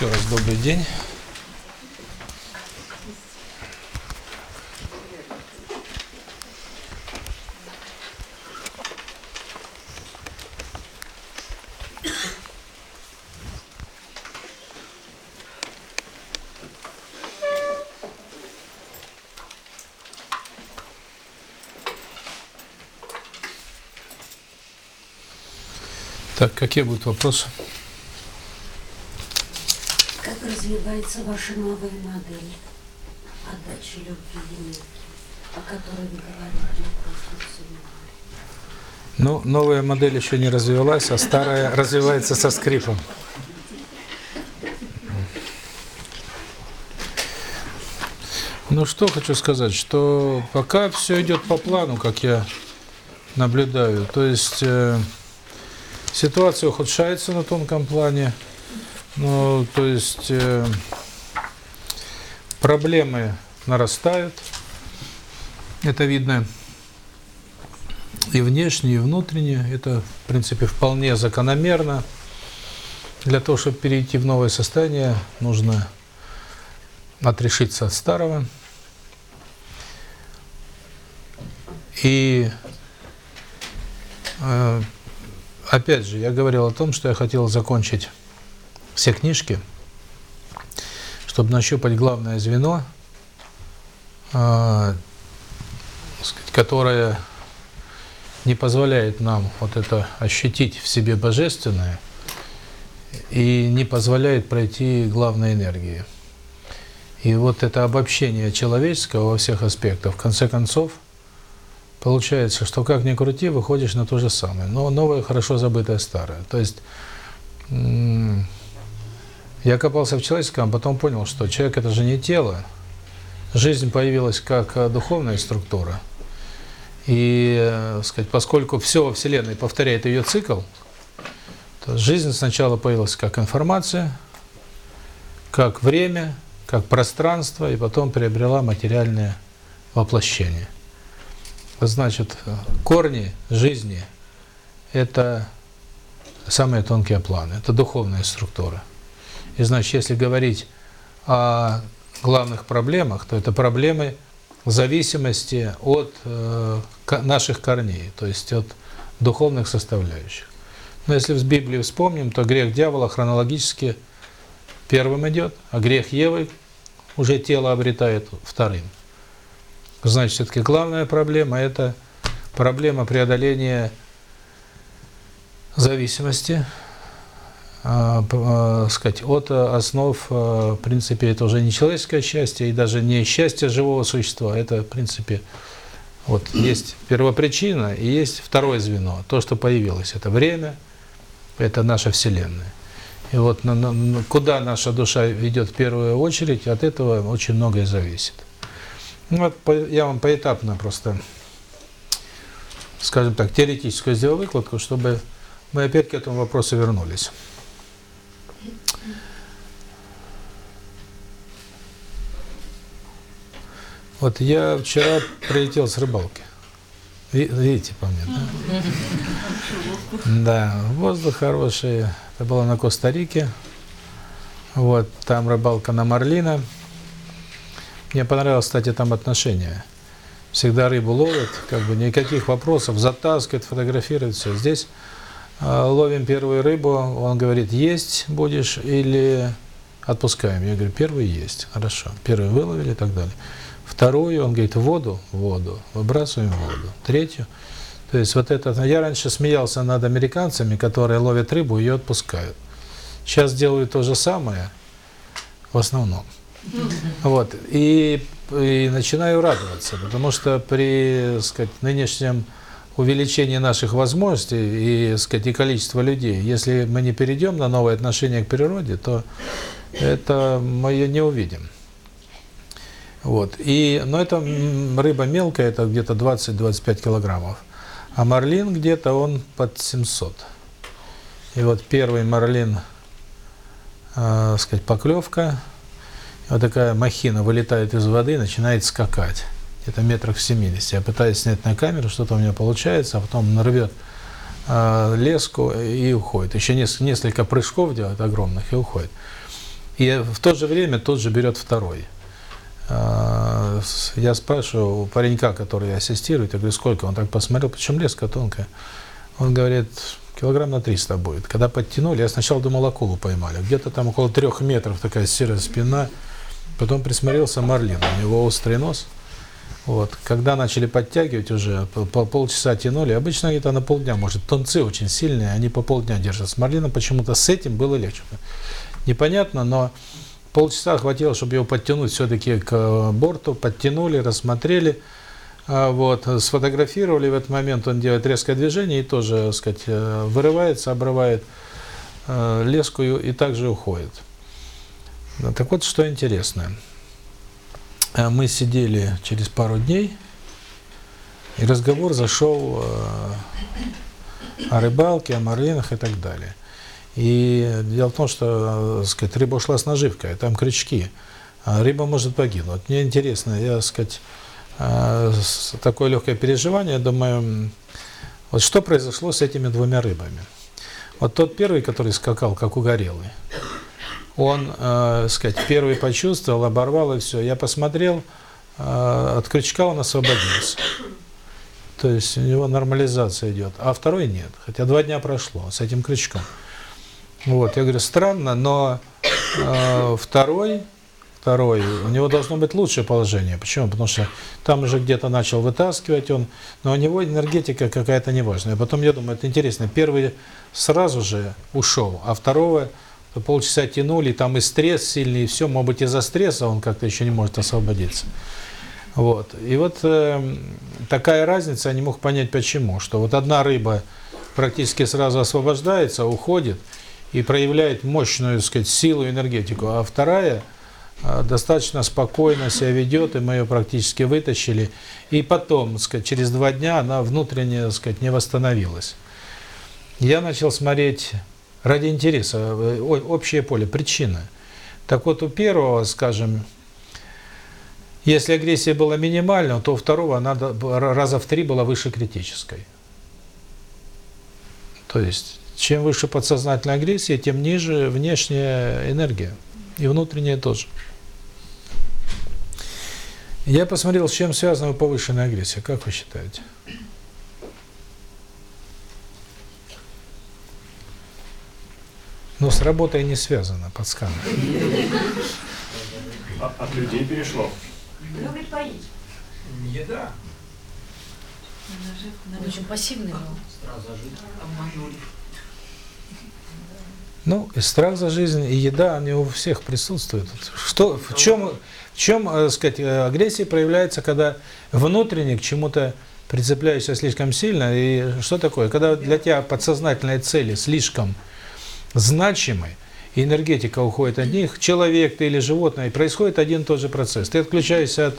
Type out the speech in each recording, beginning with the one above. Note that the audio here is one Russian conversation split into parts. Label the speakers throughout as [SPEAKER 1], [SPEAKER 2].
[SPEAKER 1] Еще раз добрый день. Так, какие будут вопросы?
[SPEAKER 2] Как развивается ваша новая модель отдачи любви о которой вы говорили на прошлом семинаре?
[SPEAKER 1] Ну, новая модель еще не развивалась, а старая развивается со скрипом. Ну, что хочу сказать, что пока все идет по плану, как я наблюдаю. То есть э, ситуация ухудшается на тонком плане. Ну, то есть э, проблемы нарастают. Это видно и внешне, и внутренне. Это, в принципе, вполне закономерно. Для того, чтобы перейти в новое состояние, нужно отрешиться от старого. И э, опять же, я говорил о том, что я хотел закончить все книжки, чтобы нащупать главное звено, сказать, которое не позволяет нам вот это ощутить в себе божественное и не позволяет пройти главной энергии. И вот это обобщение человеческого во всех аспектах, в конце концов, получается, что как ни крути, выходишь на то же самое. Но новое хорошо забытое старое. То есть я копался в человеческом, а потом понял, что человек это же не тело. Жизнь появилась как духовная структура. И, э, сказать, поскольку все во Вселенной повторяет ее цикл, то жизнь сначала появилась как информация, как время, как пространство, и потом приобрела материальное воплощение. Значит, корни жизни – это самые тонкие планы, это духовная структура. И значит, если говорить о главных проблемах, то это проблемы зависимости от э, наших корней, то есть от духовных составляющих. Но если в Библии вспомним, то грех дьявола хронологически первым идет, а грех Евы уже тело обретает вторым. Значит, все-таки главная проблема – это проблема преодоления зависимости, сказать, от основ, э, в принципе, это уже не человеческое счастье и даже не счастье живого существа, это, в принципе, вот есть первопричина и есть второе звено, то, что появилось, это время, это наша Вселенная. И вот на, на, куда наша душа ведет в первую очередь, от этого очень многое зависит. Ну, вот по, я вам поэтапно просто, скажем так, теоретическую сделал выкладку, чтобы мы опять к этому вопросу вернулись. Вот я вчера прилетел с рыбалки. Видите по мне, да? Да, воздух хороший. Это было на Коста-Рике. Вот, там рыбалка на марлина. Мне понравилось, кстати, там отношение. Всегда рыбу ловят, как бы никаких вопросов, затаскивают, фотографируют, все. Здесь ловим первую рыбу, он говорит, есть будешь или отпускаем. Я говорю, первый есть, хорошо. Первый выловили и так далее. Вторую, он говорит, воду, воду, выбрасываем воду. Третью. То есть вот это, я раньше смеялся над американцами, которые ловят рыбу и ее отпускают. Сейчас делают то же самое, в основном. Вот. И, и начинаю радоваться, потому что при, сказать, нынешнем увеличении наших возможностей и, сказать, и количества людей, если мы не перейдем на новое отношение к природе, то это мы ее не увидим. Вот. И, но это рыба мелкая, это где-то 20-25 килограммов. А марлин где-то он под 700. И вот первый марлин, э, сказать, поклевка, вот такая махина вылетает из воды начинает скакать. Где-то метрах в 70. Я пытаюсь снять на камеру, что-то у меня получается, а потом нарвет э, леску и уходит. Еще несколько, несколько прыжков делает огромных и уходит. И в то же время тот же берет второй. С- Я спрашиваю у паренька, который ассистирует, я говорю, сколько? Он так посмотрел, причем леска тонкая. Он говорит, килограмм на 300 будет. Когда подтянули, я сначала думал, акулу поймали. Где-то там около трех метров такая серая спина. Потом присмотрелся Марлин, у него острый нос. Вот. Когда начали подтягивать уже, по, по полчаса тянули, обычно где-то на полдня, может, тонцы очень сильные, они по полдня держат. С Марлином почему-то с этим было легче. Непонятно, но полчаса хватило, чтобы его подтянуть все-таки к э, борту, подтянули, рассмотрели, а, вот, сфотографировали, в этот момент он делает резкое движение и тоже, так сказать, э, вырывается, обрывает э, леску и также уходит. Так вот, что интересно. Э, Мы сидели через пару дней, и разговор зашел э, о рыбалке, о марлинах и так далее. И дело в том, что, э, сказать, рыба ушла с наживкой, там крючки, а рыба может погибнуть. Мне интересно, я, сказать, такое легкое переживание, думаю, вот что произошло с этими двумя рыбами? Вот тот первый, который скакал, как угорелый, он, э, сказать, первый почувствовал, оборвал и все. Я посмотрел, э, от крючка он освободился. То есть у него нормализация идет, а второй нет. Хотя два дня прошло с этим крючком. Вот, я говорю, странно, но э, второй, второй, у него должно быть лучшее положение. Почему? Потому что там уже где-то начал вытаскивать он, но у него энергетика какая-то неважная. Потом я думаю, это интересно, первый сразу же ушел, а второго полчаса тянули, там и стресс сильный, и все, может быть, из-за стресса он как-то еще не может освободиться. Вот. И вот э, такая разница, я не мог понять почему, что вот одна рыба практически сразу освобождается, уходит и проявляет мощную, так сказать, силу, энергетику, а вторая э, достаточно спокойно себя ведет, и мы ее практически вытащили, и потом, так сказать, через два дня она внутренне, так сказать, не восстановилась. Я начал смотреть ради интереса, э, общее поле, причина. Так вот, у первого, скажем, если агрессия была минимальна, то у второго она раза в три была выше критической. То есть, чем выше подсознательная агрессия, тем ниже внешняя энергия. И внутренняя тоже. Я посмотрел, с чем связана повышенная агрессия. Как вы считаете? Ну, с работой не связано, подсказываю.
[SPEAKER 3] А- От людей перешло.
[SPEAKER 4] Любит поить.
[SPEAKER 5] Еда.
[SPEAKER 4] Он очень пассивный был.
[SPEAKER 1] Ну, и страх за жизнь, и еда, они у всех присутствуют. Что, в чем, в чем, э, сказать, э, агрессия проявляется, когда внутренне к чему-то прицепляешься слишком сильно, и что такое? Когда для тебя подсознательные цели слишком значимы, и энергетика уходит от них, человек ты или животное, и происходит один и тот же процесс. Ты отключаешься от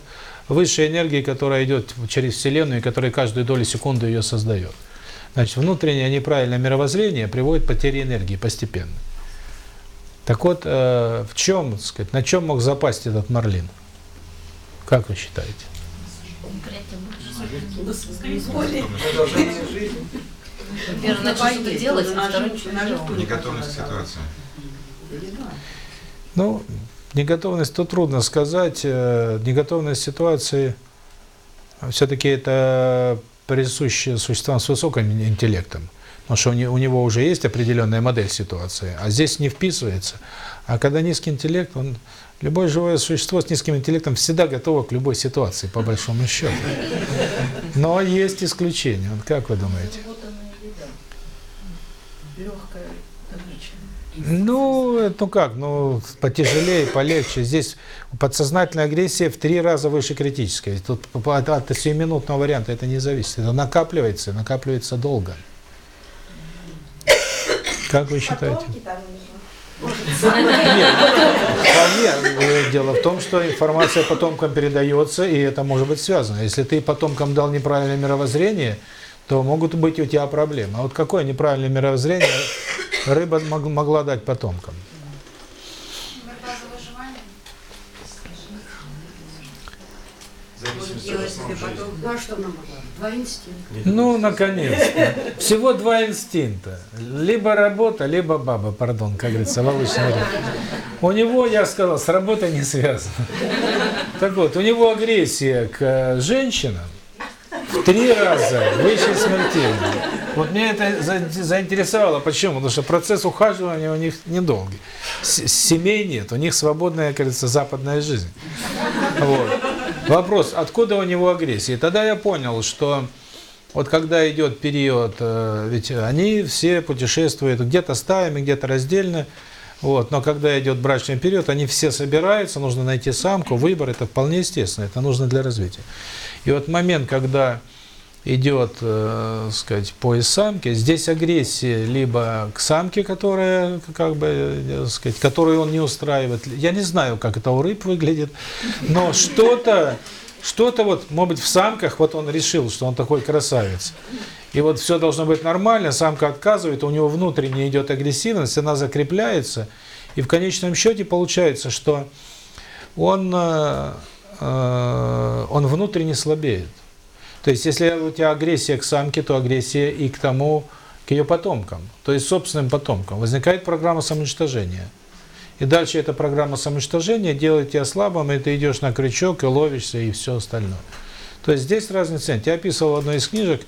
[SPEAKER 1] высшей энергии, которая идет через Вселенную, и которая каждую долю секунды ее создает. Значит, внутреннее неправильное мировоззрение приводит к потере энергии постепенно. Так вот, э, в чем, так сказать, на чем мог запасть этот Марлин? Как вы считаете?
[SPEAKER 5] Продолжение жизни.
[SPEAKER 4] Первый начал что-то делать, а второй ничего не делал.
[SPEAKER 6] Неготовность к ситуации.
[SPEAKER 1] Ну, неготовность, то трудно сказать. Э, Неготовность ситуации, все-таки это присуще существам с высоким интеллектом. Потому что у не- у него уже есть определенная модель ситуации, а здесь не вписывается. А когда низкий интеллект, он любое живое существо с низким интеллектом всегда готово к любой ситуации, по большому счету. Но есть исключения. Вот как вы думаете?
[SPEAKER 4] Легкая добыча.
[SPEAKER 1] Ну, ну как, ну, потяжелее, полегче. Здесь подсознательная агрессия в три раза выше критической. Тут от, от сиюминутного варианта это не зависит. Это накапливается, накапливается долго. Как вы считаете? Нет, вполне. Э, Дело в том, что информация потомкам передается, и это может быть связано. Если ты потомкам дал неправильное мировоззрение, то могут быть у тебя проблемы. А вот какое неправильное мировоззрение рыба мог- могла дать потомкам?
[SPEAKER 2] Ну а что она могла? Два инстинкта.
[SPEAKER 1] Ну, наконец. Всего два инстинкта. Либо работа, либо баба, пардон, как говорится, в. У него, я сказал, с работой не связано. Так вот, у него агрессия к э, женщинам в три раза выше смертельной. Вот меня это за- заинтересовало. Почему? Потому что процесс ухаживания у них недолгий. Семей нет, у них свободная, кажется, западная жизнь. Вот. Вопрос, откуда у него агрессия? И тогда я понял, что вот когда идет период, э, ведь они все путешествуют где-то стаями, где-то раздельно, вот, но когда идет брачный период, они все собираются, нужно найти самку, выбор, это вполне естественно, это нужно для развития. И вот момент, когда идет, э, сказать, поиск самки, здесь агрессия либо к самке, которая, как бы, э, сказать, которую он не устраивает. Я не знаю, как это у рыб выглядит, но что-то, что-то вот, может быть, в самках, вот он решил, что он такой красавец. И вот все должно быть нормально, самка отказывает, у него внутренне идет агрессивность, она закрепляется, и в конечном счете получается, что он, э, э, он внутренне слабеет. То есть, если у тебя агрессия к самке, то агрессия и к тому, к ее потомкам, то есть собственным потомкам. Возникает программа самоуничтожения. И дальше эта программа самоуничтожения делает тебя слабым, и ты идешь на крючок, и ловишься, и все остальное. То есть здесь разница нет. Я описывал в одной из книжек,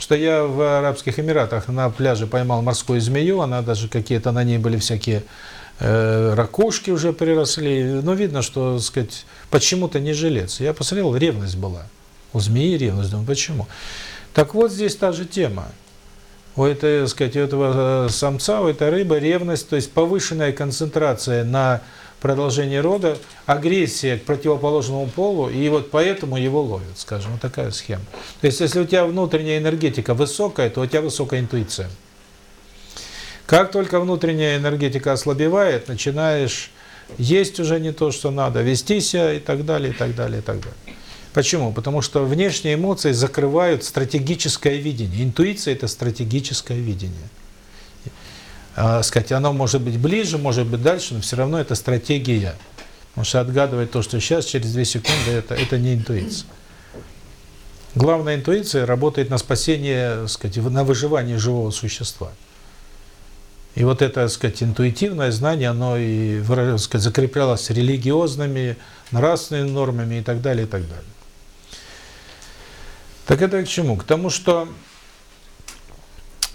[SPEAKER 1] что я в Арабских Эмиратах на пляже поймал морскую змею, она даже какие-то на ней были всякие э, ракушки уже приросли. Но видно, что, так сказать, почему-то не жилец. Я посмотрел, ревность была. У змеи ревность. Думаю, почему? Так вот здесь та же тема. У этой, сказать, у этого э, самца, у этой рыбы ревность, то есть повышенная концентрация на продолжение рода, агрессия к противоположному полу, и вот поэтому его ловят, скажем, вот такая схема. То есть, если у тебя внутренняя энергетика высокая, то у тебя высокая интуиция. Как только внутренняя энергетика ослабевает, начинаешь есть уже не то, что надо, вести себя и так далее, и так далее, и так далее. Почему? Потому что внешние эмоции закрывают стратегическое видение. Интуиция – это стратегическое видение. А, сказать, оно может быть ближе, может быть дальше, но все равно это стратегия. Потому что отгадывать то, что сейчас, через 2 секунды, это, это не интуиция. Главная интуиция работает на спасение, сказать, на выживание живого существа. И вот это, сказать, интуитивное знание, оно и сказать, закреплялось религиозными, нравственными нормами и так далее, и так далее. Так это к чему? К тому, что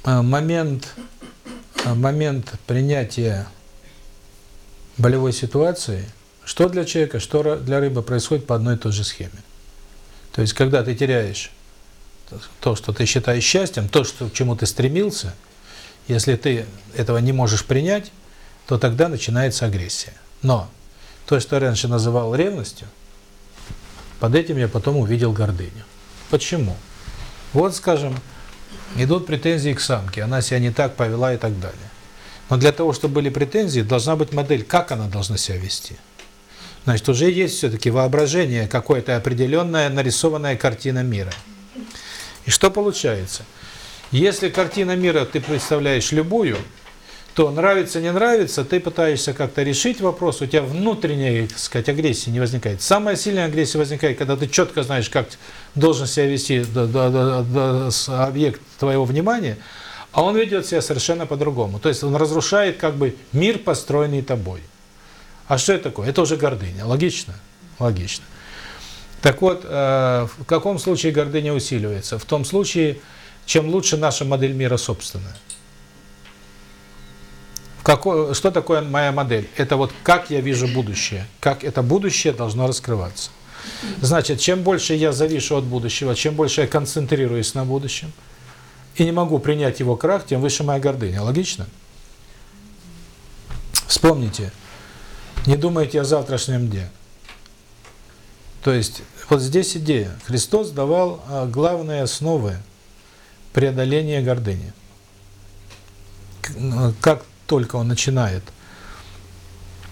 [SPEAKER 1] момент, момент принятия болевой ситуации, что для человека, что для рыбы происходит по одной и той же схеме. То есть, когда ты теряешь то, что ты считаешь счастьем, то, что, к чему ты стремился, если ты этого не можешь принять, то тогда начинается агрессия. Но то, что раньше называл ревностью, под этим я потом увидел гордыню. Почему? Вот, скажем, идут претензии к самке, она себя не так повела и так далее. Но для того, чтобы были претензии, должна быть модель, как она должна себя вести. Значит, уже есть все-таки воображение, какое-то определенная нарисованная картина мира. И что получается? Если картина мира ты представляешь любую, то нравится, не нравится, ты пытаешься как-то решить вопрос, у тебя внутренняя, так сказать, агрессии не возникает. Самая сильная агрессия возникает, когда ты четко знаешь, как должен себя вести объект твоего внимания, а он ведет себя совершенно по-другому. То есть он разрушает как бы мир, построенный тобой. А что это такое? Это уже гордыня. Логично? Логично. Так вот, э, в каком случае гордыня усиливается? В том случае, чем лучше наша модель мира собственная. Какое, что такое моя модель? Это вот как я вижу будущее, как это будущее должно раскрываться. Значит, чем больше я завишу от будущего, чем больше я концентрируюсь на будущем, и не могу принять его крах, тем выше моя гордыня. Логично? Вспомните, не думайте о завтрашнем дне. То есть, вот здесь идея. Христос давал главные основы преодоления гордыни. Как только он начинает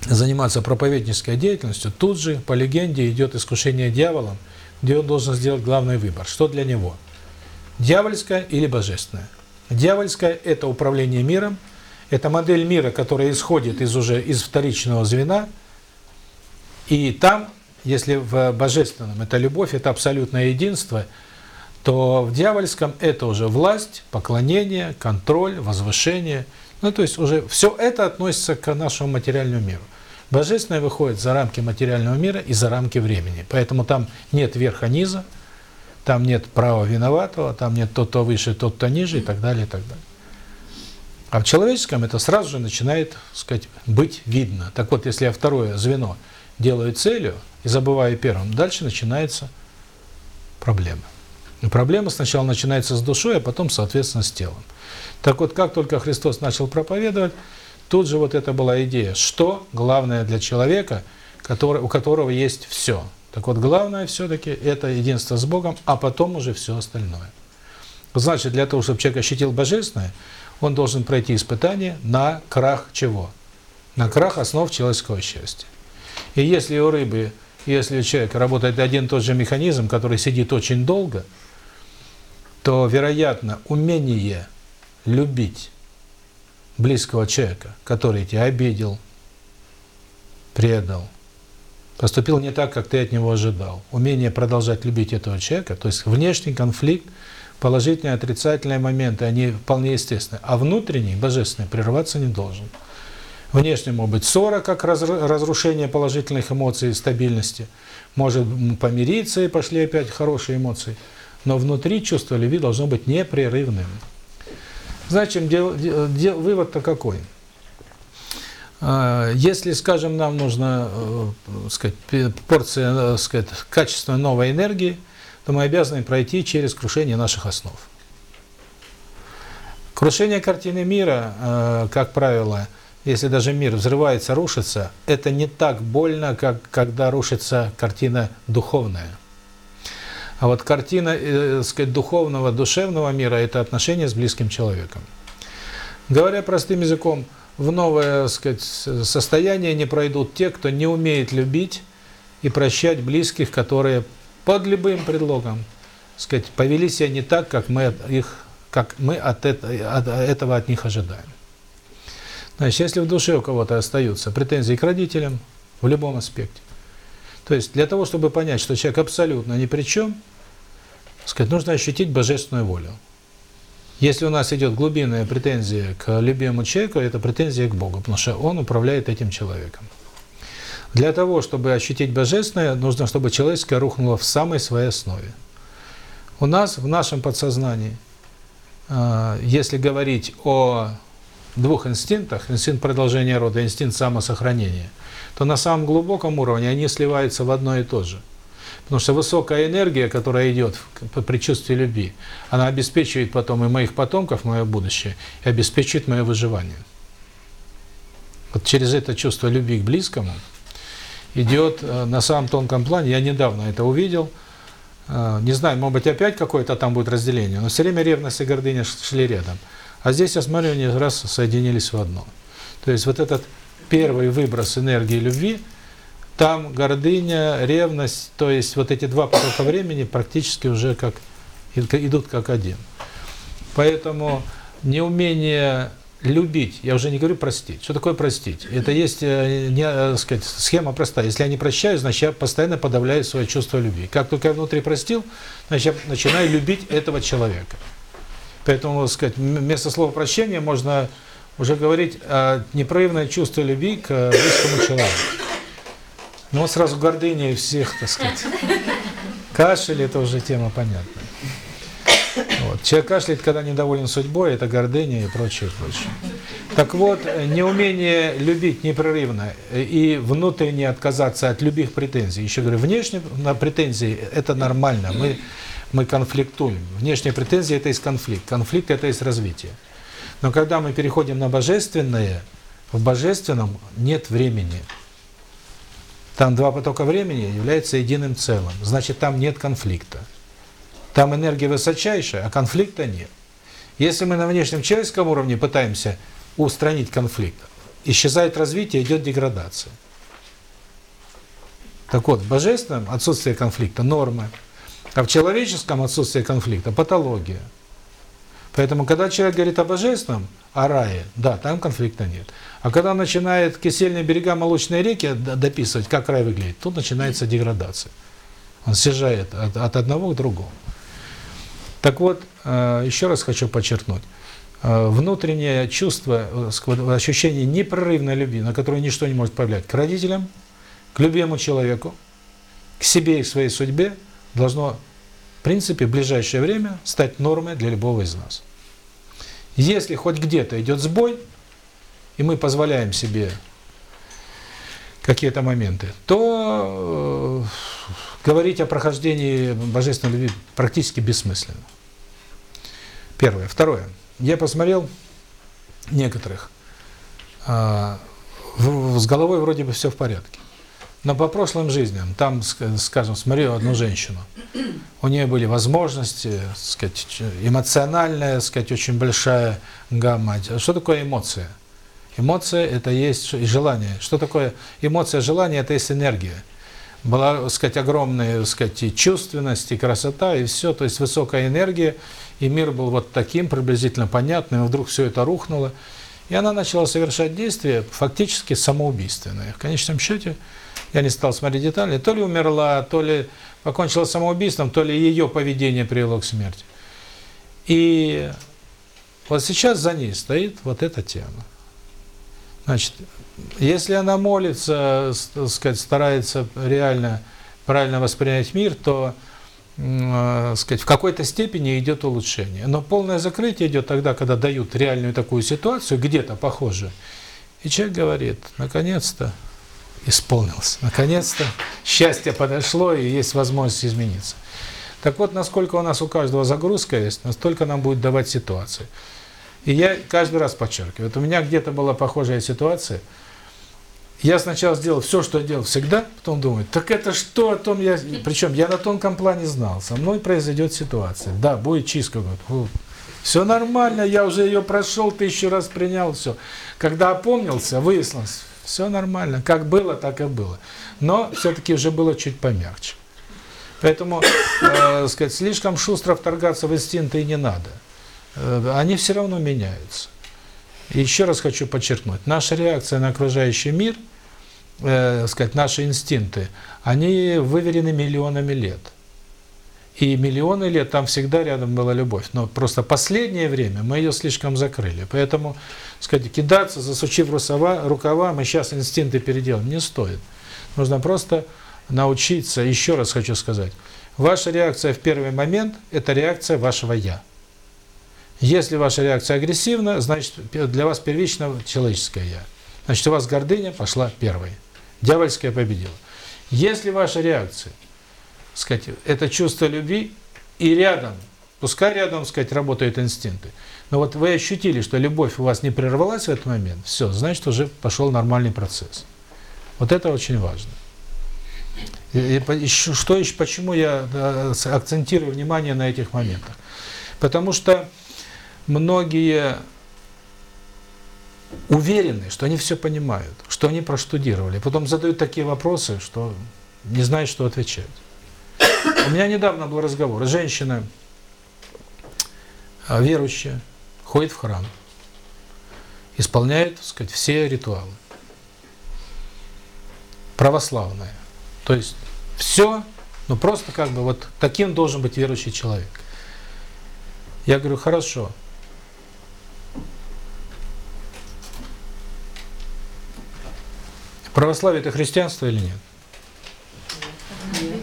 [SPEAKER 1] заниматься проповеднической деятельностью, тут же, по легенде, идет искушение дьяволом, где он должен сделать главный выбор. Что для него? Дьявольское или божественное? Дьявольское – это управление миром, это модель мира, которая исходит из уже из вторичного звена, и там, если в божественном это любовь, это абсолютное единство, то в дьявольском это уже власть, поклонение, контроль, возвышение – ну, то есть уже все это относится к нашему материальному миру. Божественное выходит за рамки материального мира и за рамки времени. Поэтому там нет верха-низа, там нет права виноватого, там нет тот-то выше, тот-то ниже и так далее, и так далее. А в человеческом это сразу же начинает, сказать, быть видно. Так вот, если я второе звено делаю целью и забываю первым, дальше начинается проблема. И проблема сначала начинается с душой, а потом, соответственно, с телом. Так вот, как только Христос начал проповедовать, тут же вот это была идея, что главное для человека, который, у которого есть все. Так вот, главное все-таки это единство с Богом, а потом уже все остальное. Значит, для того, чтобы человек ощутил Божественное, он должен пройти испытание на крах чего? На крах основ человеческого счастья. И если у рыбы, если у человека работает один и тот же механизм, который сидит очень долго, то, вероятно, умение любить близкого человека, который тебя обидел, предал, поступил не так, как ты от него ожидал, умение продолжать любить этого человека, то есть внешний конфликт, положительные и отрицательные моменты, они вполне естественны, а внутренний, божественный, прерываться не должен. Внешне может быть ссора, как разрушение положительных эмоций, стабильности, может помириться и пошли опять хорошие эмоции, но внутри чувство любви должно быть непрерывным. Значит, вывод-то какой? А, если, скажем, нам нужна э, сказать, порция э, сказать, качественной новой энергии, то мы обязаны пройти через крушение наших основ. Крушение картины мира, э, как правило, если даже мир взрывается, рушится, это не так больно, как когда рушится картина духовная. А вот картина, э, сказать, духовного, душевного мира – это отношения с близким человеком. Говоря простым языком, в новое сказать, состояние не пройдут те, кто не умеет любить и прощать близких, которые под любым предлогом сказать, повели себя не так, как мы их, как мы от, это, от этого от них ожидаем. Значит, если в душе у кого-то остаются претензии к родителям в любом аспекте, то есть для того, чтобы понять, что человек абсолютно ни при чем, сказать, нужно ощутить божественную волю. Если у нас идет глубинная претензия к любимому человеку, это претензия к Богу, потому что он управляет этим человеком. Для того, чтобы ощутить божественное, нужно, чтобы человеческое рухнуло в самой своей основе. У нас, в нашем подсознании, а, если говорить о двух инстинктах, инстинкт продолжения рода, инстинкт самосохранения, то на самом глубоком уровне они сливаются в одно и то же. Потому что высокая энергия, которая идет по предчувствию любви, она обеспечивает потом и моих потомков, мое будущее, и обеспечивает мое выживание. Вот через это чувство любви к близкому идет э, на самом тонком плане. Я недавно это увидел. Э, не знаю, может быть, опять какое-то там будет разделение, но все время ревность и гордыня шли рядом. А здесь, я смотрю, они раз соединились в одно. То есть вот этот первый выброс энергии любви, там гордыня, ревность, то есть вот эти два потока времени практически уже как идут как один. Поэтому неумение любить, я уже не говорю простить. Что такое простить? Это есть, э, не, э, сказать, схема простая. Если я не прощаю, значит, я постоянно подавляю свое чувство любви. Как только я внутри простил, значит, я начинаю любить этого человека. Поэтому, сказать, вместо слова прощения можно уже говорить о непрерывное чувство любви к близкому человеку. Ну сразу гордыня всех, так сказать. Кашель – это уже тема понятная. Вот. Человек кашляет, когда недоволен судьбой, это гордыня и прочее, прочее. Так вот, неумение любить непрерывно и внутренне отказаться от любых претензий. Еще говорю, внешне на претензии – это нормально, мы, мы конфликтуем. Внешние претензии – это из конфликт, конфликт – это из развития. Но когда мы переходим на божественное, в божественном нет времени. Там два потока времени являются единым целым, значит, там нет конфликта. Там энергия высочайшая, а конфликта нет. Если мы на внешнем человеческом уровне пытаемся устранить конфликт, исчезает развитие, идет деградация. Так вот, в божественном отсутствие конфликта – норма, а в человеческом отсутствие конфликта – патология. Поэтому, когда человек говорит о божественном, о рае, да, там конфликта нет. А когда начинает кисельные берега молочной реки дописывать, как рай выглядит, тут начинается деградация. Он съезжает от, от одного к другому. Так вот, э, еще раз хочу подчеркнуть. э, внутреннее чувство, э, ощущение непрерывной любви, на которое ничто не может повлиять, к родителям, к любимому человеку, к себе и к своей судьбе, должно, принципе, в ближайшее время стать нормой для любого из нас. Если хоть где-то идет сбой, и мы позволяем себе какие-то моменты, то э, говорить о прохождении божественной любви практически бессмысленно. Первое. Второе. Я посмотрел некоторых. а, в- с головой вроде бы все в порядке. Но по прошлым жизням, там, ск- скажем, смотрю одну женщину, у нее были возможности, сказать, эмоциональная, сказать, очень большая гамма. Что такое эмоция? Эмоция – это есть желание. Что такое эмоция, желание – это есть энергия. Была, сказать, огромная, сказать, и чувственность, и красота, и все, то есть высокая энергия, и мир был вот таким, приблизительно понятным, и вдруг все это рухнуло. И она начала совершать действия фактически самоубийственные. В конечном счете, я не стал смотреть детали, то ли умерла, то ли покончила самоубийством, то ли ее поведение привело к смерти. И вот сейчас за ней стоит вот эта тема. Значит, если она молится, сказать, старается реально правильно воспринять мир, то э, сказать, в какой-то степени идет улучшение. Но полное закрытие идет тогда, когда дают реальную такую ситуацию, где-то похожую. И человек говорит, наконец-то исполнилось, наконец-то счастье подошло и есть возможность измениться. Так вот, насколько у нас у каждого загрузка есть, настолько нам будет давать ситуации. И я каждый раз подчеркиваю, вот у меня где-то была похожая ситуация. Я сначала сделал все, что я делал всегда, потом думаю, так это что о том я... Причем я на тонком плане знал, со мной произойдет ситуация. Да, будет чистка. Все нормально, я уже ее прошел, тысячу раз принял, все. Когда опомнился, выяснилось, все нормально, как было, так и было. Но все-таки уже было чуть помягче. Поэтому, э, сказать, слишком шустро вторгаться в инстинкты не надо. Э, они все равно меняются. И еще раз хочу подчеркнуть, наша реакция на окружающий мир, э, сказать, наши инстинкты, они выверены миллионами лет. И миллионы лет там всегда рядом была любовь. Но просто последнее время мы ее слишком закрыли. Поэтому, сказать, кидаться, засучив русова, рукава, мы сейчас инстинкты переделаем, не стоит. Нужно просто научиться, еще раз хочу сказать, ваша реакция в первый момент – это реакция вашего «я». Если ваша реакция агрессивна, значит, для вас первично человеческое «я». Значит, у вас гордыня пошла первой. Дьявольская победила. Если ваша реакция, сказать, это чувство любви, и рядом, пускай рядом, сказать, работают инстинкты, но вот вы ощутили, что любовь у вас не прервалась в этот момент, все, значит, уже пошел нормальный процесс. Вот это очень важно. И, и что еще, почему я акцентирую внимание на этих моментах? Потому что многие уверены, что они все понимают, что они проштудировали. Потом задают такие вопросы, что не знают, что отвечать. У меня недавно был разговор. Женщина а, верующая, ходит в храм, исполняет, так сказать, все ритуалы. Православная. То есть все, ну просто как бы вот таким должен быть верующий человек. Я говорю, хорошо. Православие это христианство или нет?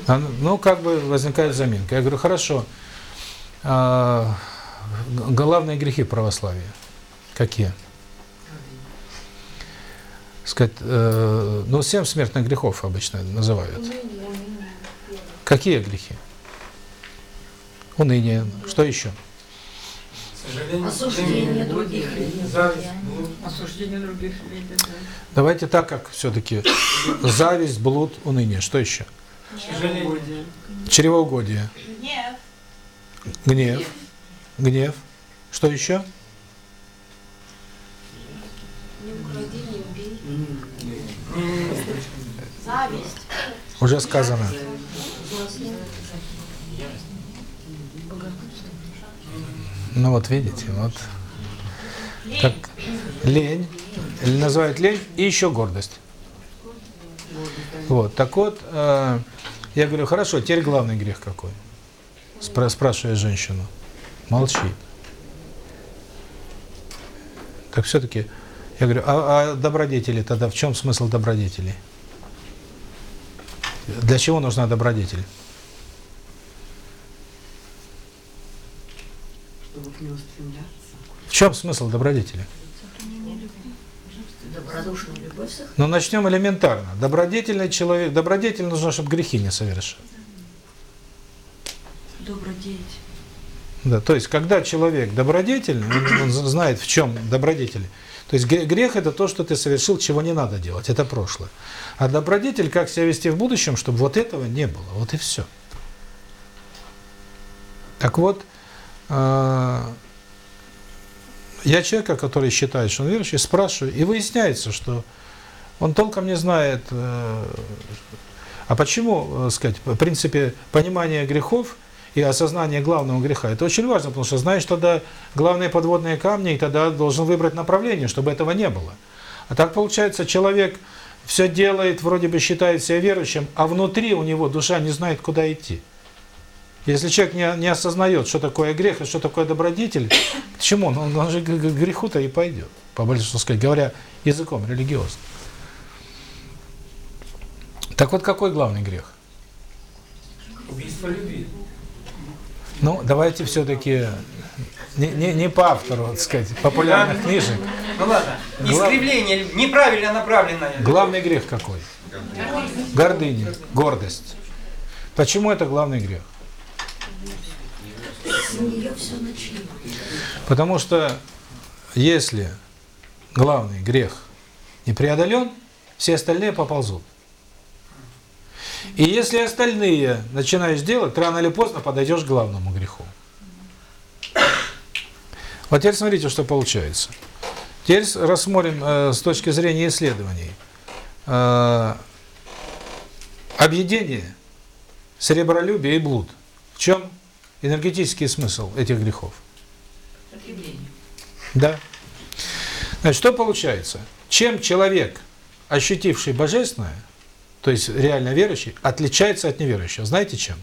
[SPEAKER 1] А, Ну, как бы возникает заминка. Я говорю, хорошо. Главные грехи православия какие? Сказать, э, ну, семь смертных грехов обычно называют. Какие грехи? Уныние. Что еще?
[SPEAKER 2] Осуждение других людей.
[SPEAKER 5] Осуждение других людей. да.
[SPEAKER 1] Давайте так, как все-таки зависть, блуд, уныние. Что еще?
[SPEAKER 5] Чревоугодие.
[SPEAKER 1] Чревоугодие. Гнев. Гнев. Что еще?
[SPEAKER 2] Зависть.
[SPEAKER 1] Уже сказано. Ну вот видите, вот. Так, лень, называют лень, и еще гордость. Вот, так вот, э, я говорю, хорошо, теперь главный грех какой? Спра спрашиваю женщину. Молчит. Так все-таки, я говорю, а, а добродетели тогда, в чем смысл добродетелей? Для чего нужна добродетель?
[SPEAKER 5] Чтобы к нему стремляться.
[SPEAKER 1] В чем смысл добродетели?
[SPEAKER 2] Сохраняется.
[SPEAKER 1] Ну, начнем элементарно. Добродетельный человек, добродетель нужно, чтобы грехи не совершил.
[SPEAKER 5] Добродетель.
[SPEAKER 1] Да, то есть, когда человек добродетельный, он, знает, в чем добродетель. То есть, гре- грех – это то, что ты совершил, чего не надо делать, это прошлое. А добродетель – как себя вести в будущем, чтобы вот этого не было, вот и все. Так вот, э, я человека, который считает, что он верующий, спрашиваю, и выясняется, что он толком не знает, э, а почему, э, сказать, в принципе, понимание грехов и осознание главного греха, это очень важно, потому что знаешь тогда главные подводные камни, и тогда должен выбрать направление, чтобы этого не было. А так получается, человек все делает, вроде бы считает себя верующим, а внутри у него душа не знает, куда идти. Если человек не, не осознает, что такое грех и что такое добродетель, к чему он? Он, он же к греху-то и пойдет, по большому сказать, говоря языком религиозным. Так вот, какой главный грех?
[SPEAKER 6] Убийство любви.
[SPEAKER 1] Ну, давайте все-таки не, не, не по автору, так сказать, популярных книжек.
[SPEAKER 6] Ну ладно. Искривление, неправильно направленное.
[SPEAKER 1] Главный грех какой? Гордыня, гордость. Почему это главный грех? Потому что если главный грех не преодолен, все остальные поползут. И если остальные начинаешь делать, рано или поздно подойдешь к главному греху. Вот теперь смотрите, что получается. Теперь рассмотрим э, с точки зрения исследований. Э, объедение, сребролюбие и блуд. В чем энергетический смысл этих грехов? Да. Значит, что получается? Чем человек, ощутивший божественное, то есть реально верующий, отличается от неверующего? Знаете чем?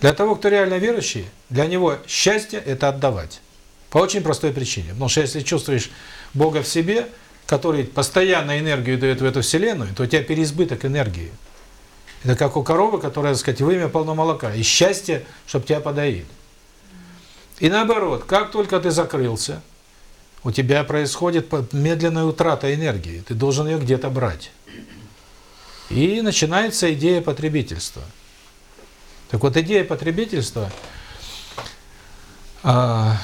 [SPEAKER 1] Для того, кто реально верующий, для него счастье – это отдавать. По очень простой причине. Потому что если чувствуешь Бога в себе, который постоянно энергию дает в эту вселенную, то у тебя переизбыток энергии. Это как у коровы, которая, так сказать, вымя полно молока. И счастье, чтобы тебя подоили. И наоборот, как только ты закрылся, у тебя происходит медленная утрата энергии. Ты должен ее где-то брать. И начинается идея потребительства. Так вот, идея потребительства, а,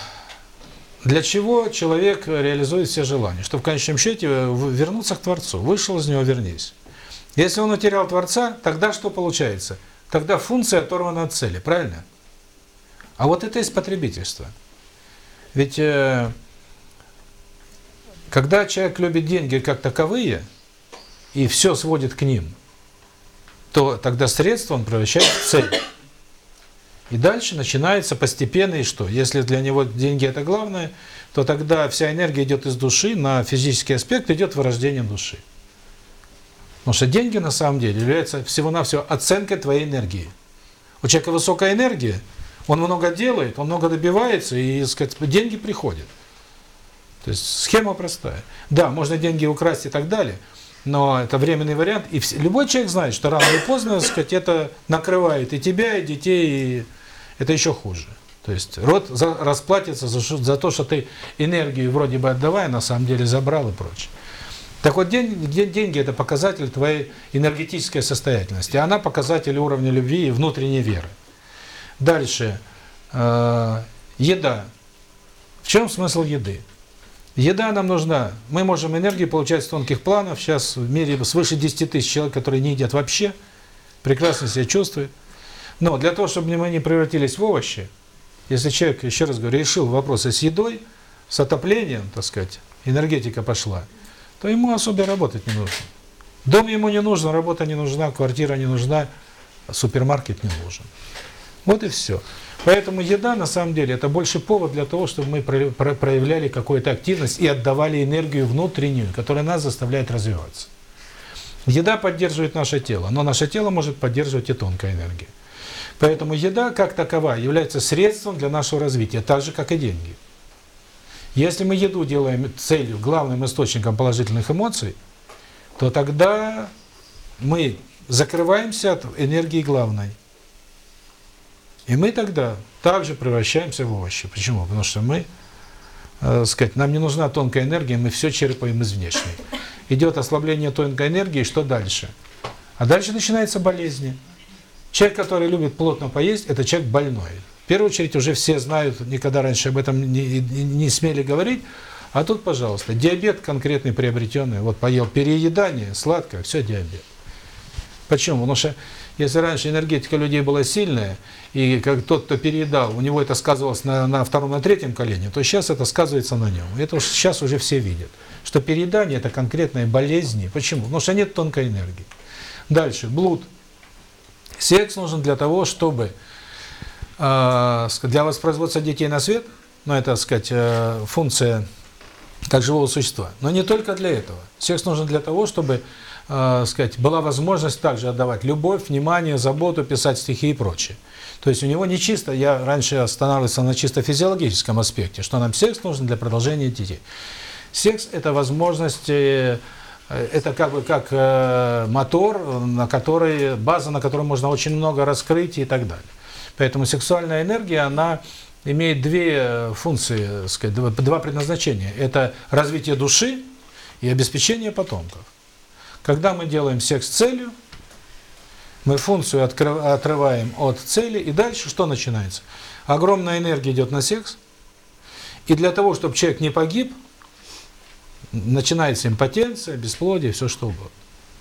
[SPEAKER 1] для чего человек реализует все желания? Что в конечном счете вернуться к Творцу. Вышел из него, вернись. Если он утерял Творца, тогда что получается? Тогда функция оторвана от цели, правильно? А вот это есть потребительство. Ведь э, когда человек любит деньги как таковые, и все сводит к ним, то тогда средство он превращает в цель. И дальше начинается постепенно и что? Если для него деньги это главное, то тогда вся энергия идет из души на физический аспект, идет вырождение души. Потому что деньги на самом деле являются всего-навсего оценкой твоей энергии. У человека высокая энергия, он много делает, он много добивается, и, сказать, деньги приходят. То есть схема простая. Да, можно деньги украсть и так далее, но это временный вариант. И любой человек знает, что рано или поздно, так сказать, это накрывает и тебя, и детей, и это еще хуже. То есть род за- расплатится за, за то, что ты энергию вроде бы отдавая, на самом деле забрал и прочее. Так вот, день- день- деньги – это показатель твоей энергетической состоятельности. Она показатель уровня любви и внутренней веры. Дальше. Э, еда. В чем смысл еды? Еда нам нужна. Мы можем энергию получать с тонких планов. Сейчас в мире свыше 10 тысяч человек, которые не едят вообще, прекрасно себя чувствуют. Но для того, чтобы мы не превратились в овощи, если человек, еще раз говорю, решил вопросы с едой, с отоплением, так сказать, энергетика пошла, то ему особо работать не нужно. Дом ему не нужен, работа не нужна, квартира не нужна, супермаркет не нужен. Вот и все. Поэтому еда, на самом деле, это больше повод для того, чтобы мы про- про- проявляли какую-то активность и отдавали энергию внутреннюю, которая нас заставляет развиваться. Еда поддерживает наше тело, но наше тело может поддерживать и тонкая энергия. Поэтому еда, как такова, является средством для нашего развития, так же, как и деньги. Если мы еду делаем целью, главным источником положительных эмоций, то тогда мы закрываемся от энергии главной. И мы тогда также превращаемся в овощи. Почему? Потому что мы, э, сказать, нам не нужна тонкая энергия, мы все черпаем из внешней. Идет ослабление тонкой энергии, что дальше? А дальше начинаются болезни. Человек, который любит плотно поесть, это человек больной. В первую очередь уже все знают, никогда раньше об этом не, не, не смели говорить, а тут, пожалуйста, диабет конкретный приобретенный, вот поел переедание, сладкое, все диабет. Почему? Потому что если раньше энергетика людей была сильная, и как тот, кто переедал, у него это сказывалось на, на втором, на третьем колене, то сейчас это сказывается на нем. Это уж сейчас уже все видят, что переедание – это конкретные болезни. Почему? Потому что нет тонкой энергии. Дальше, блуд. Секс нужен для того, чтобы э, для воспроизводства детей на свет, ну это, так сказать, э, функция как живого существа. Но не только для этого. Секс нужен для того, чтобы э, сказать, была возможность также отдавать любовь, внимание, заботу, писать стихи и прочее. То есть у него не чисто, я раньше останавливался на чисто физиологическом аспекте, что нам секс нужен для продолжения детей. Секс – это возможность, э, это как бы как э, мотор, на который, база, на которой можно очень много раскрыть и так далее. Поэтому сексуальная энергия, она имеет две функции, сказать, два предназначения. Это развитие души и обеспечение потомков. Когда мы делаем секс целью, мы функцию отрываем от цели, и дальше что начинается? Огромная энергия идет на секс, и для того, чтобы человек не погиб, начинается импотенция, бесплодие, все что угодно.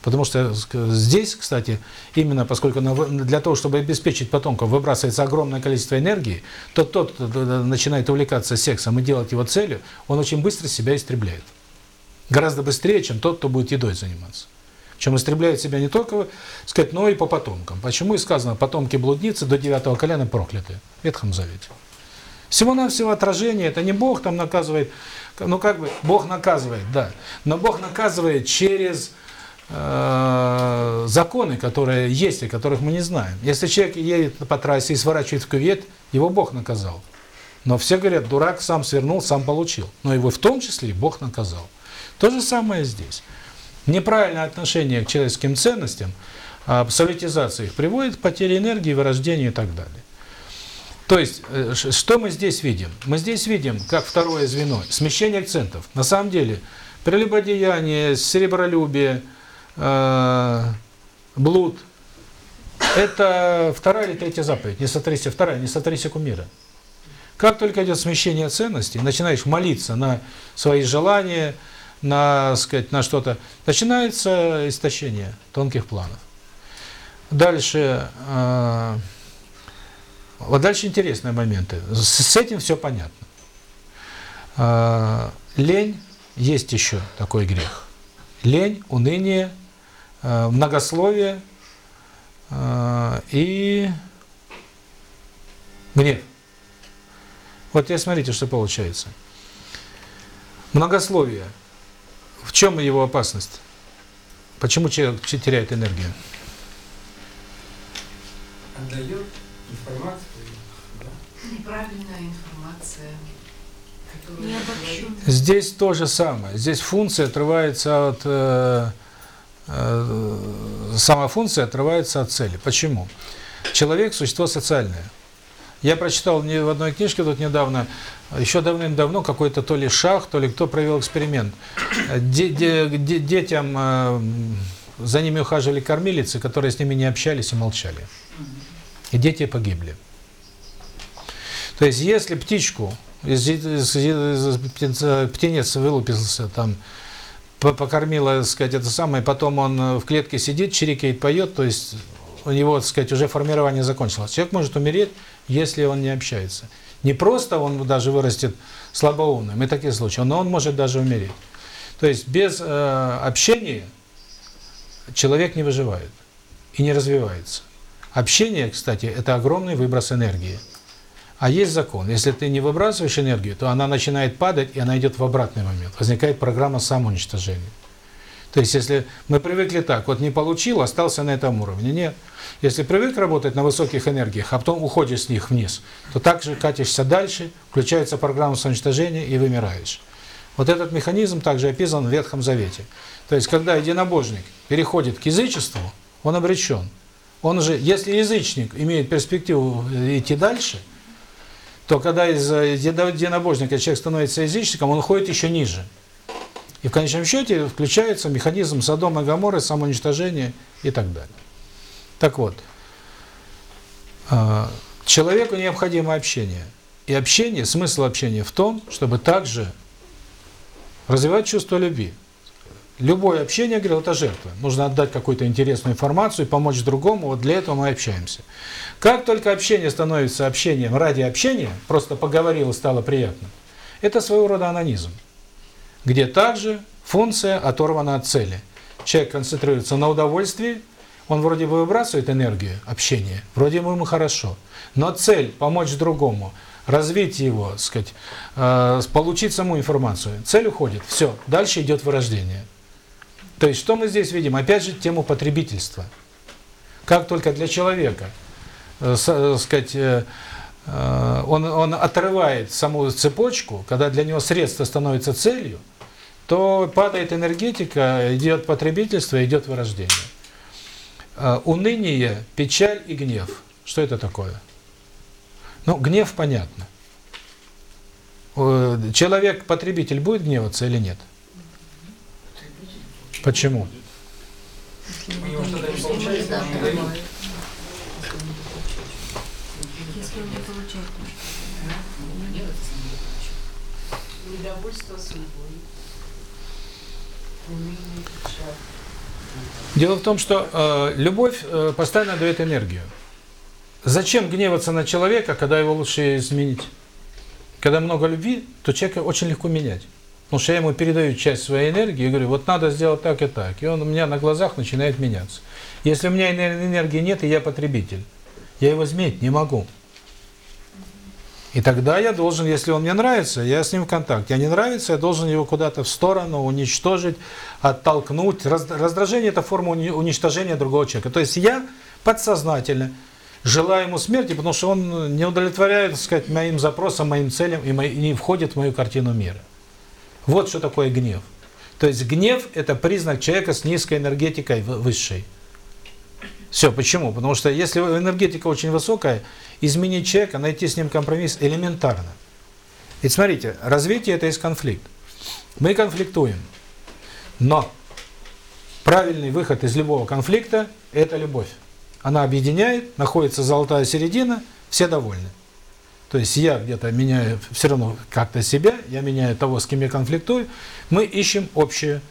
[SPEAKER 1] Потому что здесь, кстати, именно поскольку для того, чтобы обеспечить потомков, выбрасывается огромное количество энергии, то тот, кто начинает увлекаться сексом и делать его целью, он очень быстро себя истребляет. Гораздо быстрее, чем тот, кто будет едой заниматься. Чем истребляет себя не только, сказать, но и по потомкам. Почему и сказано, потомки блудницы до девятого колена прокляты в Ветхом Завете. Всего-навсего отражение, это не Бог там наказывает, ну как бы, Бог наказывает, да, но Бог наказывает через э, законы, которые есть и которых мы не знаем. Если человек едет по трассе и сворачивает в кювет, его Бог наказал. Но все говорят, дурак сам свернул, сам получил. Но его в том числе Бог наказал. То же самое здесь. Неправильное отношение к человеческим ценностям, абсолютизация их приводит к потере энергии, вырождению и так далее. То есть, э, что мы здесь видим? Мы здесь видим, как второе звено, смещение акцентов. На самом деле, прелюбодеяние, серебролюбие, э, блуд – это вторая или третья заповедь. Не сотрися, вторая, не сотрися кумира. Как только идет смещение ценностей, начинаешь молиться на свои желания, на, сказать, на что-то, начинается истощение тонких планов. Дальше, э, вот дальше интересные моменты. С, с этим все понятно. Э, лень есть еще такой грех. Лень, уныние, э, многословие э, и гнев. Вот теперь смотрите, что получается. Многословие – в чем его опасность? Почему человек теряет энергию?
[SPEAKER 6] Отдает информацию.
[SPEAKER 4] Неправильная информация.
[SPEAKER 1] Здесь то же самое. Здесь функция отрывается от... Э, э, сама функция отрывается от цели. Почему? Человек – существо социальное. Я прочитал в одной книжке тут недавно, еще давным-давно какой-то то ли шах, то ли кто провел эксперимент. Де -де -де детям э, за ними ухаживали кормилицы, которые с ними не общались и молчали. И дети погибли. То есть, если птичку, птенец вылупился, там, покормила, так сказать, это самое, потом он в клетке сидит, чирикает, поет, то есть у него, так сказать, уже формирование закончилось. Человек может умереть, если он не общается. Не просто он даже вырастет слабоумным, и такие случаи, но он может даже умереть. То есть без э, общения человек не выживает и не развивается. Общение, кстати, это огромный выброс энергии. А есть закон. Если ты не выбрасываешь энергию, то она начинает падать, и она идет в обратный момент. Возникает программа самоуничтожения. То есть, если мы привыкли так, вот не получил, остался на этом уровне. Нет. Если привык работать на высоких энергиях, а потом уходишь с них вниз, то также катишься дальше, включается программа самоуничтожения и вымираешь. Вот этот механизм также описан в Ветхом Завете. То есть, когда единобожник переходит к язычеству, он обречен. Он же, если язычник имеет перспективу идти дальше, то когда из единобожника человек становится язычником, он уходит еще ниже. И в конечном счете включается механизм Содома и Гоморры, самоуничтожения и так далее. Так вот, э, человеку необходимо общение. И общение, смысл общения в том, чтобы также развивать чувство любви. Любое общение, говорил, это жертва. Нужно отдать какую-то интересную информацию, помочь другому, вот для этого мы общаемся. Как только общение становится общением ради общения, просто поговорил и стало приятно, это своего рода анонизм где также функция оторвана от цели. Человек концентрируется на удовольствии, он вроде бы выбрасывает энергию общения, вроде ему хорошо, но цель – помочь другому, развить его, сказать, э, получить саму информацию. Цель уходит, все, дальше идет вырождение. То есть, что мы здесь видим? Опять же, тему потребительства. Как только для человека, э, э, сказать, он, он отрывает саму цепочку, когда для него средство становится целью, то падает энергетика, идет потребительство, идет вырождение. Э, уныние, печаль и гнев. Что это такое? Ну, гнев понятно. Человек-потребитель будет гневаться или нет? Почему?
[SPEAKER 7] Недовольство судьбой.
[SPEAKER 1] Дело в том, что э, любовь э, постоянно дает энергию. Зачем гневаться на человека, когда его лучше изменить? Когда много любви, то человека очень легко менять. Потому что я ему передаю часть своей энергии и говорю, вот надо сделать так и так. И он у меня на глазах начинает меняться. Если у меня энергии нет, и я потребитель, я его изменить не могу. И тогда я должен, если он мне нравится, я с ним в контакте. А не нравится, я должен его куда-то в сторону уничтожить, оттолкнуть. Раздражение – это форма уничтожения другого человека. То есть я подсознательно желаю ему смерти, потому что он не удовлетворяет, так сказать, моим запросам, моим целям и не входит в мою картину мира. Вот что такое гнев. То есть гнев – это признак человека с низкой энергетикой высшей. Все, почему? Потому что если энергетика очень высокая, изменить человека, найти с ним компромисс элементарно. Ведь смотрите, развитие – это есть конфликт. Мы конфликтуем, но правильный выход из любого конфликта – это любовь. Она объединяет, находится золотая середина, все довольны. То есть я где-то меняю все равно как-то себя, я меняю того, с кем я конфликтую, мы ищем общее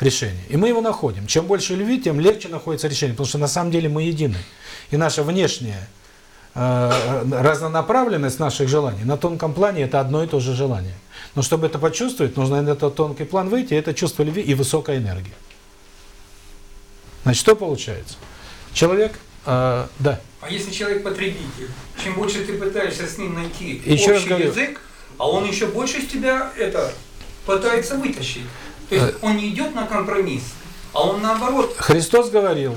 [SPEAKER 1] решение. И мы его находим. Чем больше любви, тем легче находится решение, потому что на самом деле мы едины. И наша внешняя э, разнонаправленность наших желаний на тонком плане – это одно и то же желание. Но чтобы это почувствовать, нужно на этот тонкий план выйти, это чувство любви и высокая энергия. Значит, что получается? Человек, э, да.
[SPEAKER 6] А если человек потребитель, чем больше ты пытаешься с ним найти
[SPEAKER 1] Еще раз
[SPEAKER 6] общий
[SPEAKER 1] говорю.
[SPEAKER 6] язык, а он еще больше из тебя это пытается вытащить. То есть он не идет на компромисс, а он наоборот.
[SPEAKER 1] Христос говорил,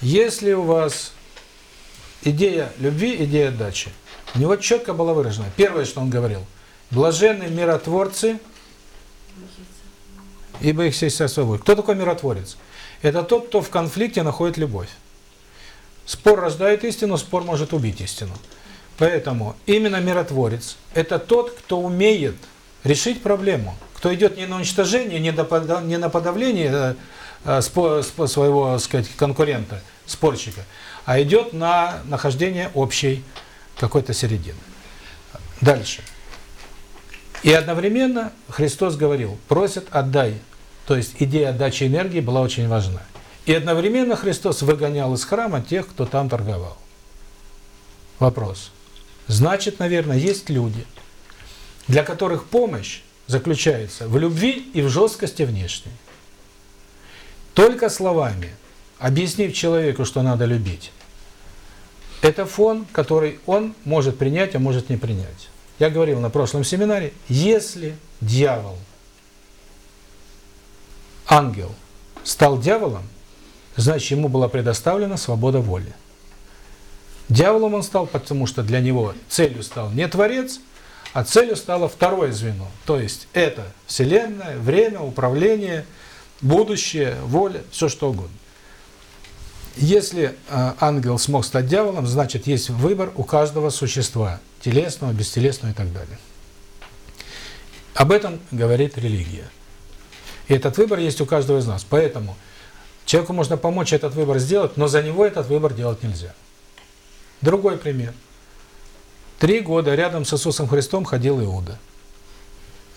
[SPEAKER 1] если у вас идея любви, идея отдачи, у него четко было выражено. Первое, что он говорил, блаженные миротворцы, ибо их сесть свободы. Кто такой миротворец? Это тот, кто в конфликте находит любовь. Спор рождает истину, спор может убить истину. Поэтому именно миротворец – это тот, кто умеет решить проблему, кто идет не на уничтожение, не на, не на подавление э, спо, спо, своего, так сказать, конкурента, спорщика, а идет на нахождение общей какой-то середины. Дальше. И одновременно Христос говорил, просит отдай. То есть идея отдачи энергии была очень важна. И одновременно Христос выгонял из храма тех, кто там торговал. Вопрос. Значит, наверное, есть люди, для которых помощь заключается в любви и в жесткости внешней. Только словами, объяснив человеку, что надо любить, это фон, который он может принять, а может не принять. Я говорил на прошлом семинаре, если дьявол, ангел, стал дьяволом, значит, ему была предоставлена свобода воли. Дьяволом он стал, потому что для него целью стал не Творец, а целью стало второе звено. То есть это Вселенная, время, управление, будущее, воля, все что угодно. Если э, ангел смог стать дьяволом, значит, есть выбор у каждого существа, телесного, бестелесного и так далее. Об этом говорит религия. И этот выбор есть у каждого из нас. Поэтому человеку можно помочь этот выбор сделать, но за него этот выбор делать нельзя. Другой пример. Три года рядом с Иисусом Христом ходил Иуда.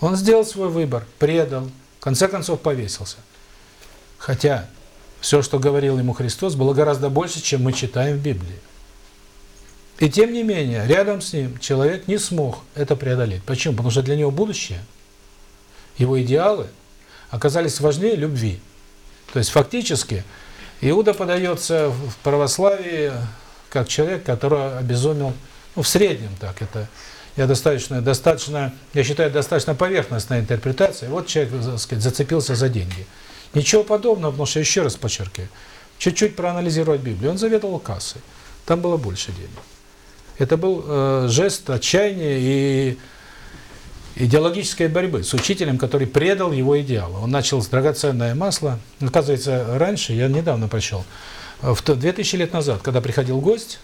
[SPEAKER 1] Он сделал свой выбор, предал, в конце концов повесился. Хотя все, что говорил ему Христос, было гораздо больше, чем мы читаем в Библии. И тем не менее, рядом с ним человек не смог это преодолеть. Почему? Потому что для него будущее, его идеалы оказались важнее любви. То есть фактически Иуда подается в православии как человек, который обезумел, ну в среднем так, это я достаточно, достаточно, я считаю, достаточно поверхностная интерпретация. Вот человек, так сказать, зацепился за деньги. Ничего подобного, потому что, еще раз подчеркиваю, чуть-чуть проанализировать Библию. Он заведовал кассой. Там было больше денег. Это был э, жест отчаяния и идеологической борьбы с учителем, который предал его идеалы. Он начал с драгоценное масло. Оказывается, раньше, я недавно прочел, в 2000 лет назад, когда приходил гость,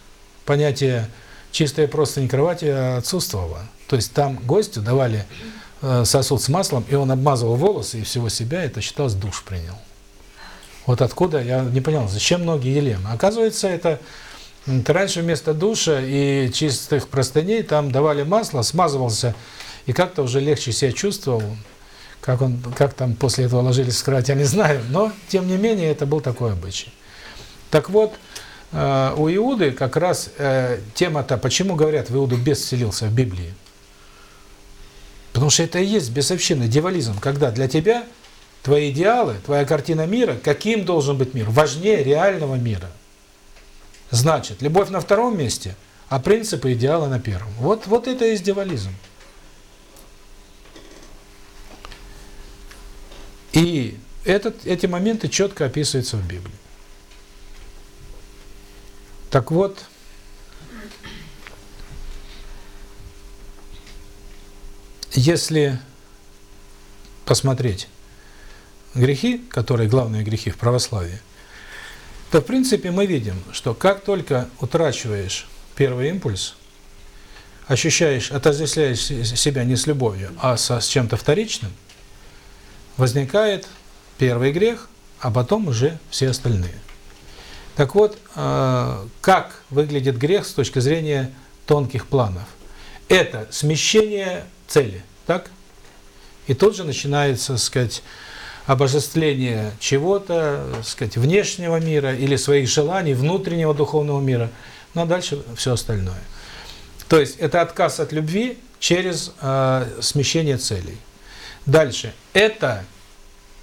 [SPEAKER 1] понятие чистая простынь кровати отсутствовало. То есть там гостю давали э, сосуд с маслом, и он обмазывал волосы и всего себя, это считалось душ принял. Вот откуда, я не понял, зачем ноги Елены. Оказывается, это, это раньше вместо душа и чистых простыней там давали масло, смазывался, и как-то уже легче себя чувствовал. Как он, как там после этого ложились в кровать, я не знаю, но, тем не менее, это был такой обычай. Так вот, у Иуды как раз э, тема-то, почему говорят, в Иуду бес вселился в Библии? Потому что это и есть бесовщина, дьяволизм, когда для тебя твои идеалы, твоя картина мира, каким должен быть мир, важнее реального мира. Значит, любовь на втором месте, а принципы идеала на первом. Вот, вот это и есть дьяволизм. И этот, эти моменты четко описываются в Библии. Так вот, если посмотреть грехи, которые главные грехи в православии, то в принципе мы видим, что как только утрачиваешь первый импульс, ощущаешь, отождествляешь себя не с любовью, а со, с чем-то вторичным, возникает первый грех, а потом уже все остальные. Так вот, э, как выглядит грех с точки зрения тонких планов? Это смещение цели, так? И тут же начинается, сказать, обожествление чего-то, сказать, внешнего мира или своих желаний, внутреннего духовного мира, ну а дальше все остальное. То есть это отказ от любви через э, смещение целей. Дальше. Это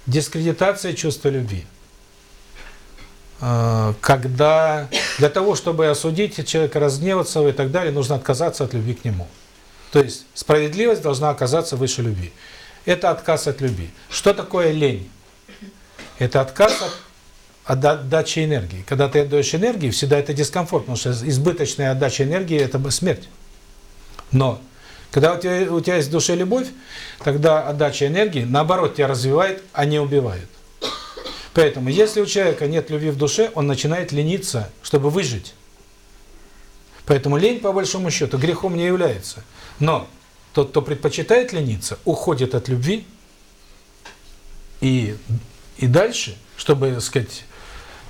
[SPEAKER 1] дискредитация чувства любви. Э, когда для того, чтобы осудить человека, разгневаться и так далее, нужно отказаться от любви к нему. То есть справедливость должна оказаться выше любви. Это отказ от любви. Что такое лень? Это отказ от, от отдачи энергии. Когда ты отдаешь энергии, всегда это дискомфорт, потому что избыточная отдача энергии – это смерть. Но когда у тебя, у тебя есть в душе любовь, тогда отдача энергии, наоборот, тебя развивает, а не убивает. Поэтому, если у человека нет любви в душе, он начинает лениться, чтобы выжить. Поэтому лень, по большому счету, грехом не является. Но тот, кто предпочитает лениться, уходит от любви и, и дальше, чтобы, так сказать,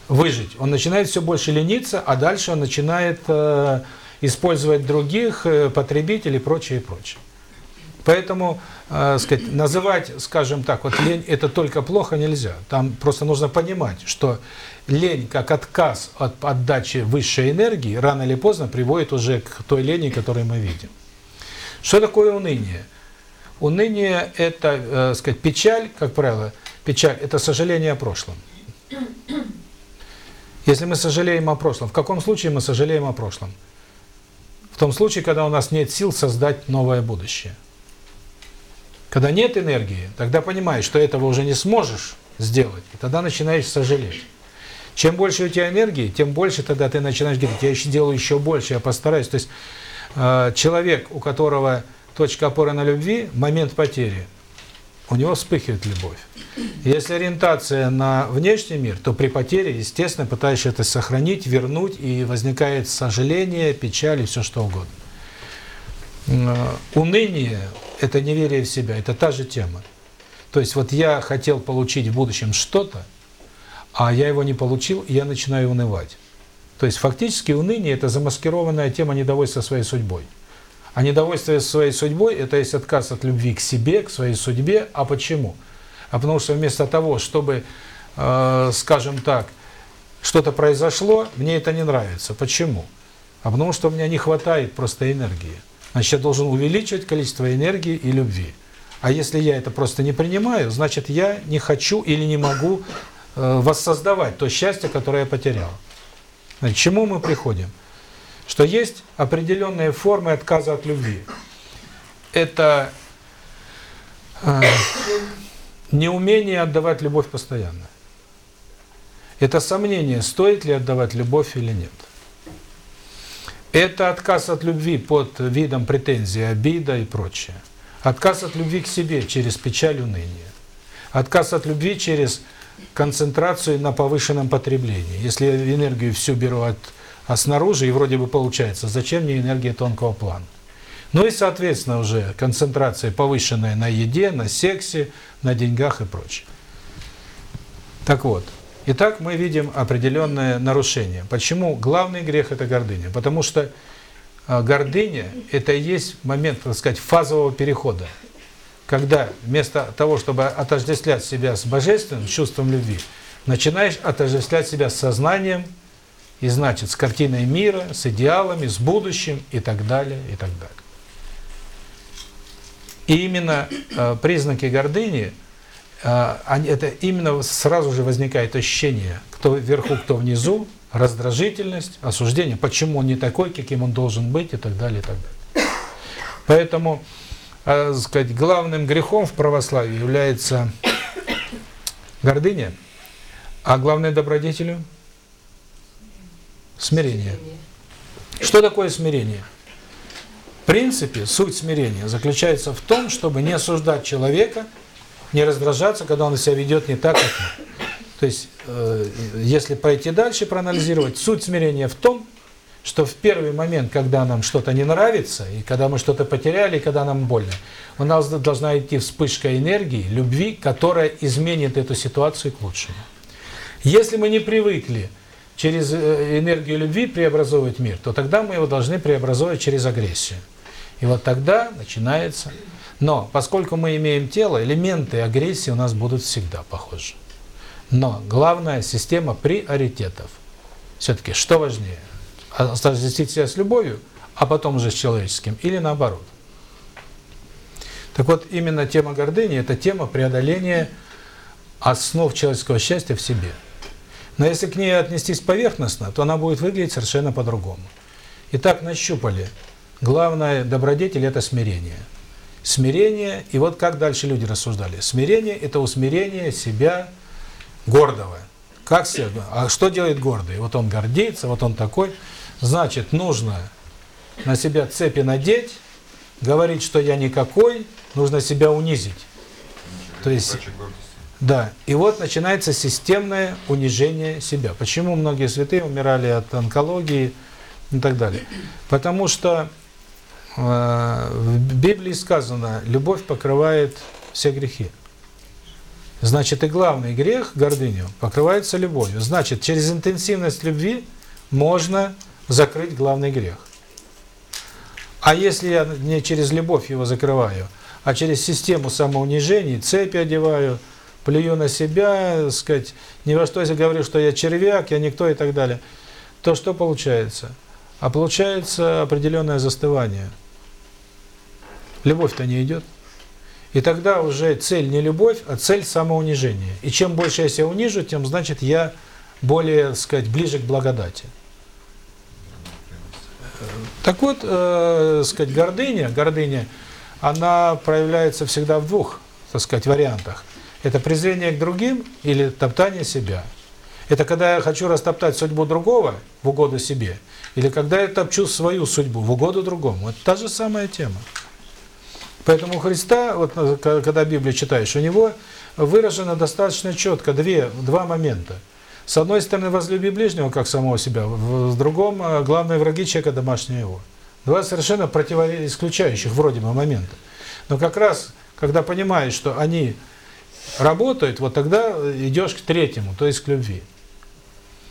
[SPEAKER 1] выжить, он начинает все больше лениться, а дальше он начинает э, использовать других, э, потребителей прочее, и прочее. Поэтому, э, сказать, называть, скажем так, вот лень это только плохо нельзя. Там просто нужно понимать, что лень как отказ от отдачи высшей энергии рано или поздно приводит уже к той лени, которую мы видим. Что такое уныние? Уныние это, э, сказать, печаль, как правило, печаль это сожаление о прошлом. Если мы сожалеем о прошлом, в каком случае мы сожалеем о прошлом? В том случае, когда у нас нет сил создать новое будущее. Когда нет энергии, тогда понимаешь, что этого уже не сможешь сделать, и тогда начинаешь сожалеть. Чем больше у тебя энергии, тем больше тогда ты начинаешь говорить, я еще делаю еще больше, я постараюсь. То есть э, человек, у которого точка опоры на любви, момент потери, у него вспыхивает любовь. Если ориентация на внешний мир, то при потере, естественно, пытаешься это сохранить, вернуть, и возникает сожаление, печаль и все что угодно. Э, Уныние – это неверие в себя, это та же тема. То есть вот я хотел получить в будущем что-то, а я его не получил, и я начинаю унывать. То есть фактически уныние – это замаскированная тема недовольства своей судьбой. А недовольство своей судьбой – это есть отказ от любви к себе, к своей судьбе. А почему? А потому что вместо того, чтобы, э, скажем так, что-то произошло, мне это не нравится. Почему? А потому что у меня не хватает просто энергии. Значит, я должен увеличивать количество энергии и любви. А если я это просто не принимаю, значит, я не хочу или не могу э, воссоздавать то счастье, которое я потерял. Значит, к чему мы приходим? Что есть определенные формы отказа от любви. Это э, неумение отдавать любовь постоянно. Это сомнение, стоит ли отдавать любовь или нет. Это отказ от любви под видом претензии, обида и прочее. Отказ от любви к себе через печаль, уныние. Отказ от любви через концентрацию на повышенном потреблении. Если я энергию всю беру от а снаружи, и вроде бы получается, зачем мне энергия тонкого плана? Ну и, соответственно, уже концентрация повышенная на еде, на сексе, на деньгах и прочее. Так вот, итак, мы видим определенное нарушение. Почему главный грех – это гордыня? Потому что а, гордыня – это и есть момент, так сказать, фазового перехода. Когда вместо того, чтобы отождествлять себя с божественным чувством любви, начинаешь отождествлять себя с сознанием, и значит, с картиной мира, с идеалами, с будущим и так далее, и так далее. И именно э, признаки гордыни, они, это именно сразу же возникает ощущение, кто вверху, кто внизу, раздражительность, осуждение, почему он не такой, каким он должен быть и так далее, и так далее. Поэтому, э, сказать, главным грехом в православии является гордыня, а главной добродетелью – Смирение. Что такое смирение? В принципе, суть смирения заключается в том, чтобы не осуждать человека, не раздражаться, когда он себя ведет не так, как. То есть, э, если пойти дальше, проанализировать, суть смирения в том, что в первый момент, когда нам что-то не нравится, и когда мы что-то потеряли, когда нам больно, у нас должна идти вспышка энергии, любви, которая изменит эту ситуацию к лучшему. Если мы не привыкли через э, энергию любви преобразовывать мир, то тогда мы его должны преобразовывать через агрессию. И вот тогда начинается... Но поскольку мы имеем тело, элементы агрессии у нас будут всегда похожи. Но главная система приоритетов. Все-таки что важнее? Отождествить себя с любовью, а потом уже с человеческим, или наоборот? Так вот, именно тема гордыни – это тема преодоления основ человеческого счастья в себе – но если к ней отнестись поверхностно, то она будет выглядеть совершенно по-другому. Итак, нащупали. Главное добродетель – это смирение. Смирение, и вот как дальше люди рассуждали. Смирение – это усмирение себя гордого. Как себя? А что делает гордый? Вот он гордится, вот он такой. Значит, нужно на себя цепи надеть, говорить, что я никакой, нужно себя унизить. То есть да, и вот начинается системное унижение себя. Почему многие святые умирали от онкологии и так далее? Потому что в Библии сказано, любовь покрывает все грехи. Значит, и главный грех, гордыню, покрывается любовью. Значит, через интенсивность любви можно закрыть главный грех. А если я не через любовь его закрываю, а через систему самоунижений, цепи одеваю – плюю на себя, сказать, ни во что я говорю, что я червяк, я никто и так далее, то что получается? А получается определенное застывание. Любовь-то не идет. И тогда уже цель не любовь, а цель самоунижение. И чем больше я себя унижу, тем значит я более, так сказать, ближе к благодати. Так вот, э, сказать, гордыня, гордыня, она проявляется всегда в двух, так сказать, вариантах. Это презрение к другим или топтание себя? Это когда я хочу растоптать судьбу другого в угоду себе, или когда я топчу свою судьбу в угоду другому. Это та же самая тема. Поэтому Христа, вот э, когда Библию читаешь, у него выражено достаточно четко две, два момента. С одной стороны, возлюби ближнего, как самого себя, с другом, э, главные враги человека домашнего его. Два совершенно противоисключающих вроде бы момента. Но как раз, когда понимаешь, что они работают, вот тогда идешь к третьему, то есть к любви.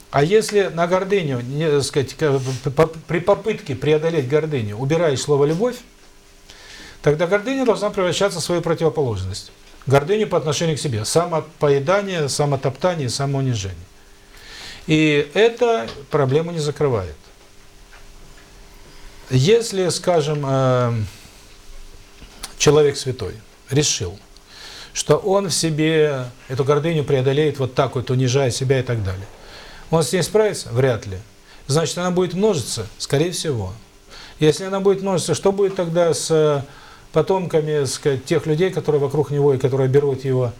[SPEAKER 1] А если на гордыню, не, так сказать, при попытке преодолеть гордыню убираешь слово «любовь», тогда гордыня должна превращаться в свою противоположность. Гордыню по отношению к себе. Самопоедание, самотоптание, самоунижение. И это проблему не закрывает. Если, скажем, э, человек святой решил, что он в себе эту гордыню преодолеет вот так вот, унижая себя и так далее, он с ней справится? Вряд ли. Значит, она будет множиться? Скорее всего. Если она будет множиться, что будет тогда с э, потомками сказать, тех людей, которые вокруг него и которые берут его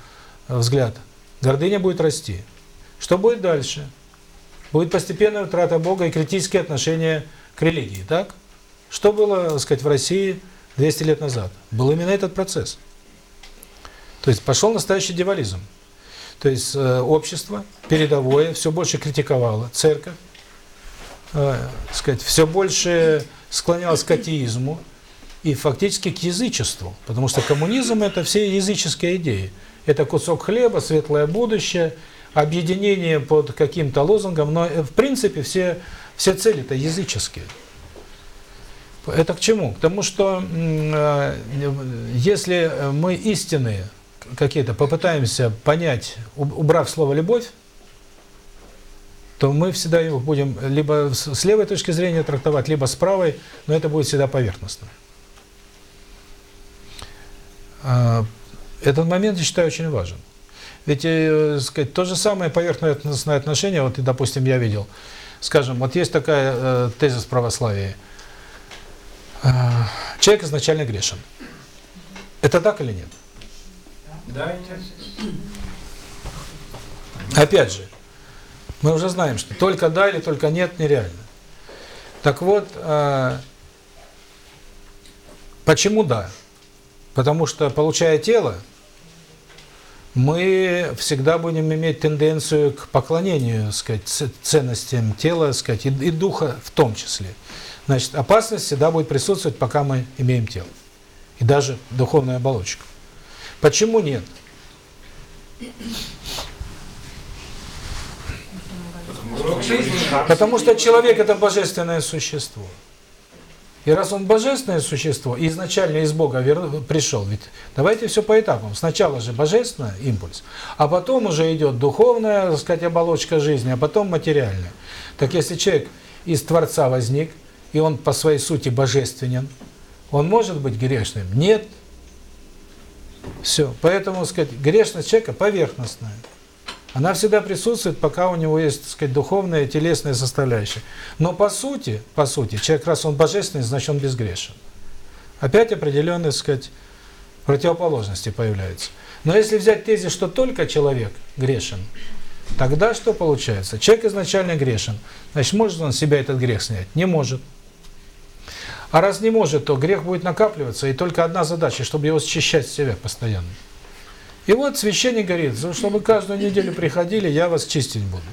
[SPEAKER 1] э, взгляд? Гордыня будет расти. Что будет дальше? Будет постепенная утрата Бога и критические отношения к религии, так? Что было, сказать, в России 200 лет назад? Был именно этот процесс. То есть пошел настоящий дьяволизм. То есть э, общество передовое все больше критиковало церковь, э, сказать, все больше склонялось к атеизму и фактически к язычеству, потому что коммунизм это все языческие идеи. Это кусок хлеба, светлое будущее, объединение под каким-то лозунгом, но э, в принципе все все цели-то языческие. Это к чему? К тому, что э, если мы истины какие-то попытаемся понять, уб- убрав слово «любовь», то мы всегда его будем либо с левой точки зрения трактовать, либо с правой, но это будет всегда поверхностно. А, Этот момент, я считаю, очень важен. Ведь, э, сказать, то же самое поверхностное отношение, вот, допустим, я видел, скажем, вот есть такая э, тезис православия. Э, человек изначально грешен. Это так или нет?
[SPEAKER 6] Да, нет.
[SPEAKER 1] Опять же, мы уже знаем, что только да или только нет нереально. Так вот, э, почему да? Потому что, получая тело, мы всегда будем иметь тенденцию к поклонению, сказать, ценностям тела, сказать, и, и духа в том числе. Значит, опасность всегда будет присутствовать, пока мы имеем тело. И даже духовную оболочку. Почему нет? Потому что человек – это божественное существо. И раз он божественное существо, изначально из Бога вер- пришел, ведь давайте все по этапам. Сначала же божественный импульс, а потом уже идет духовная, так сказать, оболочка жизни, а потом материальная. Так если человек из Творца возник, и он по своей сути божественен, он может быть грешным? Нет. Все. Поэтому, сказать, грешность человека поверхностная. Она всегда присутствует, пока у него есть, так сказать, духовная, телесная составляющая. Но по сути, по сути, человек, раз он божественный, значит он безгрешен. Опять определенные, так сказать, противоположности появляются. Но если взять тезис, что только человек грешен, тогда что получается? Человек изначально грешен. Значит, может он себя этот грех снять? Не может. А раз не может, то грех будет накапливаться, и только одна задача, чтобы его счищать с себя постоянно. И вот священник говорит, «За- чтобы каждую неделю приходили, я вас чистить буду.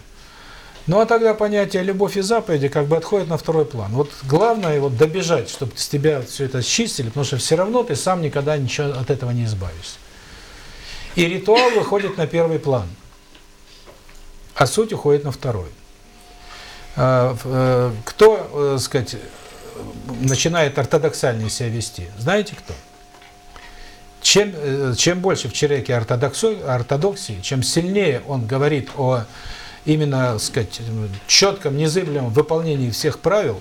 [SPEAKER 1] Ну а тогда понятие любовь и заповеди как бы отходит на второй план. Вот главное вот добежать, чтобы с тебя все это счистили, потому что все равно ты сам никогда ничего от этого не избавишься. И ритуал выходит на первый план, а суть уходит на второй. А, э, Кто, э, сказать, начинает ортодоксальнее себя вести? Знаете кто? Чем, э, чем больше в человеке ортодоксии, чем сильнее он говорит о именно, сказать, четком, незыблемом выполнении всех правил,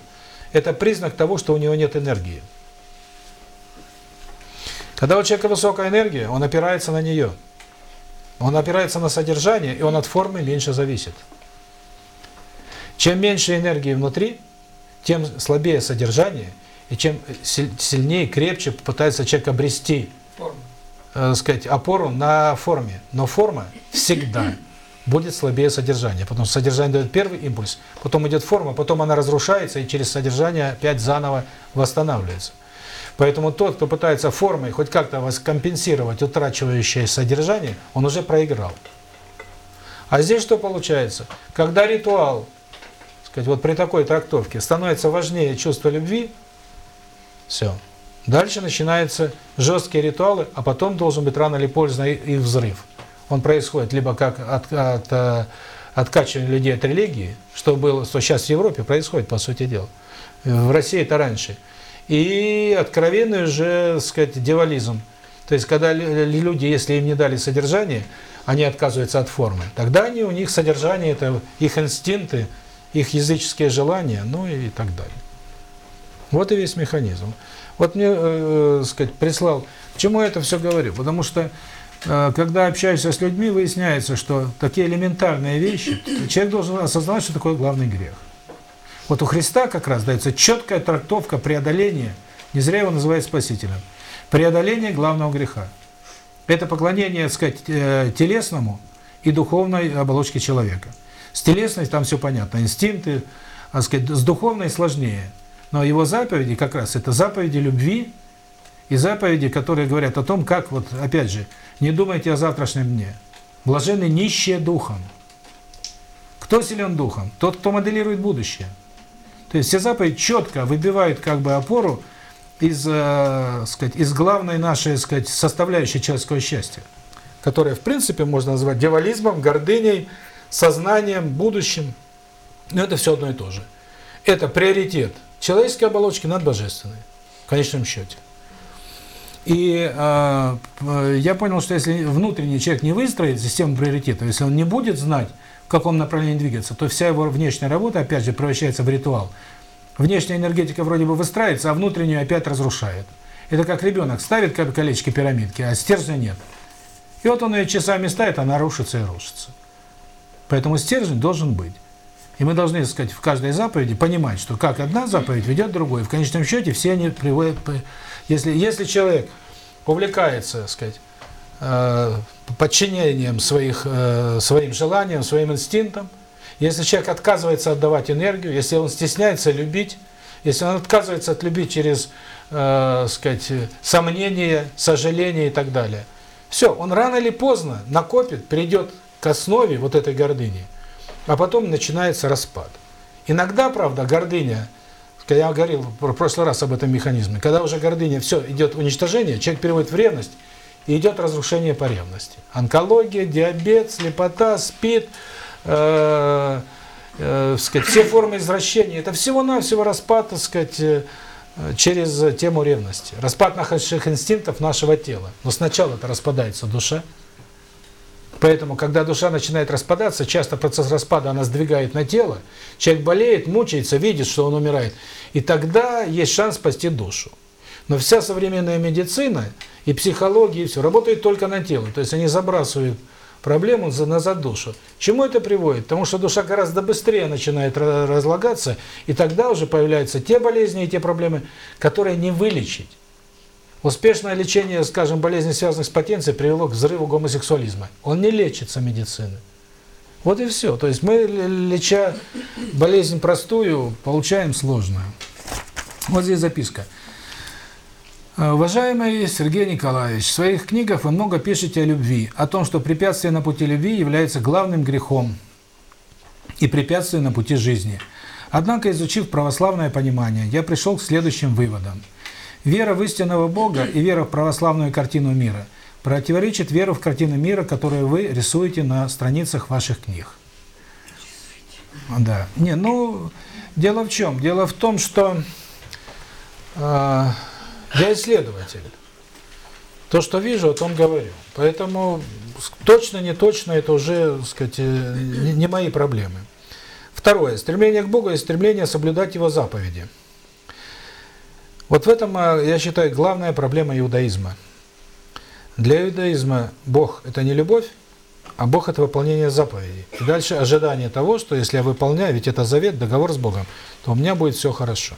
[SPEAKER 1] это признак того, что у него нет энергии. Когда у человека высокая энергия, он опирается на нее. Он опирается на содержание, и он от формы меньше зависит. Чем меньше энергии внутри, тем слабее содержание, и чем силь- сильнее, крепче пытается человек обрести. Э, сказать, опору на форме. Но форма всегда будет слабее содержания. Потому что содержание дает первый импульс, потом идет форма, потом она разрушается и через содержание опять заново восстанавливается. Поэтому тот, кто пытается формой хоть как-то вас компенсировать утрачивающее содержание, он уже проиграл. А здесь что получается? Когда ритуал, сказать, вот при такой трактовке становится важнее чувство любви, все. Дальше начинаются жесткие ритуалы, а потом должен быть рано или поздно их взрыв. Он происходит либо как от, от, э, откачивание людей от религии, что было, что сейчас в Европе происходит, по сути дела. В России это раньше. И откровенный уже, так сказать, девализм. То есть, когда люди, если им не дали содержание, они отказываются от формы. Тогда они, у них содержание, это их инстинкты, их языческие желания, ну и так далее. Вот и весь механизм. Вот мне, э, сказать, прислал, к чему я это все говорю? Потому что, э, когда общаешься с людьми, выясняется, что такие элементарные вещи, человек должен осознавать, что такое главный грех. Вот у Христа как раз дается четкая трактовка преодоления, не зря его называют спасителем, преодоление главного греха. Это поклонение, так сказать, э, телесному и духовной оболочке человека. С телесной там все понятно, инстинкты, так сказать, с духовной сложнее. Но его заповеди как раз это заповеди любви и заповеди, которые говорят о том, как, вот опять же, не думайте о завтрашнем дне. Блаженны нищие духом. Кто силен духом? Тот, кто моделирует будущее. То есть все заповеди четко выбивают как бы опору из, э, сказать, из главной нашей, сказать, составляющей человеческого счастья, которая, в принципе, можно назвать дьяволизмом, гордыней, сознанием, будущим. Но это все одно и то же. Это приоритет человеческой оболочки над божественной, в конечном счете. И э, я понял, что если внутренний человек не выстроит систему приоритетов, если он не будет знать, в каком направлении двигаться, то вся его внешняя работа, опять же, превращается в ритуал. Внешняя энергетика вроде бы выстраивается, а внутреннюю опять разрушает. Это как ребенок ставит колечки пирамидки, а стержня нет. И вот он ее часами ставит, она рушится и рушится. Поэтому стержень должен быть. И мы должны, так сказать, в каждой заповеди понимать, что как одна заповедь ведет другой. В конечном счете все они приводят... Если, если человек увлекается, так сказать, э, подчинением своих, э, своим желаниям, своим инстинктам, если человек отказывается отдавать энергию, если он стесняется любить, если он отказывается от любить через, э, сказать, сомнения, сожаления и так далее, все, он рано или поздно накопит, придет к основе вот этой гордыни – а потом начинается распад. Иногда, правда, гордыня, я говорил в прошлый раз об этом механизме, когда уже гордыня, все, идет уничтожение, человек переводит в ревность, и идет разрушение по ревности. Онкология, диабет, слепота, СПИД, э, э, сказать, все формы извращения, это всего-навсего распад, так сказать, э, через тему ревности. Распад наших инстинктов нашего тела. Но сначала это распадается душа, Поэтому, когда душа начинает распадаться, часто процесс распада она сдвигает на тело, человек болеет, мучается, видит, что он умирает, и тогда есть шанс спасти душу. Но вся современная медицина и психология, и все, работает только на тело. То есть они забрасывают проблему назад душу. Чему это приводит? Потому что душа гораздо быстрее начинает разлагаться, и тогда уже появляются те болезни и те проблемы, которые не вылечить. Успешное лечение, скажем, болезней, связанных с потенцией, привело к взрыву гомосексуализма. Он не лечится медициной. Вот и все. То есть мы, леча болезнь простую, получаем сложную. Вот здесь записка. Уважаемый Сергей Николаевич, в своих книгах вы много пишете о любви, о том, что препятствие на пути любви является главным грехом и препятствием на пути жизни. Однако, изучив православное понимание, я пришел к следующим выводам – Вера в истинного Бога и вера в православную картину мира противоречит веру в картину мира, которую вы рисуете на страницах ваших книг. Да. Не, ну, дело в чем? Дело в том, что э, я исследователь. То, что вижу, о том говорю. Поэтому точно, не точно, это уже, так сказать, не, не мои проблемы. Второе. Стремление к Богу и стремление соблюдать Его заповеди. Вот в этом, а, я считаю, главная проблема иудаизма. Для иудаизма Бог – это не любовь, а Бог – это выполнение заповедей. И дальше ожидание того, что если я выполняю, ведь это завет, договор с Богом, то у меня будет все хорошо.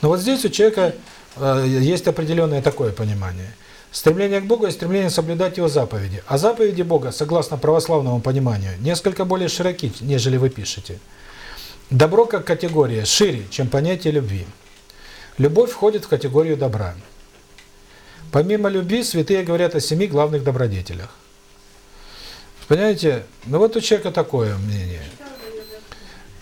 [SPEAKER 1] Но вот здесь у человека э, есть определенное такое понимание. Стремление к Богу и стремление соблюдать Его заповеди. А заповеди Бога, согласно православному пониманию, несколько более широки, нежели вы пишете. Добро как категория шире, чем понятие любви. Любовь входит в категорию добра. Помимо любви, святые говорят о семи главных добродетелях. Понимаете, ну вот у человека такое мнение.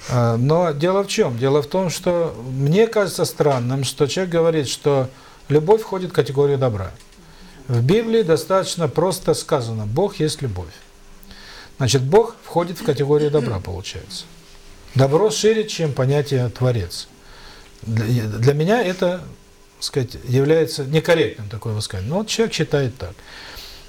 [SPEAKER 1] А, Но дело в чем? Дело в том, что мне кажется странным, что человек говорит, что любовь входит в категорию добра. В Библии достаточно просто сказано «Бог есть любовь». Значит, Бог входит в категорию добра, получается. Добро шире, чем понятие «творец». Для, меня это, сказать, является некорректным такое высказывание. Но вот человек считает так.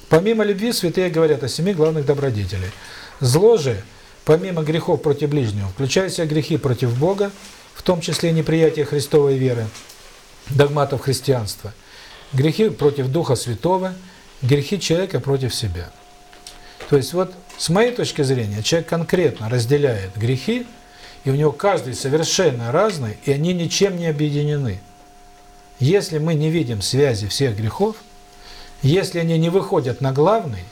[SPEAKER 1] Помимо любви, святые говорят о семи главных добродетелей. Зло же, помимо грехов против ближнего, включает в грехи против Бога, в том числе неприятие Христовой веры, догматов христианства, грехи против Духа Святого, грехи человека против себя. То есть вот с моей точки зрения человек конкретно разделяет грехи, и у него каждый совершенно разный, и они ничем не объединены. Если мы не видим связи всех грехов, если они не выходят на главный,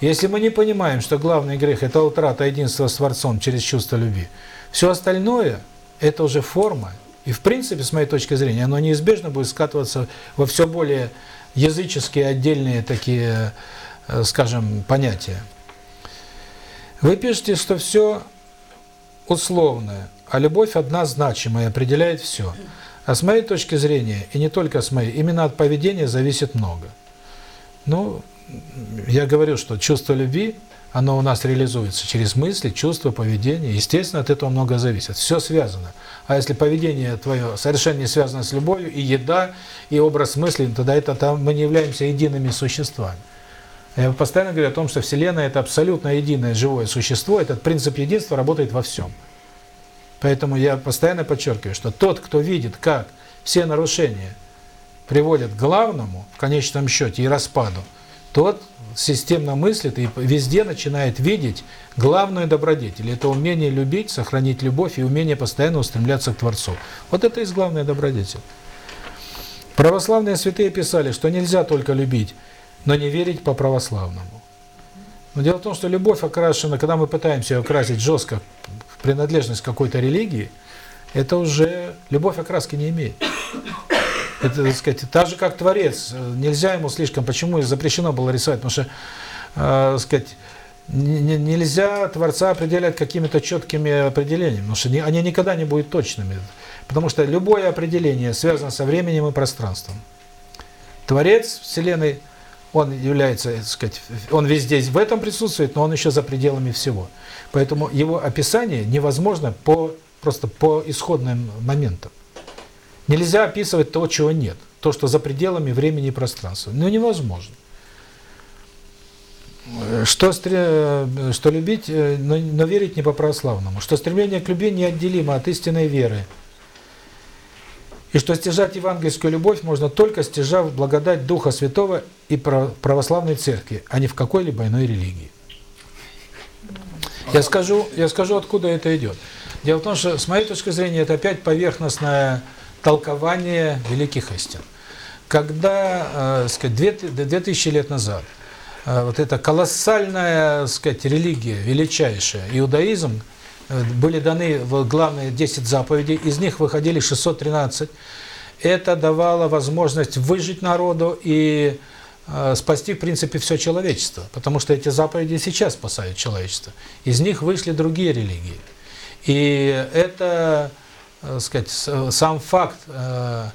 [SPEAKER 1] если мы не понимаем, что главный грех – это утрата единства с Творцом через чувство любви, все остальное – это уже форма, и в принципе, с моей точки зрения, оно неизбежно будет скатываться во все более языческие отдельные такие, э, скажем, понятия. Вы пишете, что все условное, а любовь одна значимая, определяет все. А с моей точки зрения, и не только с моей, именно от поведения зависит много. Ну, я говорю, что чувство любви, оно у нас реализуется через мысли, чувства, поведение. Естественно, от этого много зависит. Все связано. А если поведение твое совершенно не связано с любовью, и еда, и образ мысли, тогда это там мы не являемся едиными существами. Я постоянно говорю о том, что Вселенная – это абсолютно единое живое существо, этот принцип единства работает во всем. Поэтому я постоянно подчеркиваю, что тот, кто видит, как все нарушения приводят к главному, в конечном счете, и распаду, тот системно мыслит и везде начинает видеть главную добродетель. Это умение любить, сохранить любовь и умение постоянно устремляться к Творцу. Вот это есть главная добродетель. Православные святые писали, что нельзя только любить, но не верить по-православному. Но дело в том, что любовь окрашена, когда мы пытаемся окрасить жестко принадлежность какой-то религии, это уже любовь окраски не имеет. Это, так сказать, так же, как Творец. Нельзя ему слишком, почему запрещено было рисовать, потому что, э, сказать, нельзя Творца определять какими-то четкими определениями, потому что они никогда не будут точными. Потому что любое определение связано со временем и пространством. Творец Вселенной, он является, так сказать, он везде в этом присутствует, но он еще за пределами всего. Поэтому его описание невозможно по просто по исходным моментам. Нельзя описывать то, чего нет, то, что за пределами времени и пространства. Ну, невозможно. Что, что любить, э, но, но верить не по-православному. Что стремление к любви неотделимо от истинной веры. И что стяжать евангельскую любовь можно только стяжав благодать Духа Святого и православной церкви, а не в какой-либо иной религии. Я скажу, я скажу, откуда это идет. Дело в том, что, с моей точки зрения, это опять поверхностное толкование великих истин. Когда, э, сказать, 2000 лет назад э, вот эта колоссальная, сказать, религия, величайшая, иудаизм, были даны главные 10 заповедей, из них выходили 613. Это давало возможность выжить народу и э, спасти, в принципе, все человечество. Потому что эти заповеди сейчас спасают человечество. Из них вышли другие религии. И это э, сказать, сам факт, э,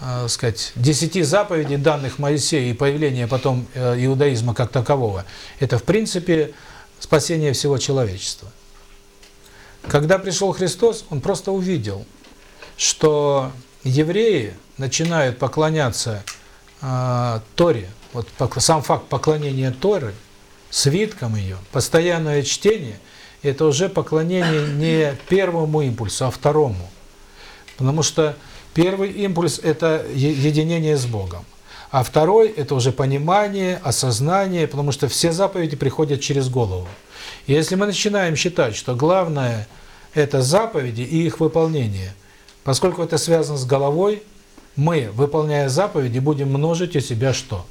[SPEAKER 1] э, сказать, десяти заповедей данных Моисея и появления потом э, иудаизма как такового, это в принципе спасение всего человечества. Когда пришел Христос, Он просто увидел, что евреи начинают поклоняться э, Торе, вот сам факт поклонения Торы, свиткам ее, постоянное чтение – это уже поклонение не первому импульсу, а второму. Потому что первый импульс – это единение с Богом. А второй – это уже понимание, осознание, потому что все заповеди приходят через голову. Если мы начинаем считать, что главное – это заповеди и их выполнение, поскольку это связано с головой, мы, выполняя заповеди, будем множить у себя что?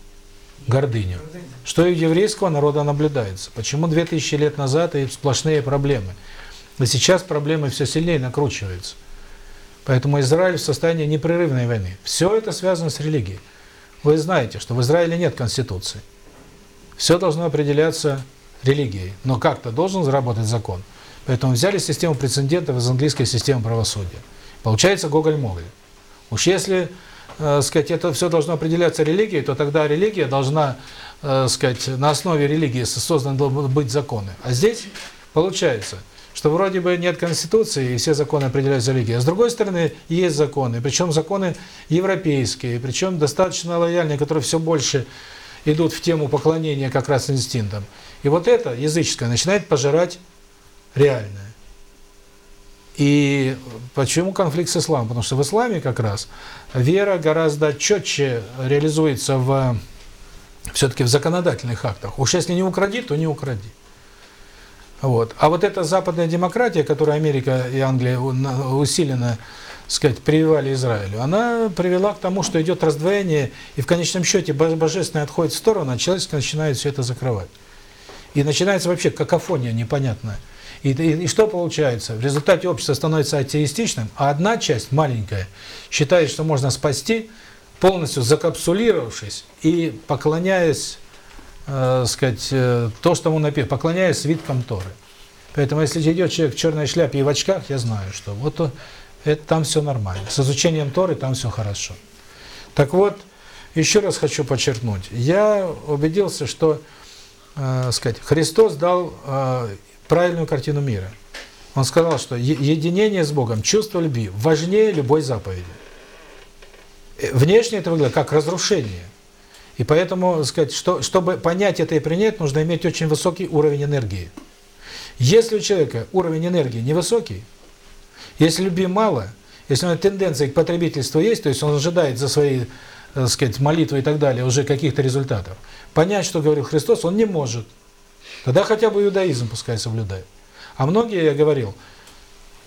[SPEAKER 1] гордыню. Что и у еврейского народа наблюдается. Почему 2000 лет назад и сплошные проблемы. И сейчас проблемы все сильнее накручиваются. Поэтому Израиль в состоянии непрерывной войны. Все это связано с религией. Вы знаете, что в Израиле нет конституции. Все должно определяться религией. Но как-то должен заработать закон. Поэтому взяли систему прецедентов из английской системы правосудия. Получается Гоголь-Моголь. Уж если, э, сказать, это все должно определяться религией, то тогда религия должна, э, сказать, на основе религии созданы быть законы. А здесь получается, что вроде бы нет конституции, и все законы определяются религией. А с другой стороны, есть законы, причем законы европейские, причем достаточно лояльные, которые все больше идут в тему поклонения как раз инстинктам. И вот это, языческое, начинает пожирать реальное. И почему конфликт с исламом? Потому что в исламе как раз вера гораздо четче реализуется в все-таки в законодательных актах. Уж если не укради, то не укради. Вот. А вот эта западная демократия, которую Америка и Англия усиленно, сказать, прививали Израилю, она привела к тому, что идет раздвоение, и в конечном счете божественное отходит в сторону, а человеческое начинает все это закрывать. И начинается вообще какофония непонятная. И, и, и что получается? В результате общество становится атеистичным, а одна часть, маленькая, считает, что можно спасти, полностью закапсулировавшись и поклоняясь, э, сказать, э, то, что ему написано, поклоняясь свиткам Торы. Поэтому, если идет человек в черной шляпе и в очках, я знаю, что вот это, там все нормально. С изучением Торы там все хорошо. Так вот, еще раз хочу подчеркнуть. Я убедился, что, э, сказать, Христос дал э, правильную картину мира. Он сказал, что единение с Богом, чувство любви важнее любой заповеди. Э, внешне это выглядит как разрушение. И поэтому, сказать, что, чтобы понять это и принять, нужно иметь очень высокий уровень энергии. Если у человека уровень энергии невысокий, если любви мало, если у него тенденция к потребительству есть, то есть он ожидает за свои, так э, сказать, молитвы и так далее уже каких-то результатов, понять, что говорил Христос, он не может. Тогда хотя бы иудаизм пускай соблюдает. А многие, я говорил,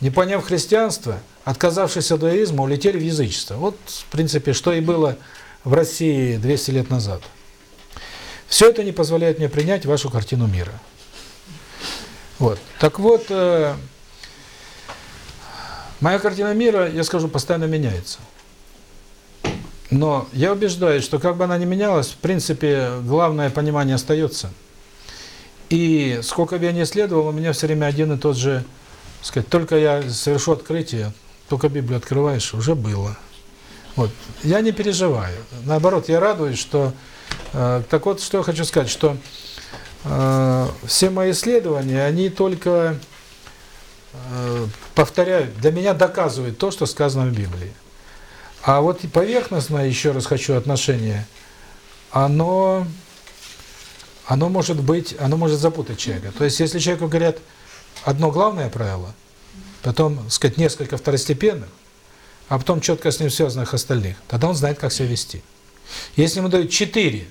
[SPEAKER 1] не поняв христианство, отказавшись от иудаизма, улетели в язычество. Вот, в принципе, что и было в России 200 лет назад. Все это не позволяет мне принять вашу картину мира. Вот. Так вот, э, моя картина мира, я скажу, постоянно меняется. Но я убеждаюсь, что как бы она ни менялась, в принципе, главное понимание остается – и сколько бы я ни исследовал, у меня все время один и тот же, сказать, только я совершу открытие, только Библию открываешь, уже было. Вот. Я не переживаю. Наоборот, я радуюсь, что... Э, так вот, что я хочу сказать, что э, все мои исследования, они только э, повторяют, для меня доказывают то, что сказано в Библии. А вот поверхностное, еще раз хочу, отношение, оно оно может быть, оно может запутать человека. То есть, если человеку говорят одно главное правило, потом, сказать, несколько второстепенных, а потом четко с ним связанных остальных, тогда он знает, как себя вести. Если ему дают четыре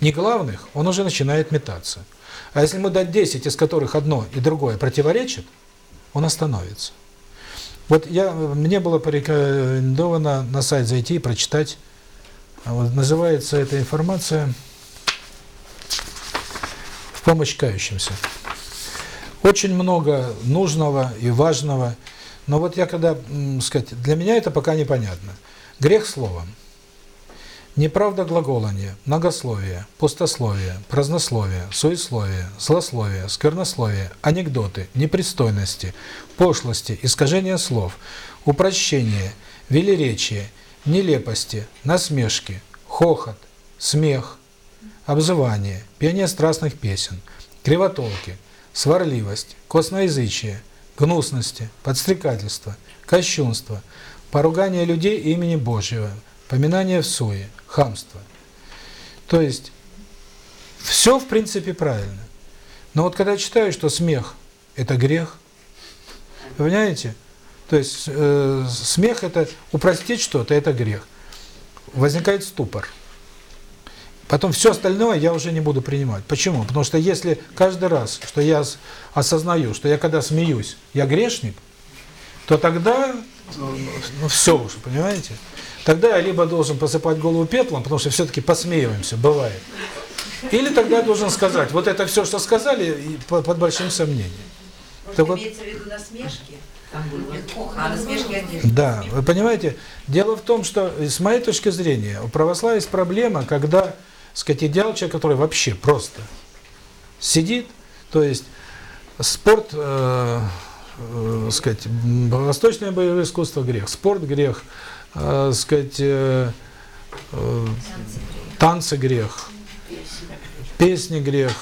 [SPEAKER 1] не главных, он уже начинает метаться. А если ему дать 10, из которых одно и другое противоречит, он остановится. Вот я, мне было порекомендовано на сайт зайти и прочитать, вот, называется эта информация помощь кающимся. Очень много нужного и важного, но вот я когда, сказать, для меня это пока непонятно. Грех словом. Неправда глаголание, многословие, пустословие, празднословие, суесловие, злословие, сквернословие, анекдоты, непристойности, пошлости, искажение слов, упрощение, велеречие, нелепости, насмешки, хохот, смех, обзывание, пение страстных песен, кривотолки, сварливость, косноязычие, гнусности, подстрекательство, кощунство, поругание людей имени Божьего, поминание в суе, хамство. То есть, все в принципе правильно. Но вот когда читаю, что смех – это грех, понимаете? То есть, э, смех – это упростить что-то, это грех. Возникает ступор. Потом все остальное я уже не буду принимать. Почему? Потому что если каждый раз, что я осознаю, что я когда смеюсь, я грешник, то тогда, ну все уже, понимаете? Тогда я либо должен посыпать голову пеплом, потому что все-таки посмеиваемся, бывает. Или тогда должен сказать, вот это все, что сказали, под большим сомнением.
[SPEAKER 7] Может,
[SPEAKER 1] Так вот-
[SPEAKER 7] имеется в виду насмешки? Там было. А насмешки.
[SPEAKER 1] Да, вы понимаете, дело в том, что э, с моей точки зрения у православия есть проблема, когда, так сказать, идеал человека, который вообще просто сидит, то есть спорт, э, э, сказать, восточное боевое искусство грех, спорт грех, э, сказать, э, э, танцы грех, песни грех,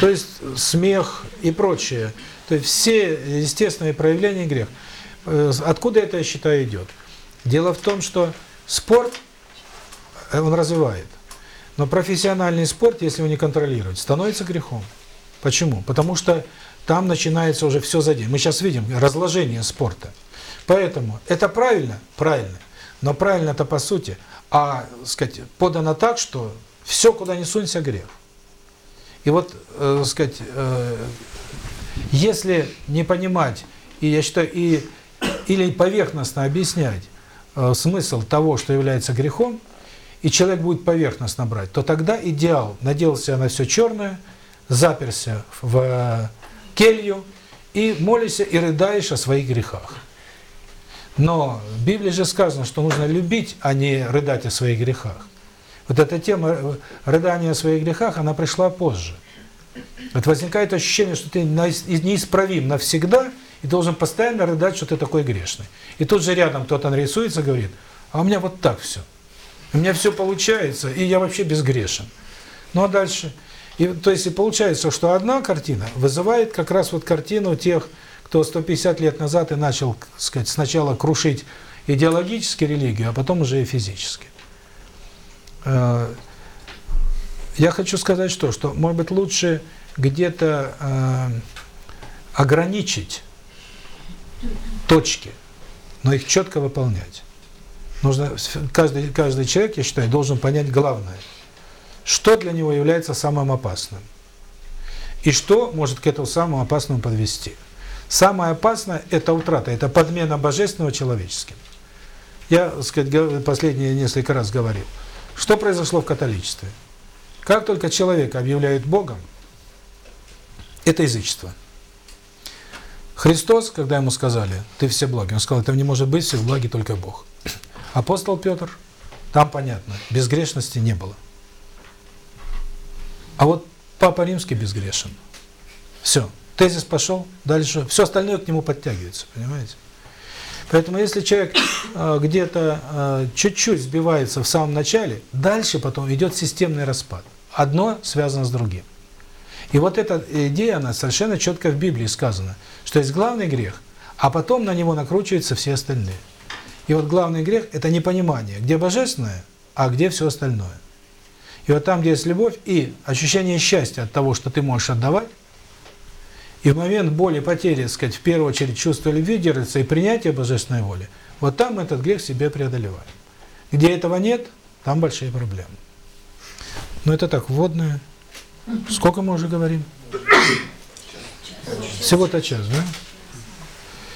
[SPEAKER 1] то есть смех и прочее. То есть все естественные проявления грех. Э, Откуда это, я считаю, идет? Дело в том, что спорт, э, он развивает. Но профессиональный спорт, если его не контролировать, становится грехом. Почему? Потому что там начинается уже все за день. Мы сейчас видим разложение спорта. Поэтому это правильно? Правильно. Но правильно это по сути. А, сказать, подано так, что все, куда ни сунься, грех. И вот, э, сказать, э, если не понимать, и я считаю, и или поверхностно объяснять э, смысл того, что является грехом, и человек будет поверхностно брать, то тогда идеал наделся на все черное, заперся в э, келью и молишься и рыдаешь о своих грехах. Но в Библии же сказано, что нужно любить, а не рыдать о своих грехах. Вот эта тема э, рыдания о своих грехах, она пришла позже. Вот возникает ощущение, что ты неисправим навсегда и должен постоянно рыдать, что ты такой грешный. И тут же рядом кто-то нарисуется, говорит, а у меня вот так все. У меня все получается, и я вообще безгрешен. Ну а дальше? И, то есть и получается, что одна картина вызывает как раз вот картину тех, кто 150 лет назад и начал, сказать, сначала крушить идеологически религию, а потом уже и физически. Э, Я хочу сказать что, что может быть лучше где-то э, ограничить точки, но их четко выполнять. Нужно каждый каждый человек, я считаю, должен понять главное, что для него является самым опасным и что может к этому самому опасному подвести. Самое опасное – это утрата, это подмена божественного человеческим. Я, так сказать, последние несколько раз говорил. Что произошло в католичестве? Как только человека объявляют Богом, это язычество. Христос, когда ему сказали, ты все благи, он сказал, это не может быть, все благи только Бог. Апостол Петр, там понятно, безгрешности не было. А вот Папа Римский безгрешен. Все, тезис пошел, дальше, все остальное к нему подтягивается, понимаете? Поэтому если человек э, где-то э, чуть-чуть сбивается в самом начале, дальше потом идет системный распад. Одно связано с другим. И вот эта идея, она совершенно четко в Библии сказана, что есть главный грех, а потом на него накручиваются все остальные. И вот главный грех – это непонимание, где божественное, а где все остальное. И вот там, где есть любовь и ощущение счастья от того, что ты можешь отдавать, и в момент боли, потери, так сказать, в первую очередь чувство любви держится и принятие божественной воли, вот там этот грех себе преодолевает. Где этого нет, там большие проблемы. Но это так, вводное. Сколько мы уже говорим? Всего-то час, да?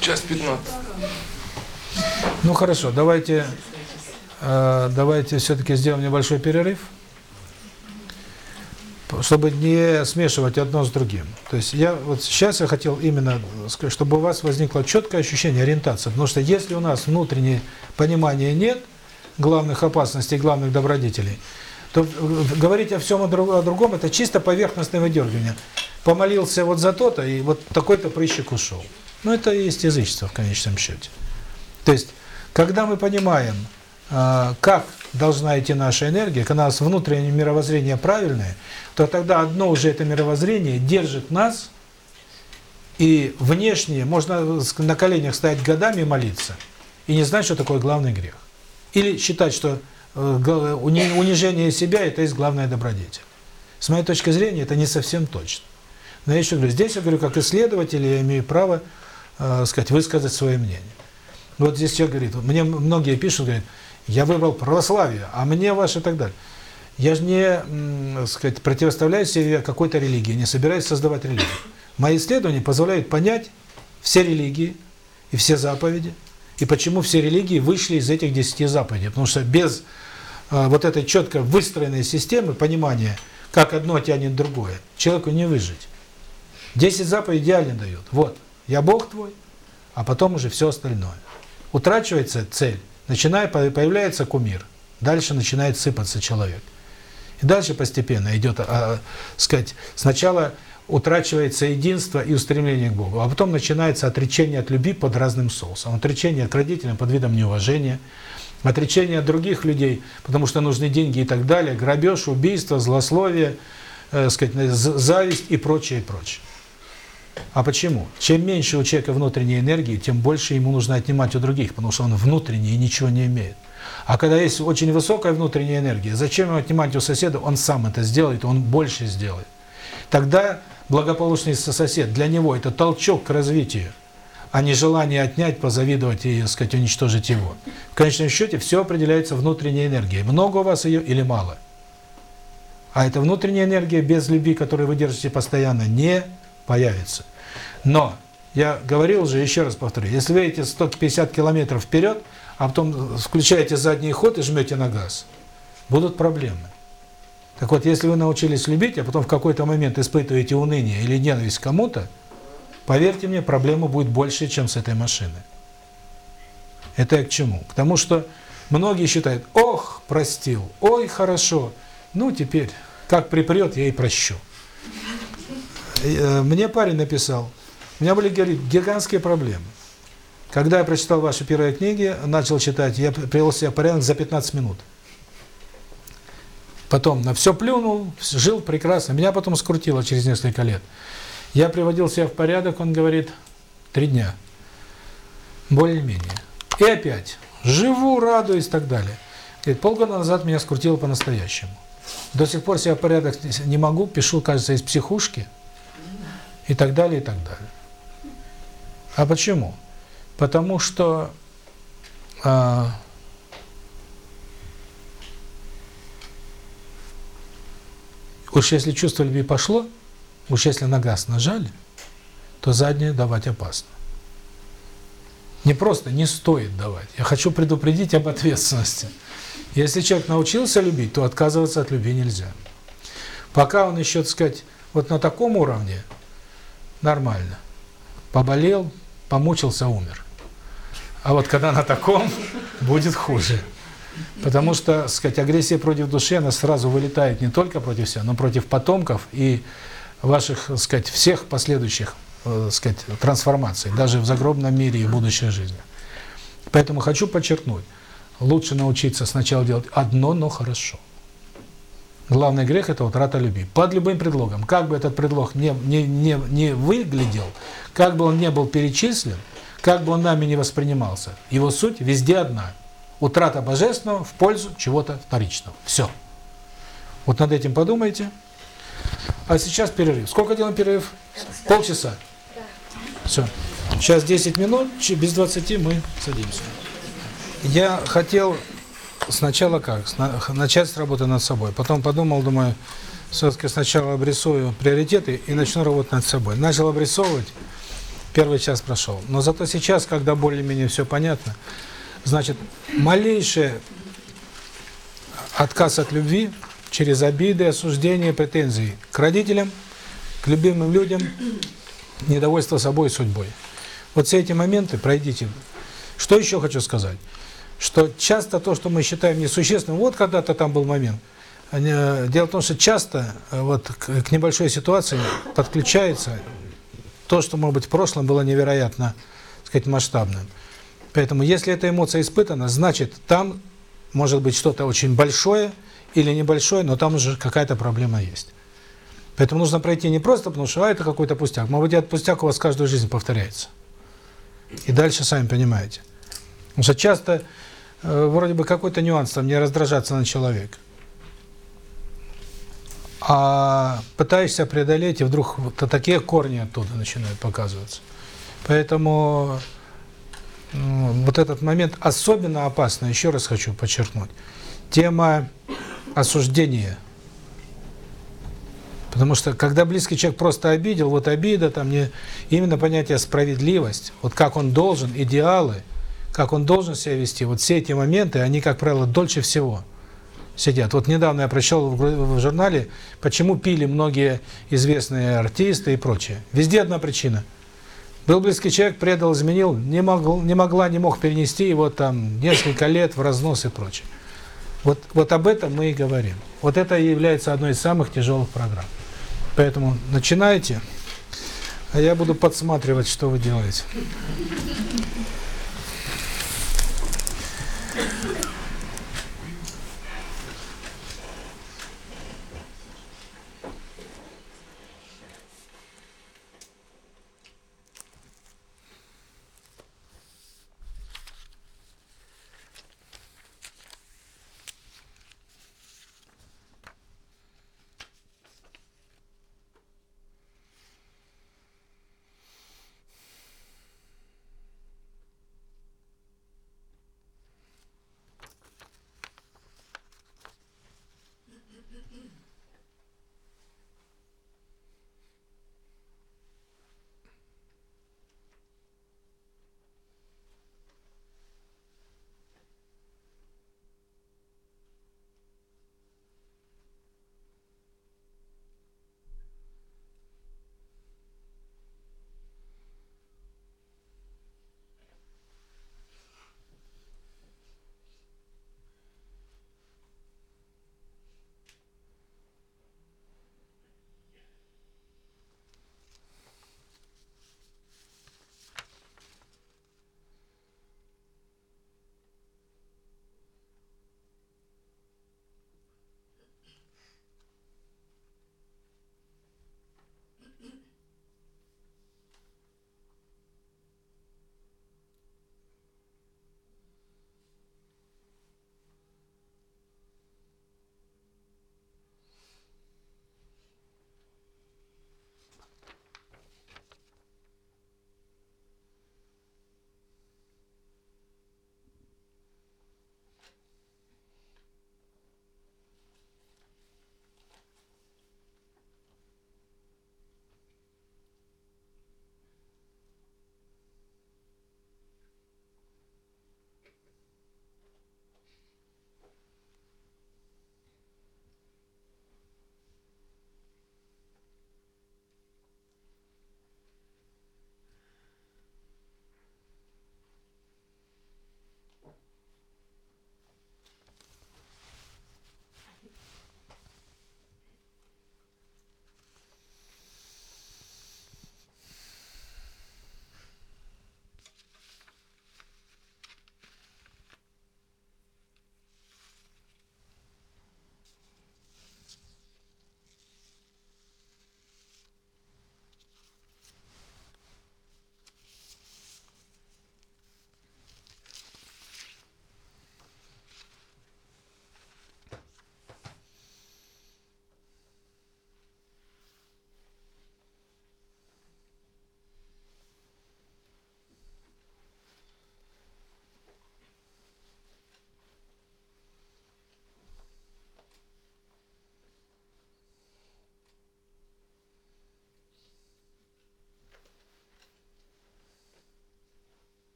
[SPEAKER 8] Час 15.
[SPEAKER 1] Ну хорошо, давайте, э, давайте все-таки сделаем небольшой перерыв, чтобы не смешивать одно с другим. То есть я вот сейчас я хотел именно сказать, чтобы у вас возникло четкое ощущение ориентации, потому что если у нас внутреннее понимания нет главных опасностей, главных добродетелей, то говорить о всем о, друг- о другом это чисто поверхностное выдергивание. Помолился вот за то-то, и вот такой-то прыщик ушел. Ну это и есть язычество в конечном счете. То есть, когда мы понимаем, э, как должна идти наша энергия, когда у нас внутреннее мировоззрение правильное, то тогда одно уже это мировоззрение держит нас, и внешнее, можно на коленях стоять годами молиться, и не знать, что такое главный грех. Или считать, что э, унижение себя – это есть главная добродетель. С моей точки зрения, это не совсем точно. Но я еще говорю, здесь я говорю, как исследователь, я имею право, э, сказать, высказать свое мнение. Вот здесь человек говорит, мне многие пишут, говорят, я выбрал православие, а мне ваше и так далее. Я же не, сказать, противоставляю себе какой-то религии, не собираюсь создавать религию. Мои исследования позволяют понять все религии и все заповеди, и почему все религии вышли из этих десяти заповедей. Потому что без э, вот этой четко выстроенной системы понимания, как одно тянет другое, человеку не выжить. Десять заповедей идеально дают. Вот, я Бог твой, а потом уже все остальное. Утрачивается цель, начинает появляется кумир, дальше начинает сыпаться человек. И дальше постепенно идет, а, а, сказать, сначала утрачивается единство и устремление к Богу, а потом начинается отречение от любви под разным соусом. Отречение от родителей под видом неуважения, отречение от других людей, потому что нужны деньги и так далее, грабеж, убийство, злословие, э, сказать, зависть и прочее, и прочее. А почему? Чем меньше у человека внутренней энергии, тем больше ему нужно отнимать у других, потому что он внутренний и ничего не имеет. А когда есть очень высокая внутренняя энергия, зачем ему отнимать у соседа? Он сам это сделает, он больше сделает. Тогда благополучный сосед, для него это толчок к развитию, а не желание отнять, позавидовать и, так сказать, уничтожить его. В конечном счете все определяется внутренней энергией. Много у вас ее или мало? А эта внутренняя энергия без любви, которую вы держите постоянно, не появится. Но, я говорил уже, еще раз повторю, если вы едете 150 километров вперед, а потом включаете задний ход и жмете на газ, будут проблемы. Так вот, если вы научились любить, а потом в какой-то момент испытываете уныние или ненависть к кому-то, поверьте мне, проблема будет больше, чем с этой машиной. Это я к чему? К тому, что многие считают, ох, простил, ой, хорошо, ну теперь, как припрет, я и прощу. Э, мне парень написал, у меня были, гигантские проблемы. Когда я прочитал ваши первые книги, начал читать, я привел себя в порядок за 15 минут. Потом на все плюнул, жил прекрасно. Меня потом скрутило через несколько лет. Я приводил себя в порядок, он говорит, три дня. Более-менее. И опять. Живу, радуюсь и так далее. Говорит, полгода назад меня скрутило по-настоящему. До сих пор себя в порядок не могу, пишу, кажется, из психушки. И так далее, и так далее. А почему? Потому что... А, Уж если чувство любви пошло, уж если на газ нажали, то заднее давать опасно. Не просто не стоит давать. Я хочу предупредить об ответственности. Если человек научился любить, то отказываться от любви нельзя. Пока он еще, так сказать, вот на таком уровне, нормально. Поболел, помучился, умер. А вот когда на таком, будет хуже. Потому что, сказать, агрессия против души, она сразу вылетает не только против себя, но против потомков и ваших, сказать, всех последующих, э, сказать, трансформаций, даже в загробном мире и в будущей жизни. Поэтому хочу подчеркнуть, лучше научиться сначала делать одно, но хорошо. Главный грех – это утрата любви. Под любым предлогом. Как бы этот предлог не, не, не, не выглядел, как бы он не был перечислен, как бы он нами не воспринимался, его суть везде одна – Утрата божественного в пользу чего-то вторичного. Все. Вот над этим подумайте. А сейчас перерыв. Сколько делаем перерыв? Полчаса? Все. Сейчас 10 минут, без 20 мы садимся. Я хотел сначала как? Начать с работы над собой. Потом подумал, думаю, все-таки сначала обрисую приоритеты и начну работать над собой. Начал обрисовывать, первый час прошел. Но зато сейчас, когда более-менее все понятно, Значит, малейший отказ от любви через обиды, осуждения, претензии к родителям, к любимым людям, недовольство собой и судьбой. Вот все эти моменты пройдите. Что еще хочу сказать? Что часто то, что мы считаем несущественным, вот когда-то там был момент. Дело в том, что часто э, вот к небольшой ситуации подключается то, что, может быть, в прошлом было невероятно, сказать, масштабным. Поэтому, если эта эмоция испытана, значит, там может быть что-то очень большое или небольшое, но там уже какая-то проблема есть. Поэтому нужно пройти не просто, потому что а, это какой-то пустяк. Может быть, этот пустяк у вас каждую жизнь повторяется. И дальше сами понимаете. Потому что часто э, вроде бы какой-то нюанс там не раздражаться на человека. А пытаешься преодолеть, и вдруг вот такие корни оттуда начинают показываться. Поэтому вот этот момент особенно опасно, еще раз хочу подчеркнуть. Тема осуждения. Потому что когда близкий человек просто обидел, вот обида, там не именно понятие справедливость, вот как он должен, идеалы, как он должен себя вести, вот все эти моменты, они, как правило, дольше всего сидят. Вот недавно я прочел в, журнале, почему пили многие известные артисты и прочее. Везде одна причина. Был близкий человек, предал, изменил, не, могл, не могла, не мог перенести его там несколько лет в разнос и прочее. Вот, вот об этом мы и говорим. Вот это является одной из самых тяжелых программ. Поэтому начинайте, а я буду подсматривать, что вы делаете.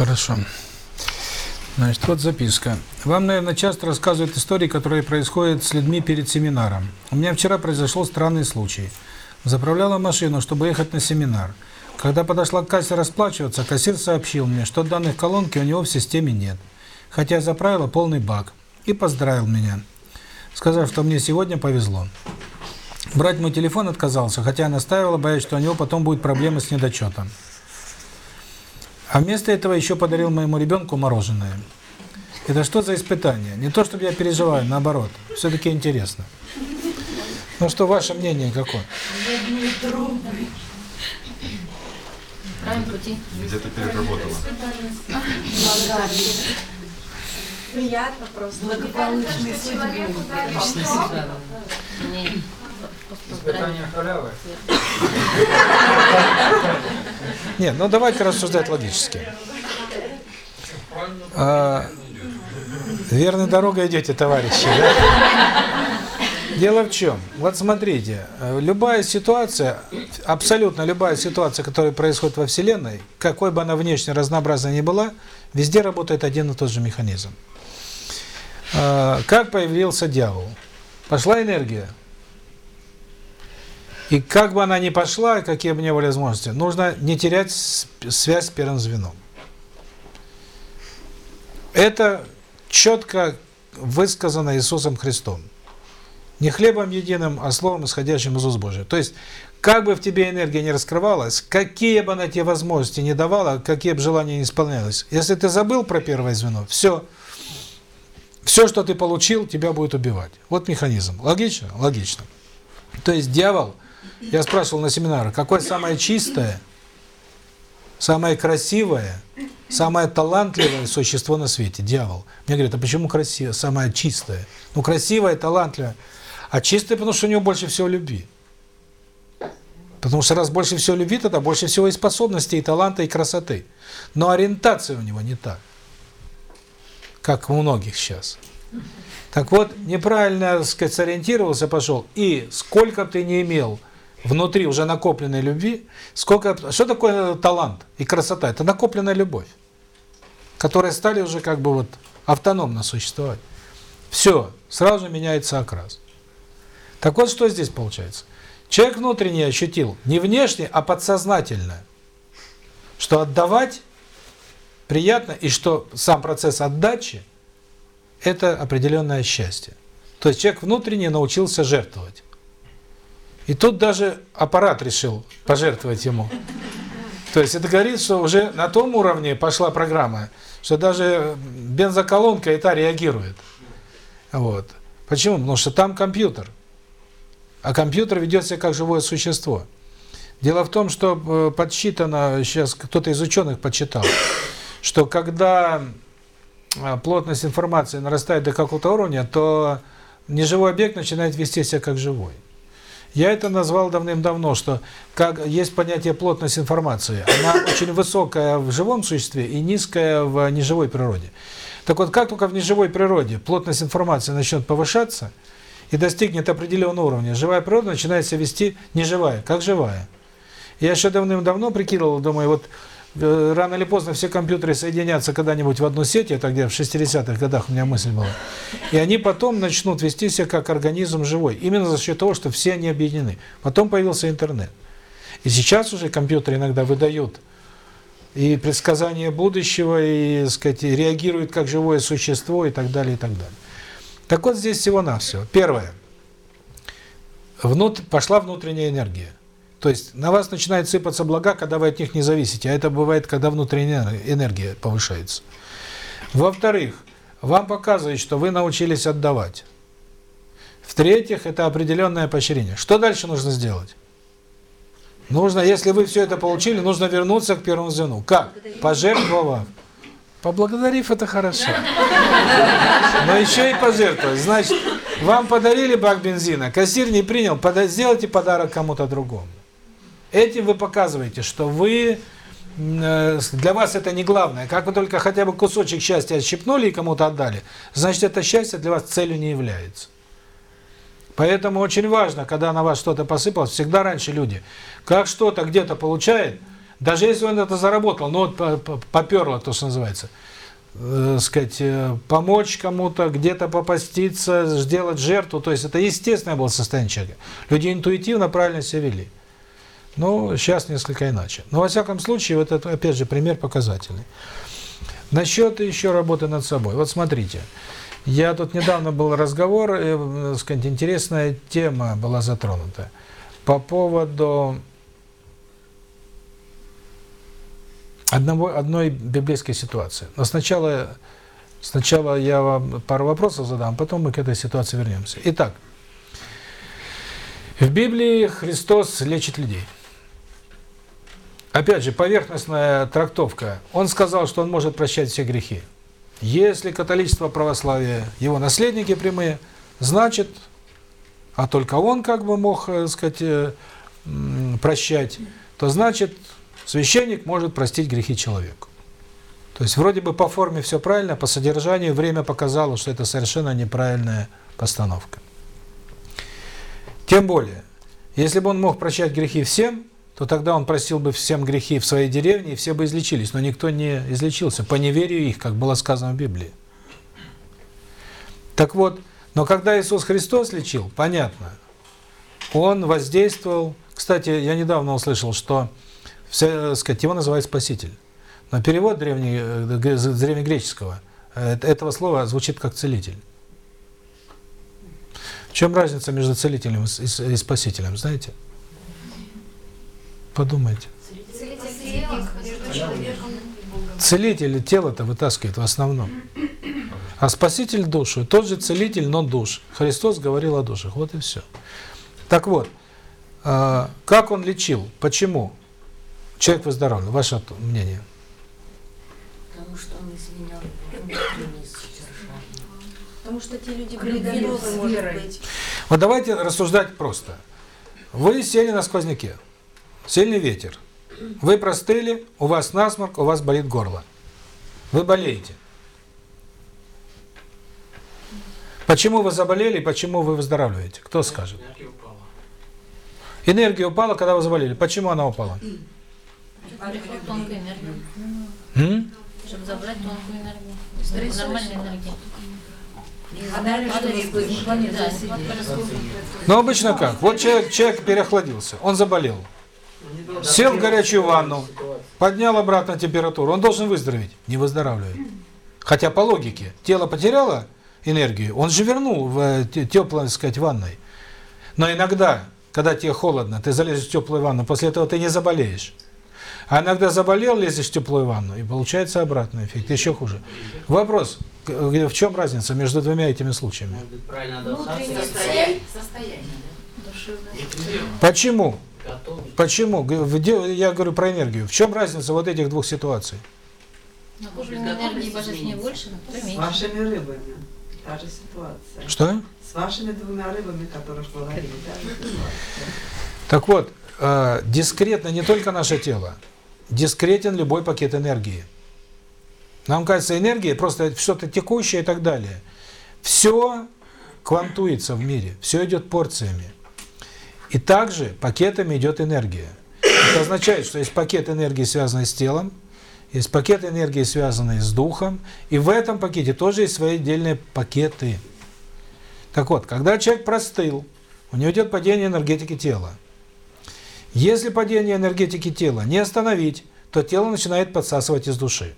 [SPEAKER 1] Хорошо. Значит, вот записка. Вам, наверное, часто рассказывают истории, которые происходят с людьми перед семинаром. У меня вчера произошел странный случай. Заправляла машину, чтобы ехать на семинар. Когда подошла к кассе расплачиваться, кассир сообщил мне, что данных колонки у него в системе нет. Хотя я заправила полный бак. И поздравил меня, сказав, что мне сегодня повезло. Брать мой телефон отказался, хотя настаивала, боясь, что у него потом будет проблемы с недочетом. А вместо этого еще подарил моему ребенку мороженое. Это что за испытание? Не то, чтобы я переживаю, наоборот. Все-таки интересно. Ну что, ваше мнение какое?
[SPEAKER 8] Где-то переработала.
[SPEAKER 5] Приятно просто. Благополучной судьбы.
[SPEAKER 4] Не.
[SPEAKER 6] Испытание халявы.
[SPEAKER 1] Нет, ну давайте рассуждать логически. А, верной дорогой идете, товарищи. да? Дело в чем? Вот смотрите, любая ситуация, абсолютно любая ситуация, которая происходит во Вселенной, какой бы она внешне разнообразной ни была, везде работает один и тот же механизм. А, Как появился дьявол? Пошла энергия. И как бы она ни пошла, какие бы ни были возможности, нужно не терять связь с первым звеном. Это четко высказано Иисусом Христом. Не хлебом единым, а словом, исходящим из уст Божьих. То есть, как бы в тебе энергия не раскрывалась, какие бы она тебе возможности не давала, какие бы желания не исполнялись, если ты забыл про первое звено, все, все, что ты получил, тебя будет убивать. Вот механизм. Логично? Логично. То есть дьявол, я спрашивал на семинарах, какое самое чистое, самое красивое, самое талантливое существо на свете? Дьявол. Мне говорят, а почему красивое, самое чистое? Ну, красивое, талантливое. А чистое, потому что у него больше всего любви. Потому что раз больше всего любви, тогда больше всего и способностей, и таланта, и красоты. Но ориентация у него не так, как у многих сейчас. Так вот, неправильно, так сказать, сориентировался, пошел, и сколько ты не имел внутри уже накопленной любви, сколько... Что такое талант и красота? Это накопленная любовь, которые стали уже как бы вот автономно существовать. Все, сразу меняется окрас. Так вот, что здесь получается? Человек внутренне ощутил, не внешне, а подсознательно, что отдавать приятно, и что сам процесс отдачи – это определенное счастье. То есть человек внутренне научился жертвовать. И тут даже аппарат решил пожертвовать ему. То есть это говорит, что уже на том уровне пошла программа, что даже бензоколонка и та реагирует. Вот. Почему? Потому что там компьютер. А компьютер ведет себя как живое существо. Дело в том, что э, подсчитано, сейчас кто-то из ученых подсчитал, что когда э, плотность информации нарастает до какого-то уровня, то неживой объект начинает вести себя как живой. Я это назвал давным-давно, что как есть понятие плотность информации. Она очень высокая в живом существе и низкая в неживой природе. Так вот, как только в неживой природе плотность информации начнет повышаться и достигнет определенного уровня, живая природа начинает себя вести неживая, как живая. Я еще давным-давно прикидывал, думаю, вот рано или поздно все компьютеры соединятся когда-нибудь в одну сеть, это где в 60-х годах у меня мысль была, и они потом начнут вести себя как организм живой, именно за счет того, что все они объединены. Потом появился интернет. И сейчас уже компьютеры иногда выдают и предсказания будущего, и, сказать, и реагируют как живое существо, и так далее, и так далее. Так вот здесь всего-навсего. Первое. Внут... Пошла внутренняя энергия. То есть на вас начинает сыпаться блага, когда вы от них не зависите, а это бывает, когда внутренняя энергия повышается. Во-вторых, вам показывает, что вы научились отдавать. В-третьих, это определенное поощрение. Что дальше нужно сделать? Нужно, если вы все это получили, нужно вернуться к первому звену. Как? Пожертвовав. Поблагодарив, это хорошо. Но еще и пожертвовать. Значит, вам подарили бак бензина, кассир не принял, сделайте подарок кому-то другому. Этим вы показываете, что вы, э, для вас это не главное. Как вы только хотя бы кусочек счастья отщипнули и кому-то отдали, значит, это счастье для вас целью не является. Поэтому очень важно, когда на вас что-то посыпалось, всегда раньше люди, как что-то где-то получает, Даже если он это заработал, ну вот по- по- поперло, то, что называется, э, сказать, э, помочь кому-то, где-то попаститься, сделать жертву, то есть это естественное было состояние человека. Люди интуитивно правильно себя вели. Ну, сейчас несколько иначе. Но, во всяком случае, вот это, опять же, пример показательный. Насчет еще работы над собой. Вот смотрите, я тут недавно был разговор, э, сказать, интересная тема была затронута по поводу одного, одной библейской ситуации. Но сначала, сначала я вам пару вопросов задам, потом мы к этой ситуации вернемся. Итак, в Библии Христос лечит людей. Опять же, поверхностная трактовка. Он сказал, что он может прощать все грехи. Если католичество, православие, его наследники прямые, значит, а только он как бы мог, э, сказать, э, прощать, то значит, священник может простить грехи человеку. То есть вроде бы по форме все правильно, по содержанию время показало, что это совершенно неправильная постановка. Тем более, если бы он мог прощать грехи всем, то тогда он простил бы всем грехи в своей деревне, и все бы излечились. Но никто не излечился по неверию их, как было сказано в Библии. Так вот, но когда Иисус Христос лечил, понятно, Он воздействовал... Кстати, я недавно услышал, что все, сказать, его называют Спаситель. Но перевод э, древнегреческого э, этого слова звучит как целитель. В чем разница между целителем и спасителем, знаете? Подумайте. Целитель тело-то вытаскивает в основном. А спаситель душу. Тот же целитель, но душ. Христос говорил о душах. Вот и все. Так вот, как он лечил? Почему? Человек выздоровел. Ваше мнение?
[SPEAKER 2] Потому что он содержание.
[SPEAKER 5] Потому что те люди были готовы, может быть.
[SPEAKER 1] Вот давайте рассуждать просто. Вы сели на сквозняке. Сильный ветер. Вы простыли, у вас насморк, у вас болит горло. Вы болеете. Почему вы заболели и почему вы выздоравливаете? Кто скажет? Энергия упала, когда вы заболели. Почему она упала?
[SPEAKER 4] Тонкая энергия.
[SPEAKER 1] М?
[SPEAKER 4] Чтобы забрать тонкую энергию. Нормальная энергия.
[SPEAKER 1] Ну, обычно как? Вот человек, человек переохладился, он заболел. Сел в горячую ванну, поднял обратно температуру, он должен выздороветь. Не выздоравливает. Хотя по логике, тело потеряло энергию, он же вернул в теплой, так сказать, ванной. Но иногда, когда тебе холодно, ты залезешь в теплую ванну, после этого ты не заболеешь. А иногда заболел, лезешь в теплую ванну, и получается обратный эффект, еще хуже. Вопрос, в чем разница между двумя этими случаями? Почему? Почему? Я говорю про энергию. В чем разница вот этих двух ситуаций?
[SPEAKER 4] На уровне энергии божественнее больше, на то
[SPEAKER 7] С вашими рыбами. Та же ситуация.
[SPEAKER 1] Что?
[SPEAKER 7] С вашими двумя рыбами, которых вы ловили, та же ситуация.
[SPEAKER 1] Так вот, э, дискретно не только наше тело, дискретен любой пакет энергии. Нам кажется, энергия просто что-то текущее и так далее. Все квантуется в мире, все идет порциями. И также пакетами идет энергия. Это означает, что есть пакет энергии, связанный с телом, есть пакет энергии, связанный с духом, и в этом пакете тоже есть свои отдельные пакеты. Так вот, когда человек простыл, у него идет падение энергетики тела. Если падение энергетики тела не остановить, то тело начинает подсасывать из души.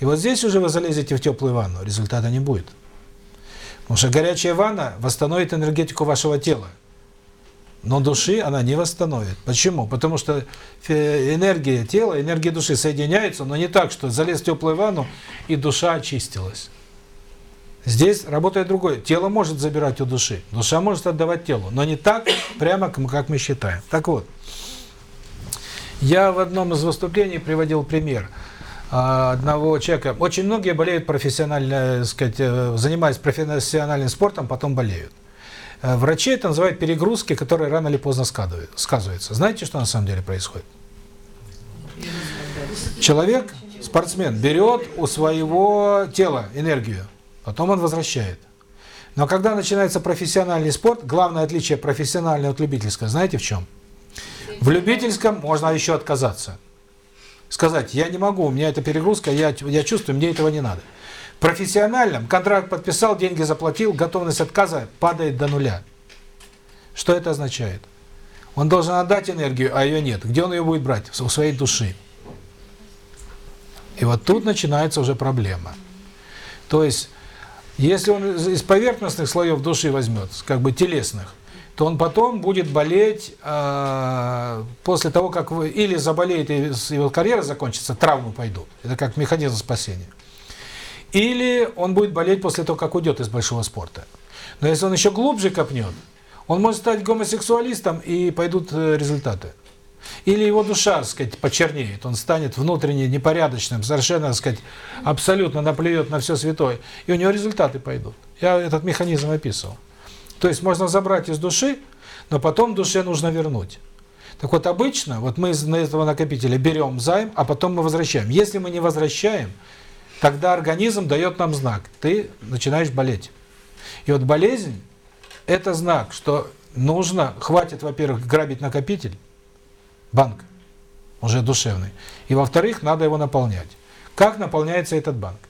[SPEAKER 1] И вот здесь уже вы залезете в теплую ванну, результата не будет. Потому что горячая ванна восстановит энергетику вашего тела. Но души она не восстановит. Почему? Потому что энергия тела, энергия души соединяются, но не так, что залез в теплую ванну и душа очистилась. Здесь работает другое. Тело может забирать у души, душа может отдавать телу, но не так, прямо как мы считаем. Так вот, я в одном из выступлений приводил пример одного человека. Очень многие болеют профессионально, сказать, занимаясь профессиональным спортом, потом болеют. Врачи это называют перегрузки, которые рано или поздно сказываются. Знаете, что на самом деле происходит? Человек, спортсмен, берет у своего тела энергию, потом он возвращает. Но когда начинается профессиональный спорт, главное отличие профессионального от любительского, знаете в чем? В любительском можно еще отказаться. сказать, я не могу, у меня это перегрузка, я, я чувствую, мне этого не надо. Профессиональном контракт подписал, деньги заплатил, готовность отказа падает до нуля. Что это означает? Он должен отдать энергию, а ее нет. Где он ее будет брать? У своей души. И вот тут начинается уже проблема. То есть, если он из поверхностных слоев души возьмет, как бы телесных, то он потом будет болеть э, после того, как вы или заболеет и его карьера закончится, травмы пойдут. Это как механизм спасения. Или он будет болеть после того, как уйдет из большого спорта. Но если он еще глубже копнет, он может стать гомосексуалистом и пойдут э, результаты. Или его душа, так сказать, почернеет, он станет внутренне непорядочным, совершенно, так сказать, абсолютно наплюет на все святое, и у него результаты пойдут. Я этот механизм описывал. То есть можно забрать из души, но потом душе нужно вернуть. Так вот, обычно, вот мы из этого накопителя берем займ, а потом мы возвращаем. Если мы не возвращаем, тогда организм дает нам знак, ты начинаешь болеть. И вот болезнь – это знак, что нужно, хватит, во-первых, грабить накопитель, банк, уже душевный, и, во-вторых, надо его наполнять. Как наполняется этот банк?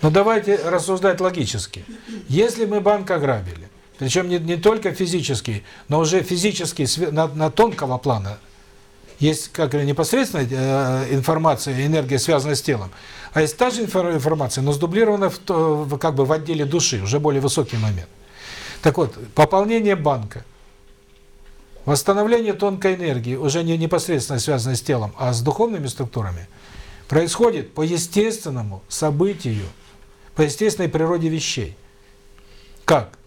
[SPEAKER 1] Но давайте рассуждать логически. Если мы банк ограбили, причем не, не только физически, но уже физически на, на тонкого плана, есть как непосредственно э, информация, энергия связана с телом, а есть та же информация, но сдублирована в, как бы в отделе души, уже более высокий момент. Так вот, пополнение банка, восстановление тонкой энергии, уже не непосредственно связано с телом, а с духовными структурами, происходит по естественному событию, по естественной природе вещей. Как?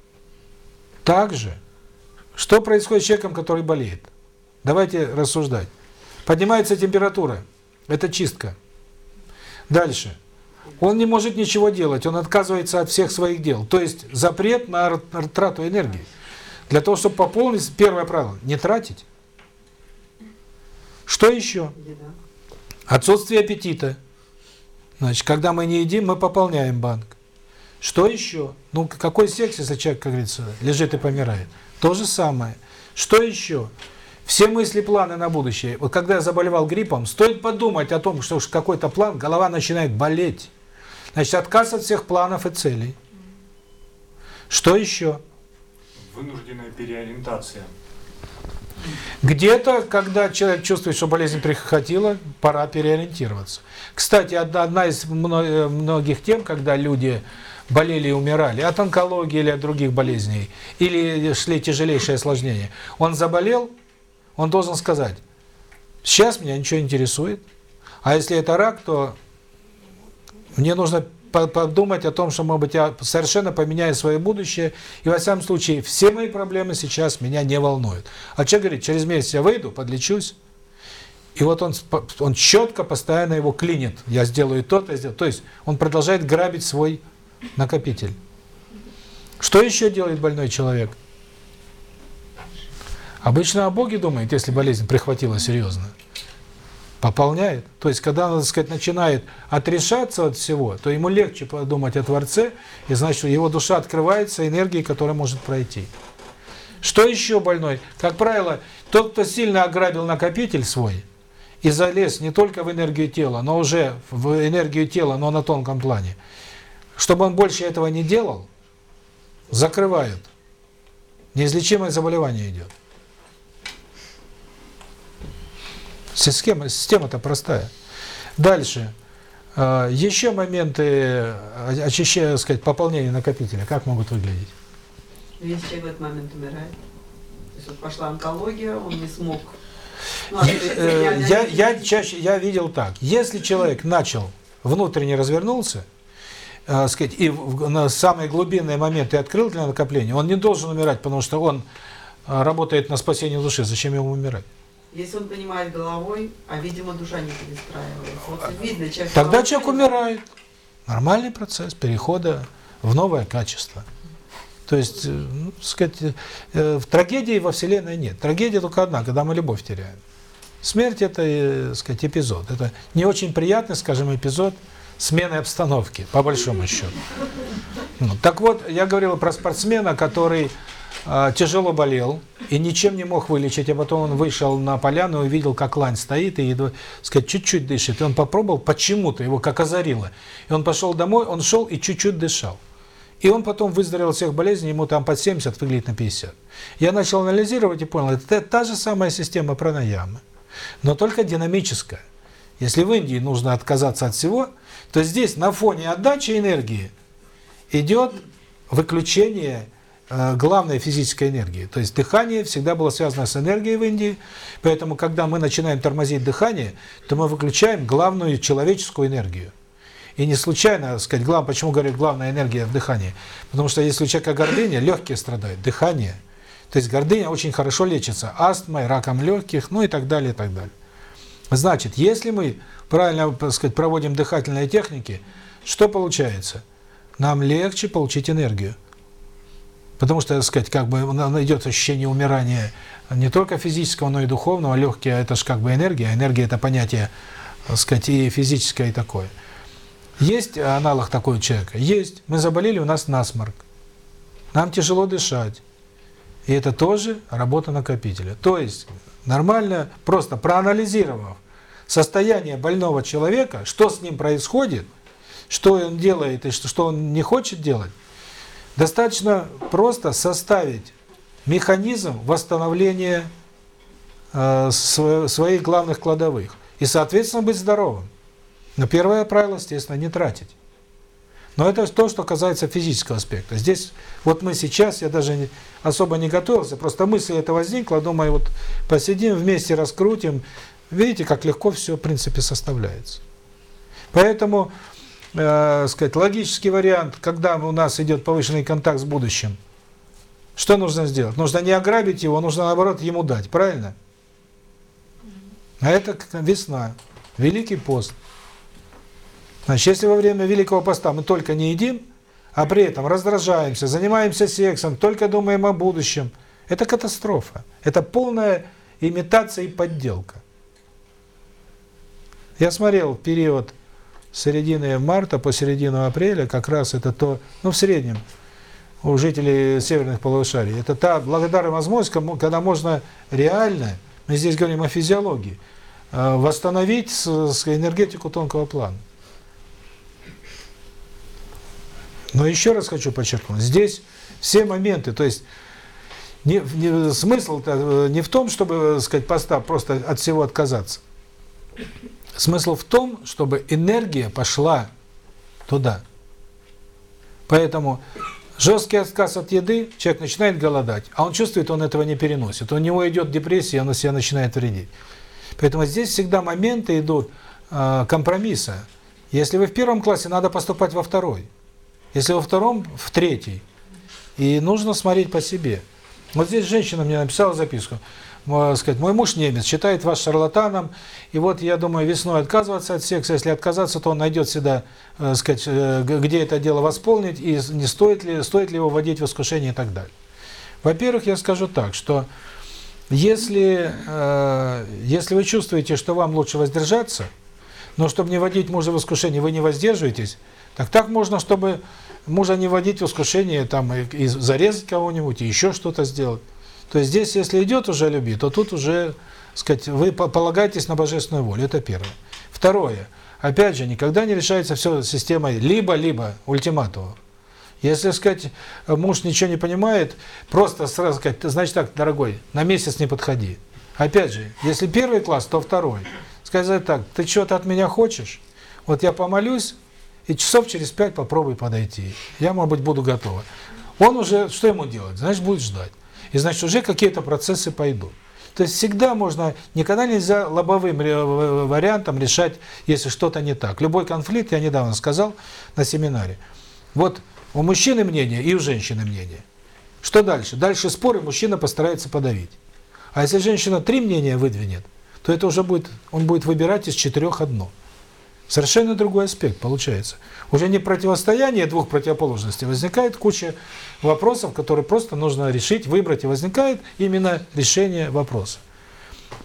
[SPEAKER 1] Так же, что происходит с человеком, который болеет? Давайте рассуждать. Поднимается температура, это чистка. Дальше. Он не может ничего делать, он отказывается от всех своих дел. То есть запрет на трату энергии. Для того, чтобы пополнить, первое правило – не тратить. Что еще? Отсутствие аппетита. Значит, когда мы не едим, мы пополняем банк. Что еще? Ну, какой секс, если человек, как говорится, лежит и помирает? То же самое. Что еще? Все мысли, планы на будущее. Вот когда я заболевал гриппом, стоит подумать о том, что какой-то план, голова начинает болеть. Значит, отказ от всех планов и целей. Что еще?
[SPEAKER 3] Вынужденная переориентация.
[SPEAKER 1] Где-то, когда человек чувствует, что болезнь прихватила, пора переориентироваться. Кстати, одна, одна из многих тем, когда люди болели и умирали, от онкологии или от других болезней, или шли тяжелейшие осложнения, он заболел, он должен сказать, сейчас меня ничего не интересует, а если это рак, то мне нужно подумать о том, что, может быть, я совершенно поменяю свое будущее, и, во всяком случае, все мои проблемы сейчас меня не волнуют. А человек говорит, через месяц я выйду, подлечусь, и вот он, он четко, постоянно его клинит. Я сделаю то-то, я сделаю. То есть он продолжает грабить свой накопитель. Что еще делает больной человек? Обычно о Боге думает, если болезнь прихватила серьезно. Пополняет. То есть, когда так сказать, начинает отрешаться от всего, то ему легче подумать о Творце, и значит, его душа открывается энергией, которая может пройти. Что еще больной? Как правило, тот, кто сильно ограбил накопитель свой, и залез не только в энергию тела, но уже в энергию тела, но на тонком плане, чтобы он больше этого не делал, закрывают. Неизлечимое заболевание идет. Система, система-то простая. Дальше. А, еще моменты очищения, сказать, пополнения накопителя, как могут выглядеть?
[SPEAKER 7] Если человек в этот момент умирает, то есть вот пошла онкология, он не смог. Ну,
[SPEAKER 1] э, я, я чаще я видел так. Если человек начал внутренне развернулся, э, сказать, и в, на самые глубинные моменты открыл для накопления, он не должен умирать, потому что он работает на спасение души. Зачем ему умирать?
[SPEAKER 7] Если он понимает головой, а, видимо, душа не перестраивается. Вот видно, человек
[SPEAKER 1] Тогда человек умирает. Нормальный процесс перехода в новое качество. То есть, э, ну, сказать, э, в трагедии во Вселенной нет. Трагедия только одна, когда мы любовь теряем. Смерть – это, э, сказать, эпизод. Это не очень приятный, скажем, эпизод смены обстановки, по большому счету. Ну, так вот, я говорил про спортсмена, который тяжело болел и ничем не мог вылечить, а потом он вышел на поляну и увидел, как лань стоит и, сказать, чуть-чуть дышит. И он попробовал, почему-то его как озарило. И он пошел домой, он шел и чуть-чуть дышал. И он потом выздоровел всех болезней, ему там под 70, выглядит на 50. Я начал анализировать и понял, это та же самая система пранаямы, но только динамическая. Если в Индии нужно отказаться от всего, то здесь на фоне отдачи энергии идет выключение э, главной физической энергии. То есть дыхание всегда было связано с энергией в Индии, поэтому когда мы начинаем тормозить дыхание, то мы выключаем главную человеческую энергию. И не случайно, сказать, глав, почему говорят главная энергия в дыхании? Потому что если у человека гордыня, легкие страдают, дыхание. То есть гордыня очень хорошо лечится астмой, раком легких, ну и так далее, и так далее. Значит, если мы правильно, так сказать, проводим дыхательные техники, что получается? Нам легче получить энергию. Потому что, так сказать, как бы идет ощущение умирания не только физического, но и духовного. Легкие – это же как бы энергия. Энергия – это понятие, так сказать, и физическое, и такое. Есть аналог такой человека? Есть. Мы заболели, у нас насморк. Нам тяжело дышать. И это тоже работа накопителя. То есть, нормально, просто проанализировав состояние больного человека, что с ним происходит, что он делает и что он не хочет делать, достаточно просто составить механизм восстановления э, своих главных кладовых. И, соответственно, быть здоровым. Но первое правило, естественно, не тратить. Но это то, что касается физического аспекта. Здесь, вот мы сейчас, я даже не, особо не готовился, просто мысль эта возникла, думаю, вот посидим вместе, раскрутим. Видите, как легко все, в принципе, составляется. Поэтому, э, сказать, логический вариант, когда у нас идет повышенный контакт с будущим, что нужно сделать? Нужно не ограбить его, нужно, наоборот, ему дать, правильно? А это весна, Великий пост. Значит, если во время Великого Поста мы только не едим, а при этом раздражаемся, занимаемся сексом, только думаем о будущем, это катастрофа. Это полная имитация и подделка. Я смотрел период с середины марта по середину апреля, как раз это то, ну в среднем, у жителей северных полушарий, это та благодарная возможность, когда можно реально, мы здесь говорим о физиологии, э, восстановить энергетику тонкого плана. Но еще раз хочу подчеркнуть, здесь все моменты, то есть не, не, смысл -то не в том, чтобы, сказать, поста просто от всего отказаться. Смысл в том, чтобы энергия пошла туда. Поэтому жесткий отказ от еды, человек начинает голодать, а он чувствует, он этого не переносит. У него идет депрессия, он себя начинает вредить. Поэтому здесь всегда моменты идут э, компромисса. Если вы в первом классе, надо поступать во второй. Если во втором, в третий. И нужно смотреть по себе. Вот здесь женщина мне написала записку. Сказать, мой муж немец, считает вас шарлатаном, и вот я думаю весной отказываться от секса, если отказаться, то он найдет всегда, э, сказать, э, где это дело восполнить, и не стоит ли, стоит ли его вводить в искушение и так далее. Во-первых, я скажу так, что если, э, если вы чувствуете, что вам лучше воздержаться, но чтобы не вводить мужа в искушение, вы не воздерживаетесь, так так можно, чтобы мужа не вводить в искушение, там, и, и зарезать кого-нибудь, и еще что-то сделать. То есть здесь, если идет уже любви, то тут уже, сказать, вы полагаетесь на божественную волю. Это первое. Второе. Опять же, никогда не решается все системой либо-либо ультиматума. Если, сказать, муж ничего не понимает, просто сразу сказать, значит так, дорогой, на месяц не подходи. Опять же, если первый класс, то второй. Сказать так, ты что-то от меня хочешь? Вот я помолюсь, и часов через пять попробуй подойти. Я, может быть, буду готова. Он уже, что ему делать? Значит, будет ждать. И значит, уже какие-то процессы пойдут. То есть всегда можно, никогда нельзя лобовым вариантом решать, если что-то не так. Любой конфликт, я недавно сказал на семинаре, вот у мужчины мнение и у женщины мнение. Что дальше? Дальше споры мужчина постарается подавить. А если женщина три мнения выдвинет, то это уже будет, он будет выбирать из четырех одно. Совершенно другой аспект получается. Уже не противостояние двух противоположностей, возникает куча вопросов, которые просто нужно решить, выбрать, и возникает именно решение вопроса.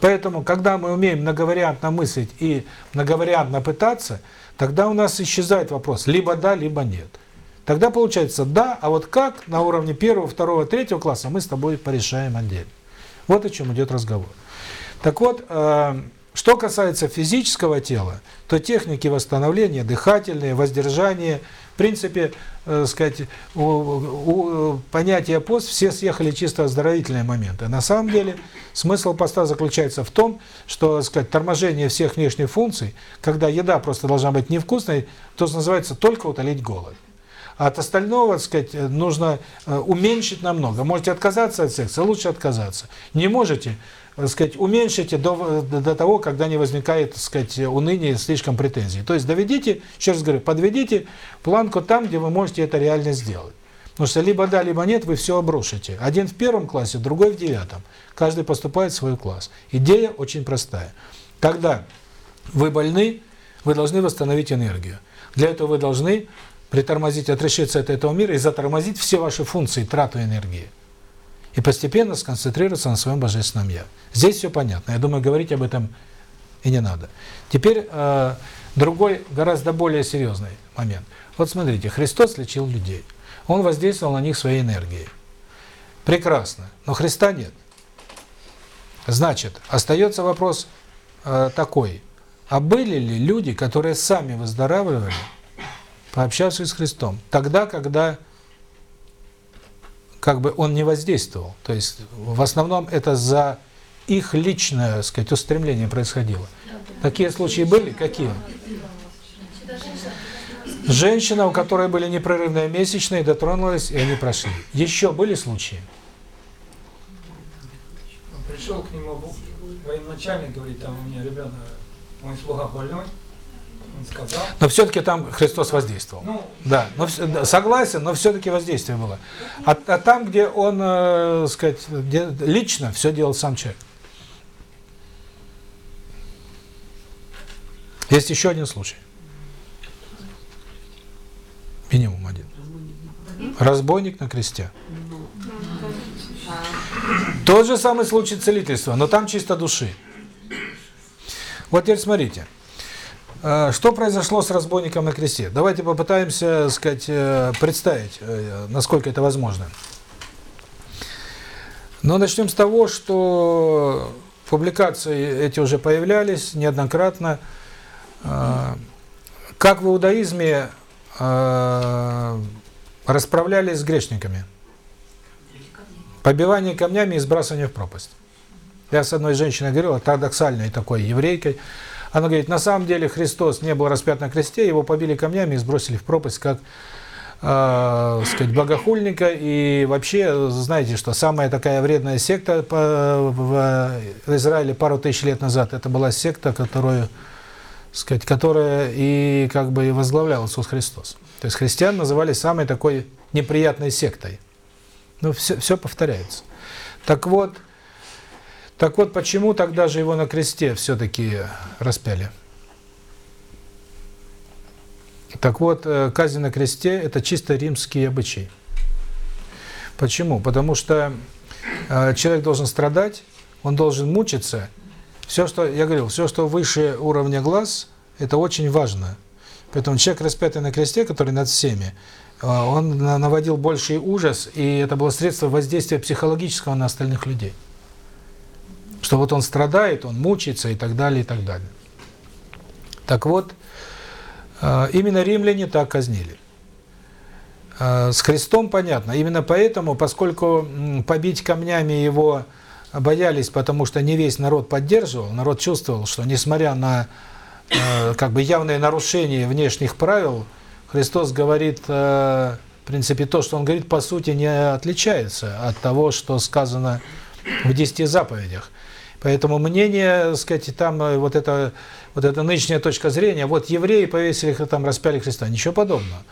[SPEAKER 1] Поэтому, когда мы умеем многовариантно мыслить и многовариантно пытаться, тогда у нас исчезает вопрос либо да, либо нет. Тогда получается да, а вот как на уровне первого, второго, третьего класса мы с тобой порешаем отдельно. Вот о чем идет разговор. Так вот, э, что касается физического тела, то техники восстановления, дыхательные, воздержание, в принципе, э, сказать, у, у понятия пост все съехали чисто оздоровительные моменты. На самом деле, смысл поста заключается в том, что, сказать, торможение всех внешних функций, когда еда просто должна быть невкусной, то называется только утолить голод. От остального, так сказать, нужно э, уменьшить намного. Можете отказаться от секса, лучше отказаться. Не можете, так сказать, уменьшите до, до того, когда не возникает, так сказать, уныние, слишком претензий. То есть доведите, еще раз говорю, подведите планку там, где вы можете это реально сделать. Потому что либо да, либо нет, вы все обрушите. Один в первом классе, другой в девятом. Каждый поступает в свой класс. Идея очень простая. Когда вы больны, вы должны восстановить энергию. Для этого вы должны притормозить, отрешиться от этого мира и затормозить все ваши функции, трату энергии. И постепенно сконцентрироваться на своем Божественном Я. Здесь все понятно. Я думаю, говорить об этом и не надо. Теперь э, другой, гораздо более серьезный момент. Вот смотрите, Христос лечил людей. Он воздействовал на них своей энергией. Прекрасно. Но Христа нет. Значит, остается вопрос э, такой. А были ли люди, которые сами выздоравливали, пообщавшись с Христом, тогда, когда как бы он не воздействовал. То есть в основном это за их личное, так сказать, устремление происходило. Такие случаи были? Какие? Женщина, у которой были непрерывные месячные, дотронулась, и они прошли. Еще были случаи?
[SPEAKER 6] Пришел к нему военачальник, говорит, там у меня ребенок, мой слуга больной.
[SPEAKER 1] Но все-таки там Христос воздействовал.
[SPEAKER 6] Ну,
[SPEAKER 1] да, но да, согласен, но все-таки воздействие было. А, а там, где он, э, сказать, где лично все делал сам человек. Есть еще один случай. Минимум один. Разбойник на кресте. Тот же самый случай целительства, но там чисто души. Вот теперь смотрите. Что произошло с разбойником на кресте? Давайте попытаемся, сказать, представить, насколько это возможно. Но начнем с того, что публикации эти уже появлялись неоднократно. Как в иудаизме расправлялись с грешниками? Побивание камнями и сбрасывание в пропасть. Я с одной женщиной говорил, ортодоксальной такой еврейкой, она говорит, на самом деле Христос не был распят на кресте, его побили камнями и сбросили в пропасть, как, э, сказать, богохульника. И вообще, знаете, что самая такая вредная секта в Израиле пару тысяч лет назад, это была секта, которую, сказать, которая и как бы и возглавлял Иисус Христос. То есть христиан называли самой такой неприятной сектой. Ну, все, все повторяется. Так вот, так вот, почему тогда же его на кресте все-таки распяли? Так вот, казнь на кресте – это чисто римский обычай. Почему? Потому что человек должен страдать, он должен мучиться. Все, что, я говорил, все, что выше уровня глаз, это очень важно. Поэтому человек, распятый на кресте, который над всеми, он наводил больший ужас, и это было средство воздействия психологического на остальных людей что вот он страдает, он мучается и так далее, и так далее. Так вот, именно римляне так казнили. С Христом понятно. Именно поэтому, поскольку побить камнями его боялись, потому что не весь народ поддерживал, народ чувствовал, что несмотря на как бы явное нарушение внешних правил, Христос говорит, в принципе, то, что он говорит, по сути, не отличается от того, что сказано в десяти заповедях. Поэтому мнение, сказать, там э, вот это вот эта нынешняя точка зрения, вот евреи повесили, там распяли Христа, ничего подобного.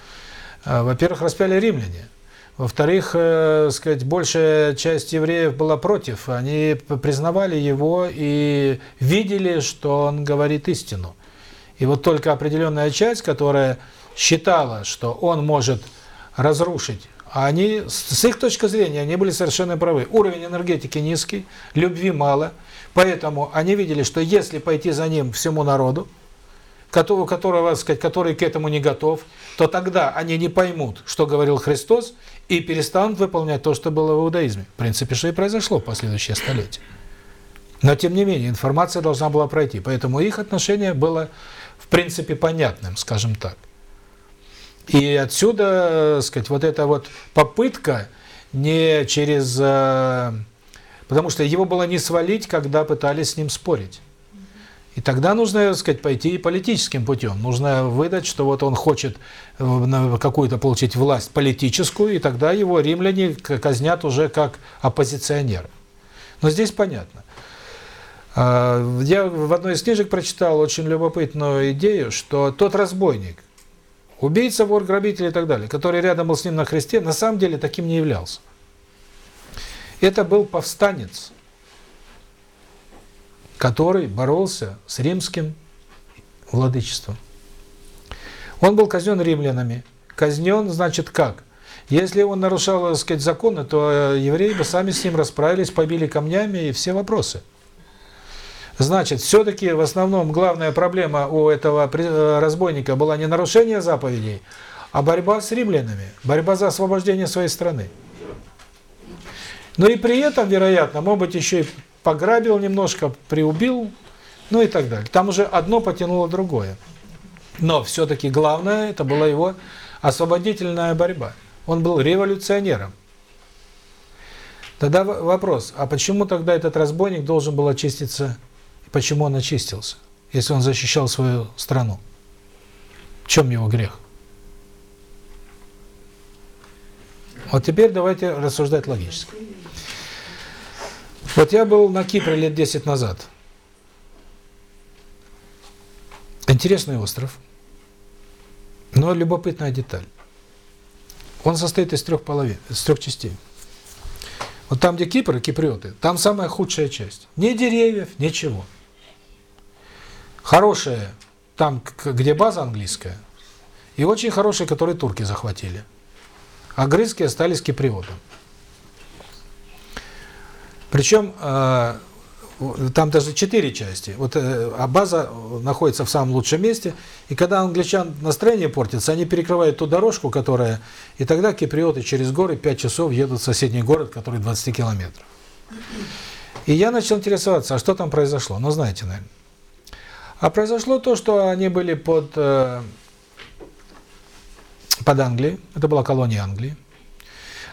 [SPEAKER 1] А, во-первых, распяли римляне. Во-вторых, э, сказать, большая часть евреев была против. Они признавали его и видели, что он говорит истину. И вот только определенная часть, которая считала, что он может разрушить, а они, с их точки зрения, они были совершенно правы. Уровень энергетики низкий, любви мало – Поэтому они видели, что если пойти за ним всему народу, кото- у которого, так сказать, который к этому не готов, то тогда они не поймут, что говорил Христос, и перестанут выполнять то, что было в иудаизме. В принципе, что и произошло в последующее столетие. Но, тем не менее, информация должна была пройти. Поэтому их отношение было, в принципе, понятным, скажем так. И отсюда, э, сказать, вот эта вот попытка не через... Потому что его было не свалить, когда пытались с ним спорить. И тогда нужно, так сказать, пойти и политическим путем. Нужно выдать, что вот он хочет э, какую-то получить власть политическую, и тогда его римляне казнят уже как оппозиционера. Но здесь понятно. А, Я в одной из книжек прочитал очень любопытную идею, что тот разбойник, убийца, вор, грабитель и так далее, который рядом был с ним на кресте, на самом деле таким не являлся. Это был повстанец, который боролся с римским владычеством. Он был казнен римлянами. Казнен, значит, как? Если он нарушал, так сказать, законы, то э, евреи бы сами с ним расправились, побили камнями и все вопросы. Значит, все-таки в основном главная проблема у этого э, разбойника была не нарушение заповедей, а борьба с римлянами, борьба за освобождение своей страны. Ну и при этом, вероятно, может быть, еще и пограбил немножко, приубил, ну и так далее. Там уже одно потянуло другое. Но все-таки главное, это была его освободительная борьба. Он был революционером. Тогда вопрос, а почему тогда этот разбойник должен был очиститься, почему он очистился, если он защищал свою страну? В чем его грех? Вот теперь давайте рассуждать логически. Вот я был на Кипре лет 10 назад. Интересный остров, но любопытная деталь. Он состоит из трех половин, из трех частей. Вот там, где Кипр киприоты, там самая худшая часть. Ни деревьев, ничего. Хорошая, там, где база английская, и очень хорошая, которые турки захватили. А грызки остались киприотом. Причем э, там даже четыре части. Вот, э, а база находится в самом лучшем месте. И когда англичан настроение портится, они перекрывают ту дорожку, которая... И тогда киприоты через горы 5 часов едут в соседний город, который 20 километров. И я начал интересоваться, а что там произошло? Ну, знаете, наверное. А произошло то, что они были под, э, под Англией. Это была колония Англии.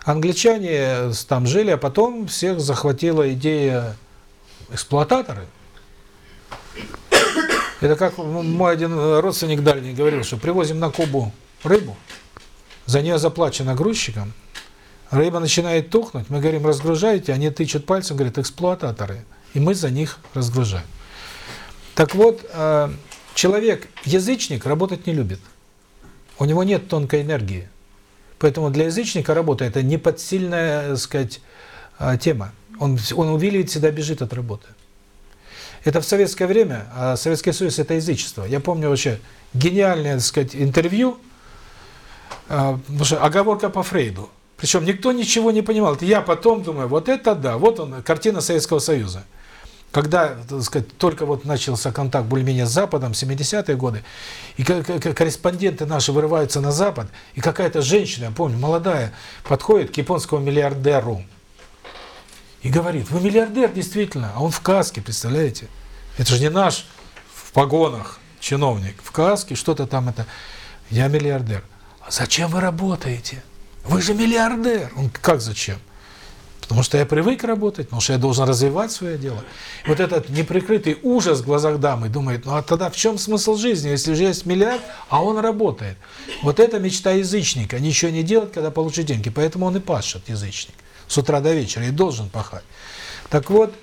[SPEAKER 1] Англичане там жили, а потом всех захватила идея эксплуататоры. Это как мой один родственник дальний говорил, что привозим на Кубу рыбу, за нее заплачено грузчикам, рыба начинает тухнуть, мы говорим, разгружайте, они тычут пальцем, говорят, эксплуататоры, и мы за них разгружаем. Так вот, э, человек, язычник, работать не любит. У него нет тонкой энергии. Поэтому для язычника работа – это не подсильная, так сказать, а, тема. Он, он увиливает, всегда бежит от работы. Это в советское время, а Советский Союз – это язычество. Я помню вообще гениальное, так сказать, интервью, а, что оговорка по Фрейду. Причем никто ничего не понимал. Это я потом думаю, вот это да, вот он, картина Советского Союза. Когда, так сказать, только вот начался контакт более-менее с Западом, 70-е годы, и ко- ко- корреспонденты наши вырываются на Запад, и какая-то женщина, я помню, молодая, подходит к японскому миллиардеру и говорит, вы миллиардер действительно, а он в каске, представляете? Это же не наш в погонах чиновник, в каске, что-то там это. Я миллиардер. А зачем вы работаете? Вы же миллиардер. Он, как зачем? Потому что я привык работать, потому что я должен развивать свое дело. И вот этот неприкрытый ужас в глазах дамы думает, ну а тогда в чем смысл жизни, если же есть миллиард, а он работает? Вот это мечта язычника, ничего не делать, когда получит деньги. Поэтому он и пашет, язычник, с утра до вечера, и должен пахать. Так вот,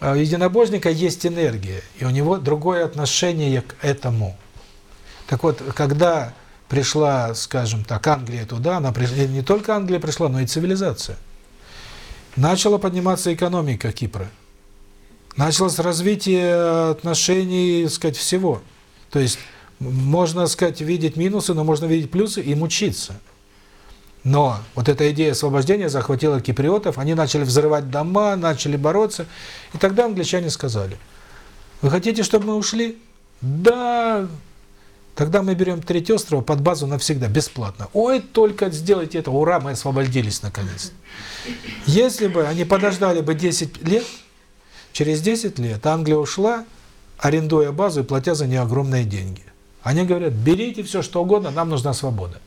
[SPEAKER 1] у единобожника есть энергия, и у него другое отношение к этому. Так вот, когда пришла, скажем так, Англия туда, она пришла, не только Англия пришла, но и цивилизация. Начала подниматься экономика Кипра. Началось развитие отношений, сказать, всего. То есть, можно, сказать, видеть минусы, но можно видеть плюсы и мучиться. Но вот эта идея освобождения захватила киприотов, они начали взрывать дома, начали бороться. И тогда англичане сказали, вы хотите, чтобы мы ушли? Да, Тогда мы берем треть острова под базу навсегда, бесплатно. Ой, только сделайте это, ура, мы освободились наконец. Если бы они подождали бы 10 лет, через 10 лет Англия ушла, арендуя базу и платя за нее огромные деньги. Они говорят, берите все, что угодно, нам нужна свобода.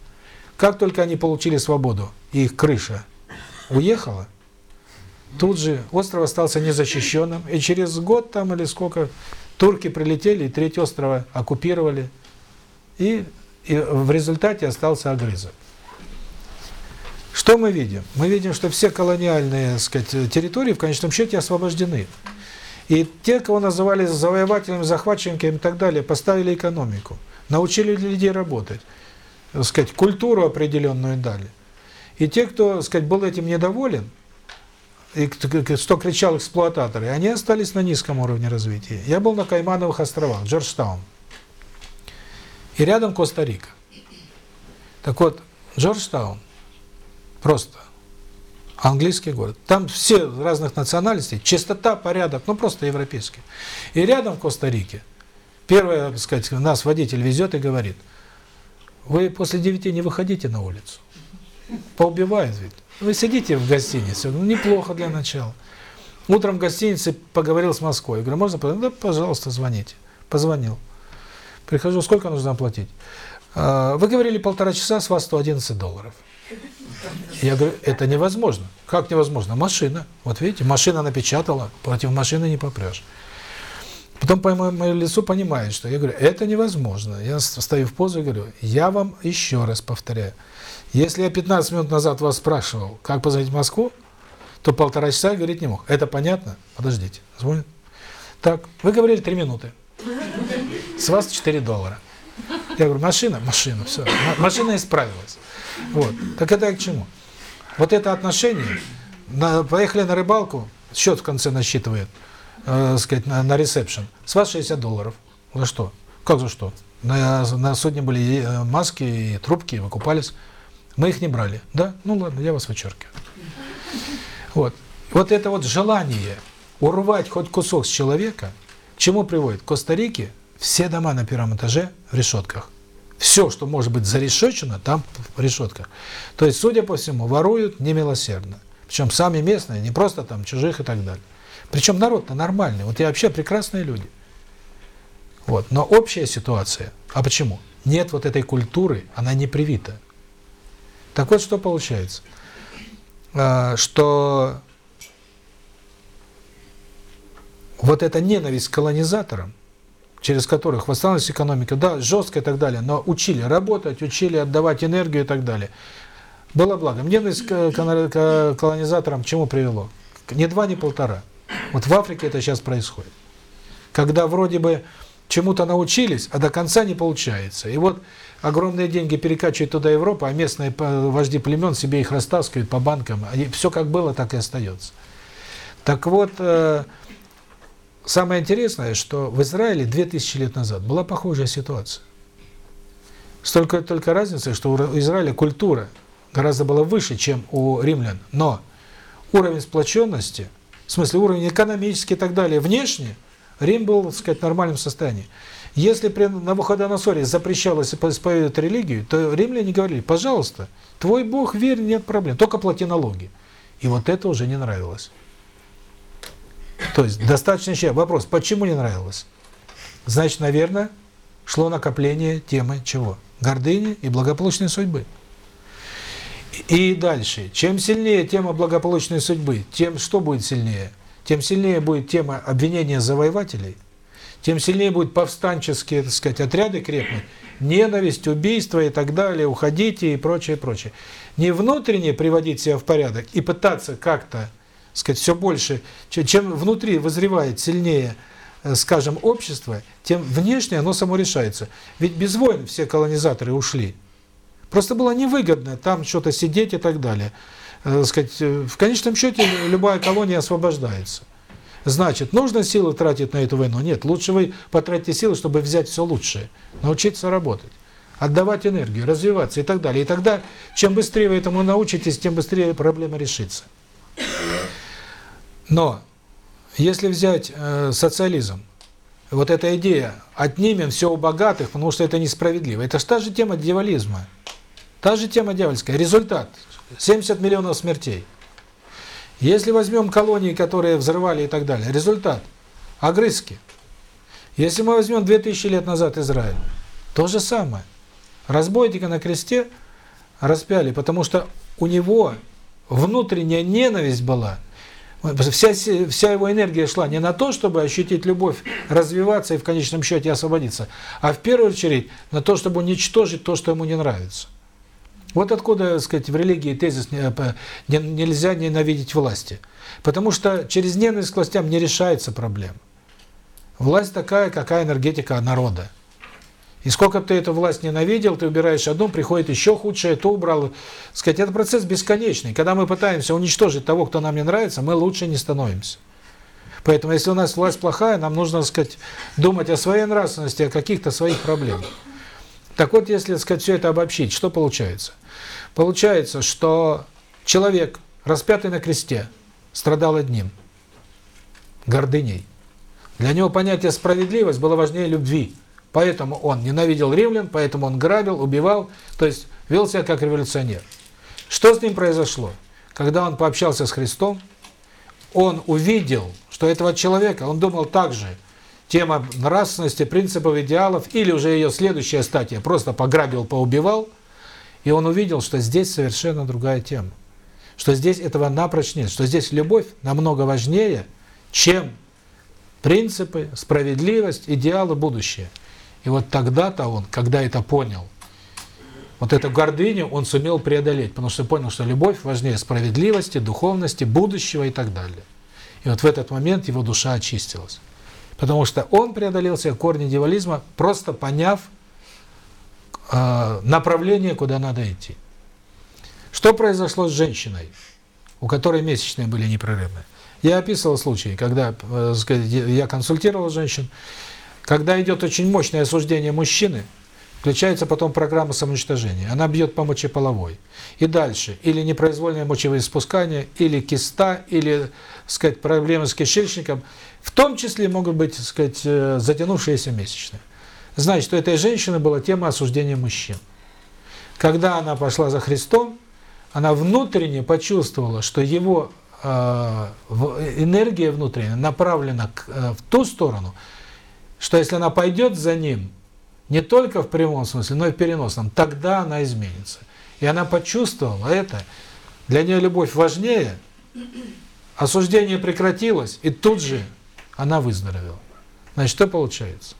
[SPEAKER 1] Как только они получили свободу, и их крыша уехала, тут же остров остался незащищенным, и через год там или сколько турки прилетели, и треть острова оккупировали, и, и в результате остался огрызок. Что мы видим? Мы видим, что все колониальные, сказать, территории в конечном счете освобождены. И те, кого называли завоевателями, захватчиками и так далее, поставили экономику, научили людей работать, сказать, культуру определенную дали. И те, кто, сказать, был этим недоволен, и кто кричал эксплуататоры, они остались на низком уровне развития. Я был на Каймановых островах, Джорджтаун. И рядом Коста-Рика. Так вот, Джорджтаун просто английский город. Там все разных национальностей, чистота, порядок, ну просто европейский. И рядом в Коста-Рике первое, так сказать, нас водитель везет и говорит: "Вы после девяти не выходите на улицу. Поубивают ведь. Вы сидите в гостинице, ну неплохо для начала. Утром в гостинице поговорил с Москвой. Говорю: "Можно, да, пожалуйста, звоните". Позвонил. Прихожу, сколько нужно оплатить? «А, вы говорили полтора часа, с вас 111 долларов. Я говорю, это невозможно. Как невозможно? Машина. Вот видите, машина напечатала, против машины не попрешь. Потом по моему лицу понимает, что я говорю, это невозможно. Я стою в позу и говорю, я вам еще раз повторяю. Если я 15 минут назад вас спрашивал, как позвонить в Москву, то полтора часа говорить не мог. Это понятно? Подождите. Звонит. Так, вы говорили 3 минуты. С вас 4 доллара. Я говорю, машина? Машина, все. Машина исправилась. Вот. Так это к чему? Вот это отношение, на, поехали на рыбалку, счет в конце насчитывает, э, сказать, на, на ресепшн, с вас 60 долларов. За что? Как за что? На, на судне были э, маски и трубки, вы купались. Мы их не брали. Да? Ну ладно, я вас вычеркиваю. Вот. Вот это вот желание урвать хоть кусок с человека, к чему приводит? Коста-Рике все дома на первом этаже в решетках. Все, что может быть зарешечено, там в решетках. То есть, судя по всему, воруют немилосердно. Причем сами местные, не просто там чужих и так далее. Причем народ-то нормальный. Вот и вообще прекрасные люди. Вот. Но общая ситуация. А почему? Нет вот этой культуры, она не привита. Так вот, что получается? А, что вот эта ненависть к колонизаторам, через которых восстановилась экономика, да, жестко и так далее, но учили работать, учили отдавать энергию и так далее. Было благо. Ненависть к колонизаторам к чему привело? Ни два, ни полтора. Вот в Африке это сейчас происходит. Когда вроде бы чему-то научились, а до конца не получается. И вот огромные деньги перекачивают туда Европа, а местные вожди племен себе их растаскивают по банкам. И все как было, так и остается. Так вот, э, Самое интересное, что в Израиле 2000 лет назад была похожая ситуация. Столько только разница, что у Израиля культура гораздо была выше, чем у римлян. Но уровень сплоченности, в смысле уровень экономический и так далее, внешне, Рим был, так сказать, в нормальном состоянии. Если при Навуходоносоре запрещалось исповедовать религию, то римляне говорили, пожалуйста, твой бог, верь, нет проблем, только плати налоги. И вот это уже не нравилось. То есть достаточно еще. Вопрос, почему не нравилось? Значит, наверное, шло накопление темы чего? Гордыни и благополучной судьбы. И дальше. Чем сильнее тема благополучной судьбы, тем что будет сильнее? Тем сильнее будет тема обвинения завоевателей, тем сильнее будут повстанческие, так сказать, отряды крепнуть, ненависть, убийство и так далее, уходите и прочее, прочее. Не внутренне приводить себя в порядок и пытаться как-то сказать, все больше, чем внутри вызревает сильнее, э, скажем, общество, тем внешне оно само решается. Ведь без войн все колонизаторы ушли. Просто было невыгодно там что-то сидеть и так далее. Э, сказать, э, в конечном счете любая колония освобождается. Значит, нужно силы тратить на эту войну? Нет, лучше вы потратите силы, чтобы взять все лучшее, научиться работать, отдавать энергию, развиваться и так далее. И тогда, чем быстрее вы этому научитесь, тем быстрее проблема решится. Но если взять э, социализм, вот эта идея «отнимем все у богатых, потому что это несправедливо». Это же та же тема дьяволизма. Та же тема дьявольская. Результат – 70 миллионов смертей. Если возьмем колонии, которые взрывали и так далее, результат – огрызки. Если мы возьмем 2000 лет назад Израиль, то же самое. Разбойника на кресте распяли, потому что у него внутренняя ненависть была – Вся, вся его энергия шла не на то, чтобы ощутить любовь, развиваться и в конечном счете освободиться, а в первую очередь на то, чтобы уничтожить то, что ему не нравится. Вот откуда, так сказать, в религии тезис «нельзя ненавидеть власти». Потому что через ненависть к властям не решается проблема. Власть такая, какая энергетика народа. И сколько бы ты эту власть ненавидел, ты убираешь одну, приходит еще худшее, то убрал. Сказать, это процесс бесконечный. Когда мы пытаемся уничтожить того, кто нам не нравится, мы лучше не становимся. Поэтому, если у нас власть плохая, нам нужно, сказать, думать о своей нравственности, о каких-то своих проблемах. Так вот, если, сказать, все это обобщить, что получается? Получается, что человек, распятый на кресте, страдал одним – гордыней. Для него понятие справедливость было важнее любви. Поэтому он ненавидел римлян, поэтому он грабил, убивал, то есть вел себя как революционер. Что с ним произошло? Когда он пообщался с Христом, он увидел, что этого человека, он думал также, тема нравственности, принципов, идеалов, или уже ее следующая стадия, просто пограбил, поубивал, и он увидел, что здесь совершенно другая тема. Что здесь этого напрочь нет, что здесь любовь намного важнее, чем принципы, справедливость, идеалы, будущее. И вот тогда-то он, когда это понял, вот эту гордыню он сумел преодолеть, потому что понял, что любовь важнее справедливости, духовности, будущего и так далее. И вот в этот момент его душа очистилась. Потому что он преодолел все корни дьяволизма, просто поняв э, направление, куда надо идти. Что произошло с женщиной, у которой месячные были непрерывные? Я описывал случаи, когда э, я консультировал женщин, когда идет очень мощное осуждение мужчины, включается потом программа самоуничтожения. Она бьет по мочеполовой. И дальше или непроизвольное мочевоиспускание, или киста, или, сказать, проблемы с кишечником. В том числе могут быть, сказать, э, затянувшиеся месячные. Значит, у этой женщины была тема осуждения мужчин. Когда она пошла за Христом, она внутренне почувствовала, что его э, энергия внутренняя направлена э, в ту сторону, что если она пойдет за ним, не только в прямом смысле, но и в переносном, тогда она изменится. И она почувствовала это. Для нее любовь важнее, осуждение прекратилось, и тут же она выздоровела. Значит, что получается?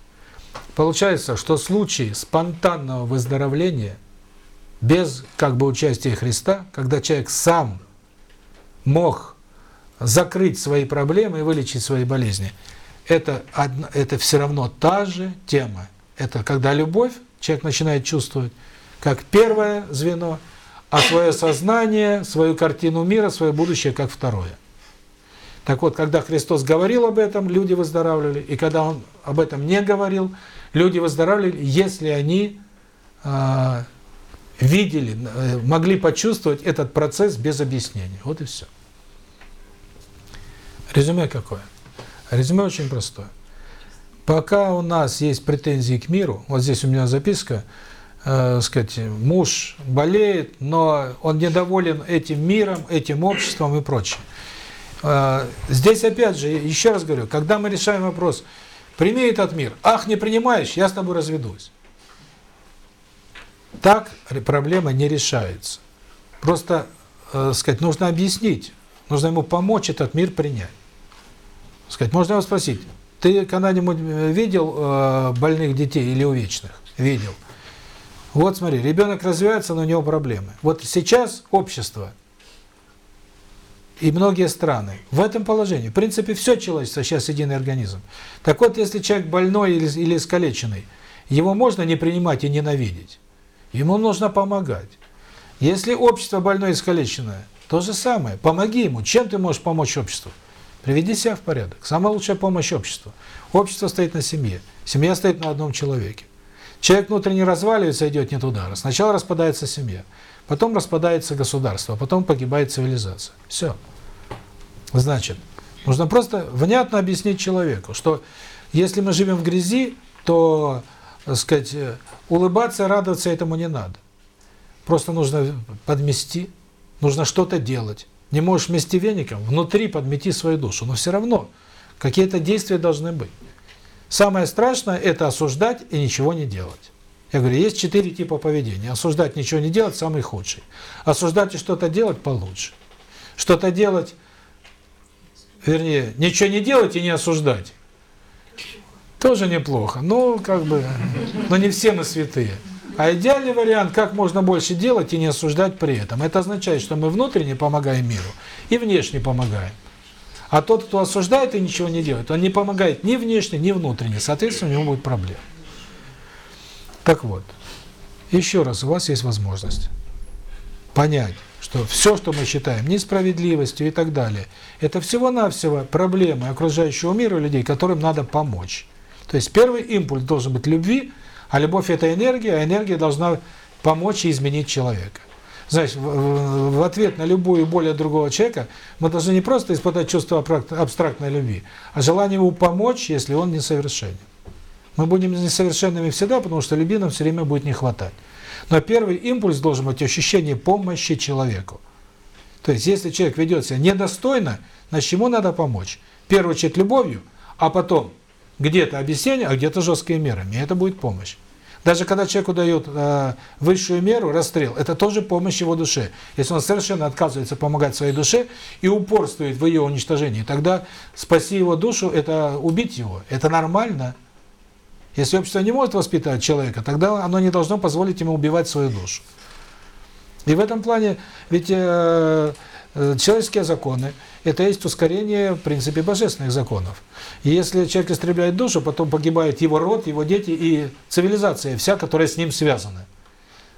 [SPEAKER 1] Получается, что случаи спонтанного выздоровления без как бы участия Христа, когда человек сам мог закрыть свои проблемы и вылечить свои болезни – это, одно, это все равно та же тема. Это когда любовь человек начинает чувствовать как первое звено, а свое сознание, свою картину мира, свое будущее как второе. Так вот, когда Христос говорил об этом, люди выздоравливали, и когда Он об этом не говорил, люди выздоравливали, если они э, видели, могли почувствовать этот процесс без объяснения. Вот и все. Резюме какое? Резюме очень простое. Пока у нас есть претензии к миру, вот здесь у меня записка, э, сказать, муж болеет, но он недоволен этим миром, этим обществом и прочее. Э, здесь опять же, еще раз говорю, когда мы решаем вопрос, прими этот мир, ах, не принимаешь, я с тобой разведусь. Так проблема не решается. Просто, э, сказать, нужно объяснить, нужно ему помочь этот мир принять сказать, можно его спросить, ты когда-нибудь э, видел э, больных детей или увечных? Видел. Вот смотри, ребенок развивается, но у него проблемы. Вот сейчас общество и многие страны в этом положении. В принципе, все человечество сейчас единый организм. Так вот, если человек больной или, или искалеченный, его можно не принимать и ненавидеть. Ему нужно помогать. Если общество больное и искалеченное, то же самое. Помоги ему. Чем ты можешь помочь обществу? Приведи себя в порядок. Самая лучшая помощь обществу. Общество стоит на семье. Семья стоит на одном человеке. Человек внутренне разваливается, идет не туда. Сначала распадается семья, потом распадается государство, а потом погибает цивилизация. Все. Значит, нужно просто внятно объяснить человеку, что Если мы живем в грязи, то, так сказать, э, улыбаться, радоваться этому не надо. Просто нужно подмести, нужно что-то делать. Не можешь мести веником, внутри подмети свою душу. Но все равно какие-то действия должны быть. Самое страшное – это осуждать и ничего не делать. Я говорю, есть четыре типа поведения. Осуждать, ничего не делать – самый худший. Осуждать и что-то делать – получше. Что-то делать, вернее, ничего не делать и не осуждать – тоже неплохо. Ну, как бы, но не все мы святые. А идеальный вариант, как можно больше делать и не осуждать при этом. Это означает, что мы внутренне помогаем миру и внешне помогаем. А тот, кто осуждает и ничего не делает, он не помогает ни внешне, ни внутренне. Соответственно, у него будет проблема. Так вот, еще раз, у вас есть возможность понять, что все, что мы считаем несправедливостью и так далее, это всего-навсего проблемы окружающего мира людей, которым надо помочь. То есть первый импульс должен быть любви, а любовь – это энергия, а энергия должна помочь и изменить человека. Значит, в, ответ на любую боль от другого человека мы должны не просто испытать чувство абстрактной любви, а желание ему помочь, если он несовершенен. Мы будем несовершенными всегда, потому что любви нам все время будет не хватать. Но первый импульс должен быть ощущение помощи человеку. То есть, если человек ведет себя недостойно, значит, ему надо помочь. В первую очередь любовью, а потом где-то объяснение, а где-то жесткие мерами. И это будет помощь. Даже когда человеку дают э, высшую меру, расстрел, это тоже помощь его душе. Если он совершенно отказывается помогать своей душе и упорствует в ее уничтожении, тогда спаси его душу – это убить его. Это нормально. Если общество не может воспитать человека, тогда оно не должно позволить ему убивать свою душу. И в этом плане, ведь э, человеческие законы – это есть ускорение, в принципе, божественных законов. И если человек истребляет душу, потом погибает его род, его дети и цивилизация вся, которая с ним связана.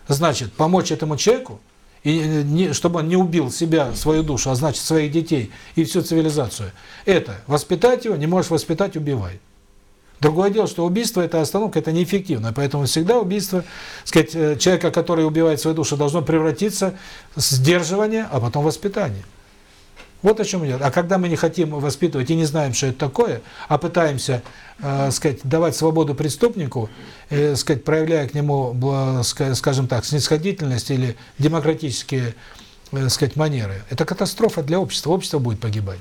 [SPEAKER 1] Значит, помочь этому человеку, и не, чтобы он не убил себя, свою душу, а значит, своих детей и всю цивилизацию, это воспитать его, не можешь воспитать – убивай. Другое дело, что убийство – это остановка, это неэффективно. Поэтому всегда убийство, сказать, э, человека, который убивает свою душу, должно превратиться в сдерживание, а потом воспитание. Вот о чем идет. А когда мы не хотим воспитывать и не знаем, что это такое, а пытаемся, э, сказать, давать свободу преступнику, э, сказать, проявляя к нему, скажем так, снисходительность или демократические, э, сказать, манеры, это катастрофа для общества. Общество будет погибать.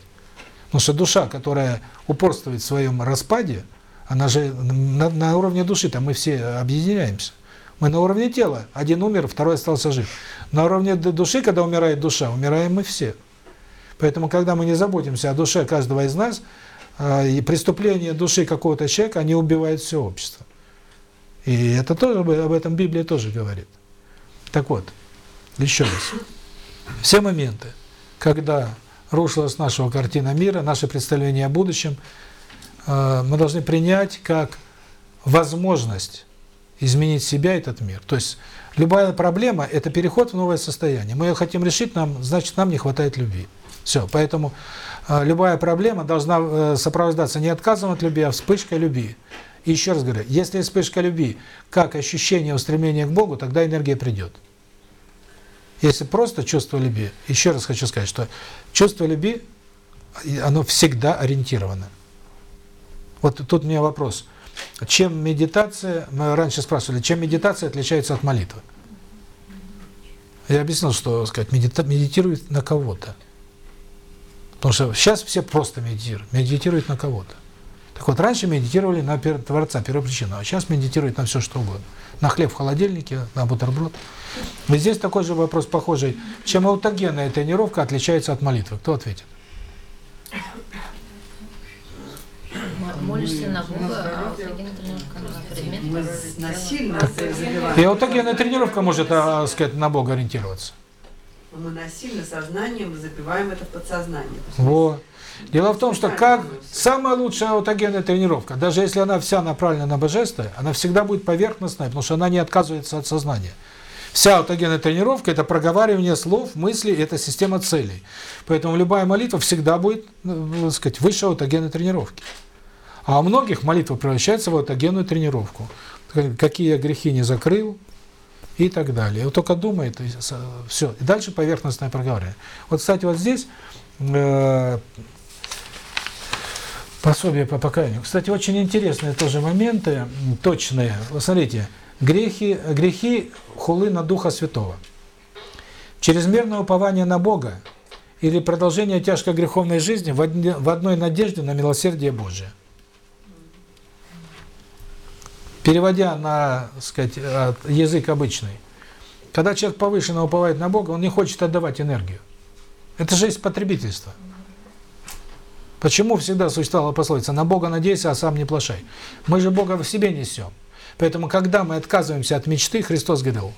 [SPEAKER 1] Потому что душа, которая упорствует в своем распаде, она же на, на уровне души, там мы все объединяемся. Мы на уровне тела. Один умер, второй остался жив. На уровне души, когда умирает душа, умираем мы все. Поэтому, когда мы не заботимся о душе каждого из нас, а, и преступление души какого-то человека, они убивают все общество. И это тоже об этом Библия тоже говорит. Так вот, еще раз. Все моменты, когда рушилась наша картина мира, наше представление о будущем, мы должны принять как возможность изменить себя, этот мир. То есть любая проблема – это переход в новое состояние. Мы ее хотим решить, нам, значит, нам не хватает любви. Все, поэтому э, любая проблема должна э, сопровождаться не отказом от любви, а вспышкой любви. И еще раз говорю, если вспышка любви как ощущение устремления к Богу, тогда энергия придет. Если просто чувство любви, еще раз хочу сказать, что чувство любви, оно всегда ориентировано. Вот тут у меня вопрос. Чем медитация, мы раньше спрашивали, чем медитация отличается от молитвы? Я объяснил, что сказать, медита, медитирует на кого-то. Потому что сейчас все просто медитируют, медитируют на кого-то. Так вот, раньше медитировали на Творца, первопричину, а сейчас медитируют на все, что угодно. На хлеб в холодильнике, на бутерброд. И здесь такой же вопрос похожий. Чем аутогенная тренировка отличается от молитвы? Кто ответит?
[SPEAKER 4] Молишься на Бога, а аутогенная тренировка на предмет.
[SPEAKER 7] Насильно
[SPEAKER 1] И аутогенная тренировка может, а, сказать, на Бога ориентироваться.
[SPEAKER 7] Мы насильно сознанием запиваем это в подсознание.
[SPEAKER 1] Вот. Дело в том, что как самая лучшая аутогенная тренировка, даже если она вся направлена на божество, она всегда будет поверхностной, потому что она не отказывается от сознания. Вся аутогенная тренировка – это проговаривание слов, мыслей, это система целей. Поэтому любая молитва всегда будет, ну, так сказать, выше аутогенной тренировки. А у многих молитва превращается в аутогенную тренировку. Какие грехи не закрыл, и так далее. Вот только думает, и все. И дальше поверхностное проговаривание. Вот, кстати, вот здесь э, Пособие по покаянию. Кстати, очень интересные тоже моменты, точные. Вот смотрите, грехи, грехи хулы на Духа Святого. Чрезмерное упование на Бога или продолжение тяжкой греховной жизни в, в одной надежде на милосердие Божие. Переводя на, сказать, э, язык обычный, когда человек повышенно уповает на Бога, он не хочет отдавать энергию. Это же есть потребительство. Почему всегда существовала пословица «на Бога надейся, а сам не плашай»? Мы же Бога в себе несем. Поэтому, когда мы отказываемся от мечты, Христос говорил,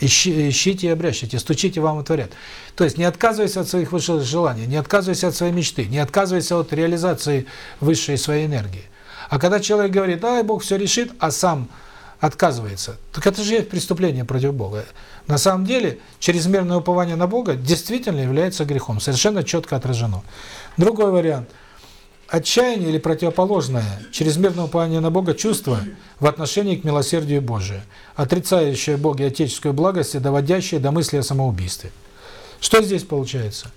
[SPEAKER 1] «Ищи- ищите и обрящите, стучите, вам отворят. То есть не отказывайся от своих высших желаний, не отказывайся от своей мечты, не отказывайся от реализации высшей своей энергии. А когда человек говорит, дай Бог все решит, а сам отказывается, так это же преступление против Бога. На самом деле, чрезмерное упование на Бога действительно является грехом, совершенно четко отражено. Другой вариант. Отчаяние или противоположное, чрезмерное упование на Бога чувство в отношении к милосердию Божию, отрицающее Боге отеческую благость и доводящее до мысли о самоубийстве. Что здесь получается?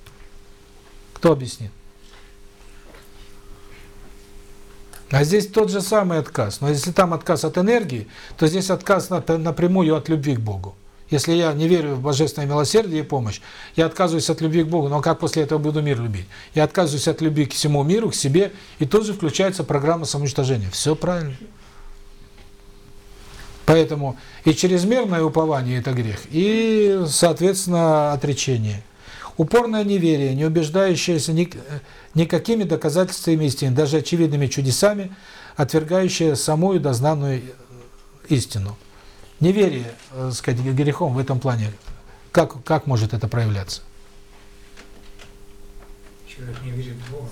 [SPEAKER 1] Кто объяснит? А здесь тот же самый отказ. Но если там отказ от энергии, то здесь отказ на- напрямую от любви к Богу. Если я не верю в божественное милосердие и помощь, я отказываюсь от любви к Богу, но как после этого буду мир любить? Я отказываюсь от любви к всему миру, к себе, и тут же включается программа самоуничтожения. Все правильно. Поэтому и чрезмерное упование – это грех, и, соответственно, отречение. Упорное неверие, не убеждающееся ни, никакими доказательствами истины, даже очевидными чудесами, отвергающее самую дознанную истину. Неверие, э, сказать, грехом в этом плане, как, как может это проявляться?
[SPEAKER 6] Человек не верит в Бога.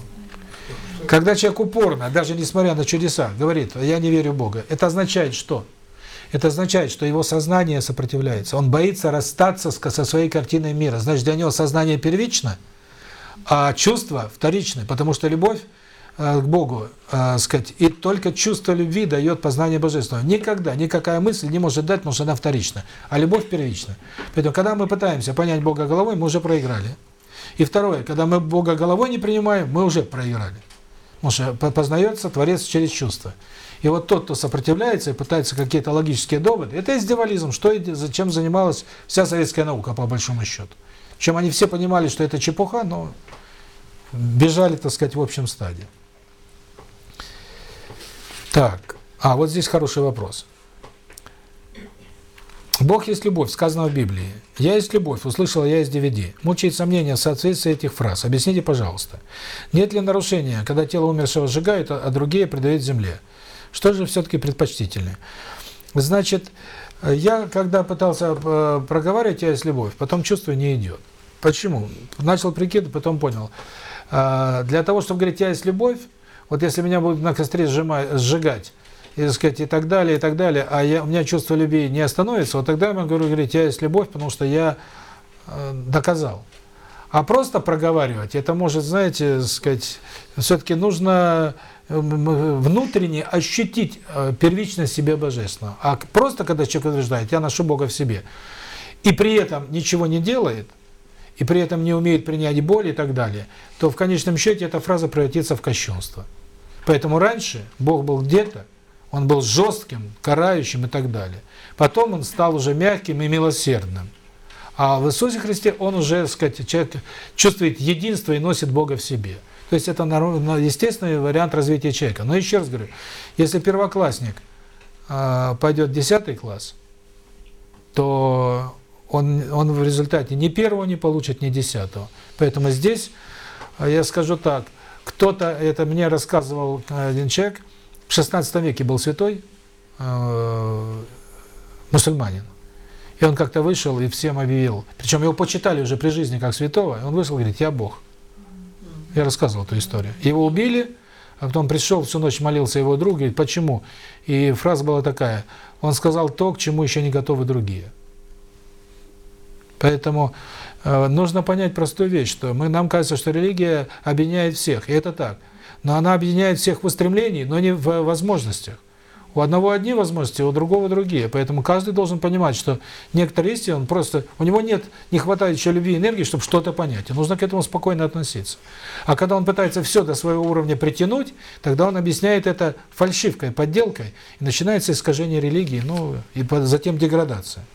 [SPEAKER 1] Когда человек упорно, даже несмотря на чудеса, говорит, я не верю в Бога, это означает что? Это означает, что его сознание сопротивляется. Он боится расстаться со своей картиной мира. Значит, для него сознание первично, а чувство вторичны, потому что любовь э, к Богу, э, сказать, и только чувство любви дает познание Божественного. Никогда, никакая мысль не может дать, потому что она вторична, а любовь первична. Поэтому, когда мы пытаемся понять Бога головой, мы уже проиграли. И второе, когда мы Бога головой не принимаем, мы уже проиграли. Потому что по- познается Творец через чувства. И вот тот, кто сопротивляется и пытается какие-то логические доводы, это издевализм, что и зачем занималась вся советская наука, по большому счету. Чем они все понимали, что это чепуха, но бежали, так сказать, в общем стадии. Так, а вот здесь хороший вопрос. Бог есть любовь, сказано в Библии. Я есть любовь, услышал я из DVD. Мучает сомнения в соответствии этих фраз. Объясните, пожалуйста. Нет ли нарушения, когда тело умершего сжигают, а другие предают земле? Что же все-таки предпочтительнее? Значит, я когда пытался э, проговаривать «я есть любовь», потом чувство не идет. Почему? Начал прикидывать, потом понял. А, Для того, чтобы говорить «я есть любовь», вот если меня будут на костре сжимать, сжигать, и, сказать, и так далее, и так далее, а я, у меня чувство любви не остановится, вот тогда я могу говорить «я есть любовь», потому что я э, доказал. А просто проговаривать, это может, знаете, сказать, все-таки нужно внутренне ощутить э, первичность себе божественного. А просто, когда человек утверждает, я ношу Бога в себе, и при этом ничего не делает, и при этом не умеет принять боль и так далее, то в конечном счете эта фраза превратится в кощунство. Поэтому раньше Бог был где-то, он был жестким, карающим и так далее. Потом он стал уже мягким и милосердным. А в Иисусе Христе он уже, так сказать, человек чувствует единство и носит Бога в себе. То есть это естественный вариант развития человека. Но еще раз говорю, если первоклассник э, пойдет в 10 класс, то он, он в результате ни первого не получит, ни десятого. Поэтому здесь, э, я скажу так, кто-то, это мне рассказывал один человек, в 16 веке был святой, э, мусульманин. И он как-то вышел и всем объявил. Причем его почитали уже при жизни как святого. И он вышел и говорит, я Бог. Я рассказывал эту историю. Его убили, а потом пришел, всю ночь молился его друг, говорит, почему? И фраза была такая, он сказал то, к чему еще не готовы другие. Поэтому э, нужно понять простую вещь, что мы, нам кажется, что религия объединяет всех, и это так. Но она объединяет всех в устремлении, но не в возможностях. У одного одни возможности, у другого другие. Поэтому каждый должен понимать, что некоторые истины, он просто, у него нет, не хватает еще любви и энергии, чтобы что-то понять. И нужно к этому спокойно относиться. А когда он пытается все до своего уровня притянуть, тогда он объясняет это фальшивкой, подделкой, и начинается искажение религии, ну, и затем деградация.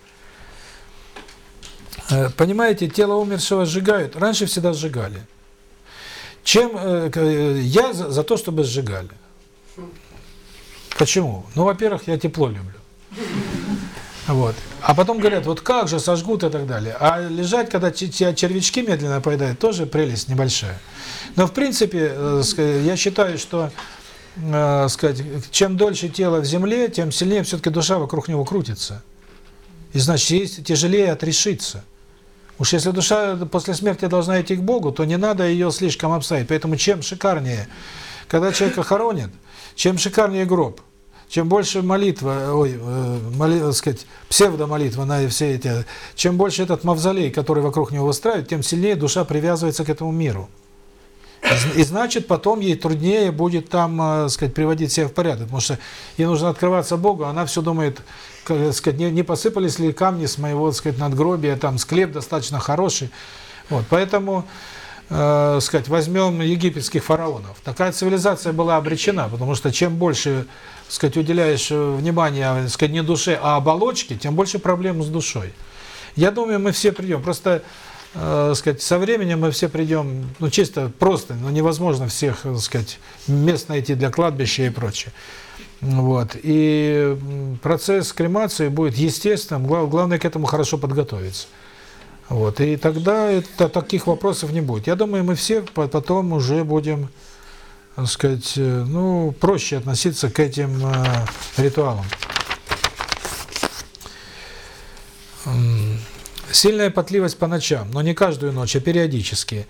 [SPEAKER 1] Э, понимаете, тело умершего сжигают, раньше всегда сжигали. Чем э, э, я за, за то, чтобы сжигали. Почему? Ну, во-первых, я тепло люблю. Вот. А потом говорят, вот как же сожгут и так далее. А лежать, когда тебя червячки медленно поедают, тоже прелесть небольшая. Но в принципе, э, я считаю, что э, сказать, чем дольше тело в земле, тем сильнее все-таки душа вокруг него крутится. И значит, есть тяжелее отрешиться. Уж если душа после смерти должна идти к Богу, то не надо ее слишком обставить. Поэтому чем шикарнее, когда человека хоронят, чем шикарнее гроб, чем больше молитва, ой, э, моли, так сказать, псевдомолитва на все эти, чем больше этот мавзолей, который вокруг него выстраивают, тем сильнее душа привязывается к этому миру. И, значит, потом ей труднее будет там, э, сказать, приводить себя в порядок, потому что ей нужно открываться Богу, она все думает, сказать, не, не посыпались ли камни с моего, сказать, надгробия, там склеп достаточно хороший. Вот, поэтому э, сказать, возьмем египетских фараонов. Такая цивилизация была обречена, потому что чем больше сказать, уделяешь э, внимание сказать, не душе, а оболочке, тем больше проблем с душой. Я думаю, мы все придем. Просто э, сказать, со временем мы все придем, ну чисто просто, но невозможно всех, так сказать, мест найти для кладбища и прочее. Вот. И процесс кремации будет естественным, главное к этому хорошо подготовиться. Вот. И тогда это, таких вопросов не будет. Я думаю, мы все потом уже будем так сказать, э, ну, проще относиться к этим э, ритуалам. Сильная потливость по ночам, но не каждую ночь, а периодически.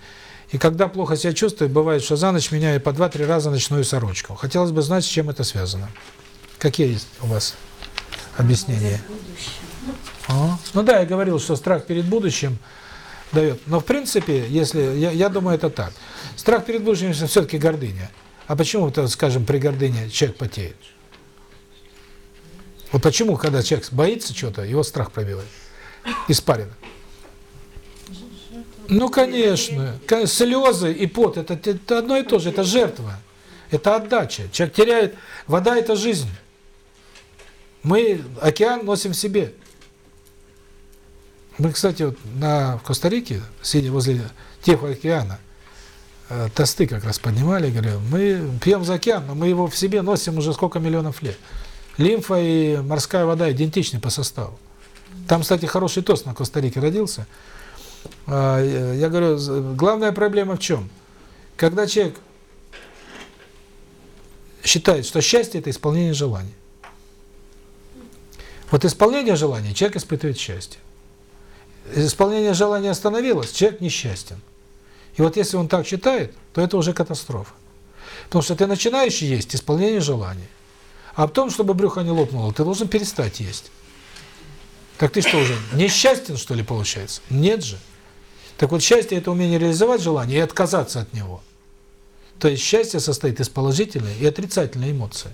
[SPEAKER 1] И когда плохо себя чувствую, бывает, что за ночь меняю по 2-3 раза ночную сорочку. Хотелось бы знать, с чем это связано. Какие есть у вас объяснения? Ну да, я говорил, что страх перед будущим дает. Но в принципе, если я, я думаю, это так. Страх перед будущим все-таки гордыня. А почему, -то, скажем, при гордыне человек потеет? Вот почему, когда человек боится чего-то, его страх пробивает? Испарено. Ну, конечно. Слезы и пот это, – это одно и то же, это жертва. Это отдача. Человек теряет... Вода – это жизнь. Мы океан носим в себе. Мы, кстати, вот на Коста-Рике, сидя возле Тихого океана, э, тосты как раз поднимали, говорю, мы пьем за океан, но мы его в себе носим уже сколько миллионов лет. Лимфа и морская вода идентичны по составу. Там, кстати, хороший тост на Коста-Рике родился. А, я говорю, главная проблема в чем? Когда человек считает, что счастье – это исполнение желаний. Вот исполнение желаний человек испытывает счастье исполнение желания остановилось, человек несчастен. И вот если он так считает, то это уже катастрофа. Потому что ты начинаешь есть исполнение желаний. А потом, чтобы брюхо не лопнуло, ты должен перестать есть. Так ты что уже, несчастен, что ли, получается? Нет же. Так вот, счастье – это умение реализовать желание и отказаться от него. То есть счастье состоит из положительной и отрицательной эмоции.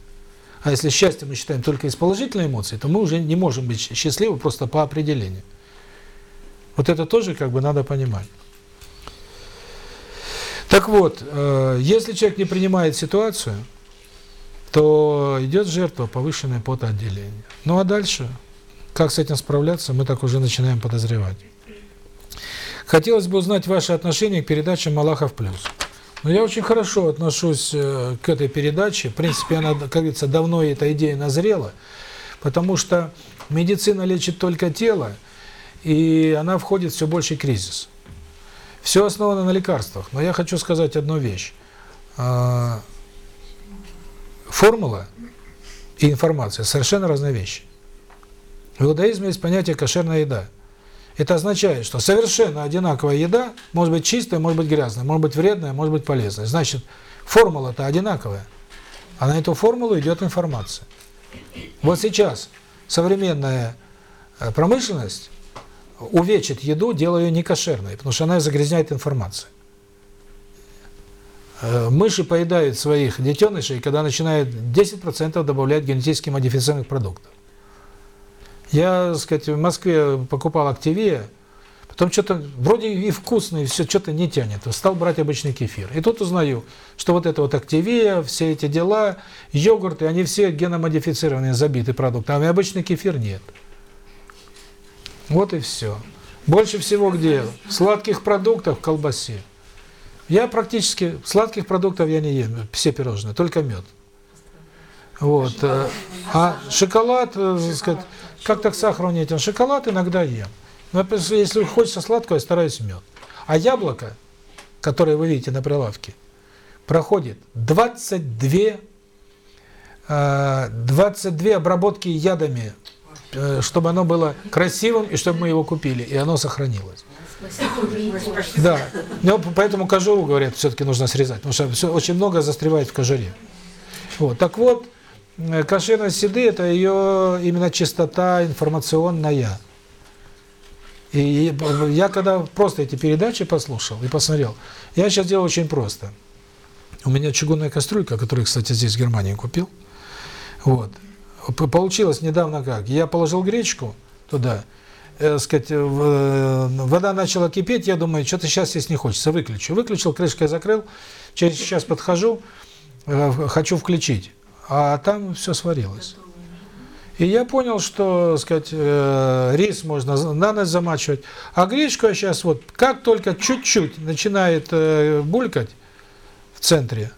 [SPEAKER 1] А если счастье мы считаем только из положительной эмоции, то мы уже не можем быть счастливы просто по определению. Вот это тоже как бы надо понимать. Так вот, э, если человек не принимает ситуацию, то идет жертва повышенное потоотделение. Ну а дальше, как с этим справляться, мы так уже начинаем подозревать. Хотелось бы узнать ваше отношение к передаче «Малахов плюс». Но я очень хорошо отношусь э, к этой передаче. В принципе, она, как говорится, давно эта идея назрела, потому что медицина лечит только тело, и она входит в все больший кризис. Все основано на лекарствах. Но я хочу сказать одну вещь. А, формула и информация – совершенно разные вещи. В иудаизме есть понятие «кошерная еда». Это означает, что совершенно одинаковая еда может быть чистая, может быть грязная, может быть вредная, может быть полезная. Значит, формула-то одинаковая. А на эту формулу идет информация. Вот сейчас современная э, промышленность увечит еду, делая ее некошерной, потому что она загрязняет информацию. Э, Мыши поедают своих детенышей, когда начинают 10% добавлять генетически модифицированных продуктов. Я, так сказать, в Москве покупал активия, потом что-то вроде и вкусно, и все что-то не тянет. Стал брать обычный кефир. И тут узнаю, что вот это вот активия, все эти дела, йогурты, они все геномодифицированные, забиты продукты, а обычный кефир нет. Вот и все. Больше всего где? В сладких продуктах, в колбасе. Я практически сладких продуктов я не ем, все пирожные, только мед. Вот. э, А шоколад, э, так сказать, как-то к сахару не этим. Шоколад иногда ем. Но если хочется сладкого, я стараюсь мед. А яблоко, которое вы видите на прилавке, проходит 22, э, 22 обработки ядами, э, чтобы оно было красивым и чтобы мы его купили, и оно сохранилось. Да, но поэтому кожуру, говорят, все-таки нужно срезать, потому что все, очень много застревает в кожуре. Вот, так вот, э, кошерность еды – это ее именно чистота информационная. И я когда просто эти передачи послушал и посмотрел, я сейчас делаю очень просто. У меня чугунная кастрюлька, которую, кстати, здесь в Германии купил. Вот. Получилось недавно как. Я положил гречку туда, э, сказать, в- э, вода начала кипеть, я думаю, что-то сейчас здесь не хочется, выключу. Выключил, крышкой закрыл, через час подхожу, э, хочу включить, а там все сварилось. И я понял, что, сказать, э, рис можно на ночь замачивать, а гречку я сейчас вот, как только чуть-чуть начинает э, булькать в центре,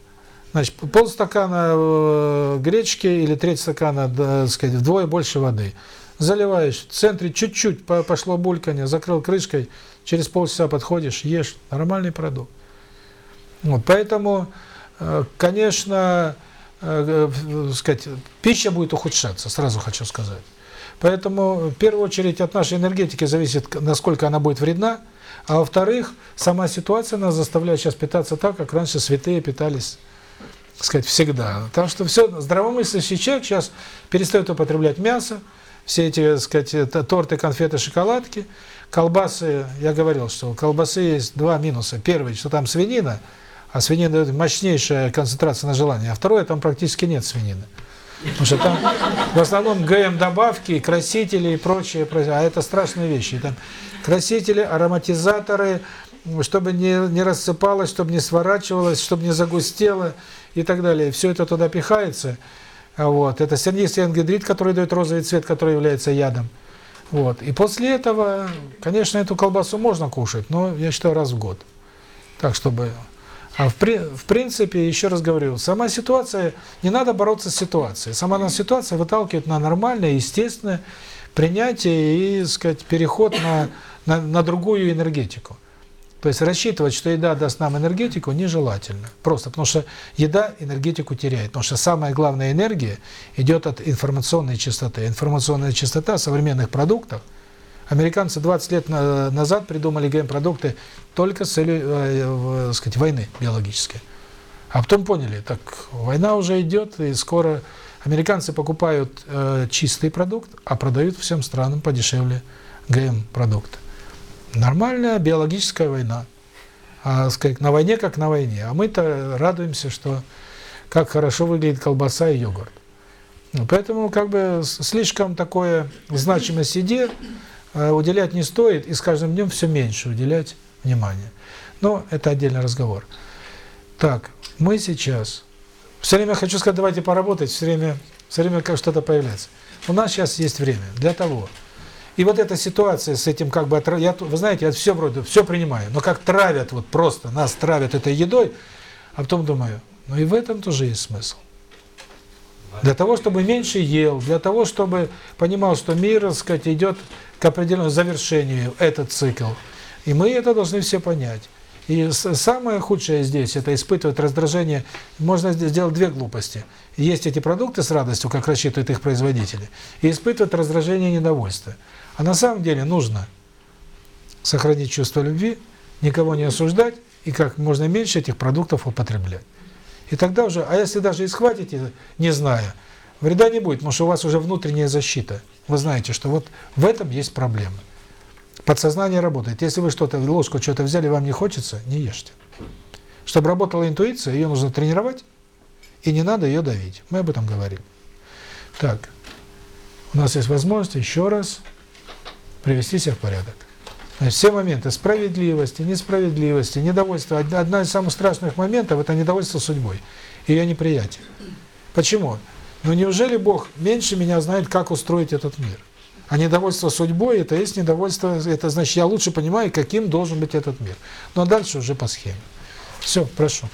[SPEAKER 1] значит, полстакана э, гречки или треть стакана, так сказать, вдвое больше воды. Заливаешь, в центре чуть-чуть по- пошло бульканье, закрыл крышкой, через полчаса подходишь, ешь, нормальный продукт. Вот, поэтому, э, конечно, э, сказать, пища будет ухудшаться, сразу хочу сказать. Поэтому в первую очередь от нашей энергетики зависит, насколько она будет вредна, а во-вторых, сама ситуация нас заставляет сейчас питаться так, как раньше святые питались, так сказать, всегда. Так что все, здравомыслящий человек сейчас перестает употреблять мясо, все эти, так сказать, это торты, конфеты, шоколадки, колбасы, я говорил, что у колбасы есть два минуса. Первый, что там свинина, а свинина дает мощнейшая концентрация на желание, а второе, там практически нет свинины. Потому что там в основном ГМ-добавки, красители и прочее, а это страшные вещи. Там красители, ароматизаторы, чтобы не, не рассыпалось, чтобы не сворачивалось, чтобы не загустело и так далее. Все это туда пихается. А Вот. Это сернистый ангидрид, который дает розовый цвет, который является ядом. Вот. И после этого, конечно, эту колбасу можно кушать, но я считаю раз в год. Так, чтобы... А в, при- в принципе, еще раз говорю, сама ситуация, не надо бороться с ситуацией. Сама она ситуация выталкивает на нормальное, естественное принятие и, сказать, переход на, на, на другую энергетику. То есть рассчитывать, что еда даст нам энергетику, нежелательно. Просто потому что еда энергетику теряет. Потому что самая главная энергия идет от информационной частоты. Информационная частота современных продуктов. Американцы 20 лет на- назад придумали ГМ-продукты только с целью э, сказать, войны биологической. А потом поняли, так война уже идет, и скоро американцы покупают э, чистый продукт, а продают всем странам подешевле ГМ-продукты. Нормальная биологическая война. А, сказать, на войне как на войне. А мы-то радуемся, что как хорошо выглядит колбаса и йогурт. Ну, Поэтому как бы слишком такое значимость еде э, уделять не стоит, и с каждым днем все меньше уделять внимания. Но это отдельный разговор. Так, мы сейчас... Все время хочу сказать, давайте поработать, все время, все время как что-то появляется. У нас сейчас есть время для того. И вот эта ситуация с этим как бы... Я, вы знаете, я все вроде, все принимаю, но как травят, вот просто нас травят этой едой, а потом думаю, ну и в этом тоже есть смысл. Для того, чтобы меньше ел, для того, чтобы понимал, что мир, так сказать, идет к определенному завершению, этот цикл. И мы это должны все понять. И самое худшее здесь – это испытывать раздражение. Можно сделать две глупости. Есть эти продукты с радостью, как рассчитывают их производители, и испытывать раздражение и недовольство. А на самом деле нужно сохранить чувство любви, никого не осуждать и как можно меньше этих продуктов употреблять. И тогда уже, а если даже и схватите, не зная, вреда не будет, потому что у вас уже внутренняя защита. Вы знаете, что вот в этом есть проблема. Подсознание работает. Если вы что-то, ложку что-то взяли, вам не хочется, не ешьте. Чтобы работала интуиция, ее нужно тренировать, и не надо ее давить. Мы об этом говорим. Так, у нас есть возможность еще раз привести себя в порядок. Значит, все моменты справедливости, несправедливости, недовольства. Одна из самых страшных моментов – это недовольство судьбой, ее неприятие. Почему? Ну неужели Бог меньше меня знает, как устроить этот мир? А недовольство судьбой – это есть недовольство, это значит, я лучше понимаю, каким должен быть этот мир. Но дальше уже по схеме. Все, прошу.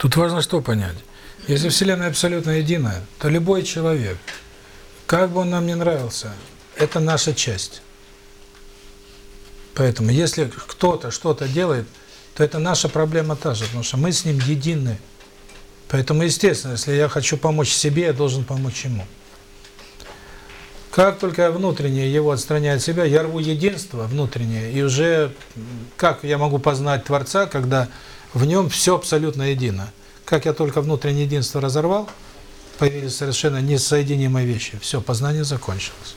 [SPEAKER 1] Тут важно что понять. Если Вселенная абсолютно единая, то любой человек, как бы он нам ни нравился, это наша часть. Поэтому, если кто-то что-то делает, то это наша проблема та же, потому что мы с ним едины. Поэтому, естественно, если я хочу помочь себе, я должен помочь ему. Как только я внутренне его отстраняю от себя, я рву единство внутреннее, и уже как я могу познать Творца, когда в нем все абсолютно едино. как я только внутреннее единство разорвал, появились совершенно несоединимые вещи. Все, познание закончилось.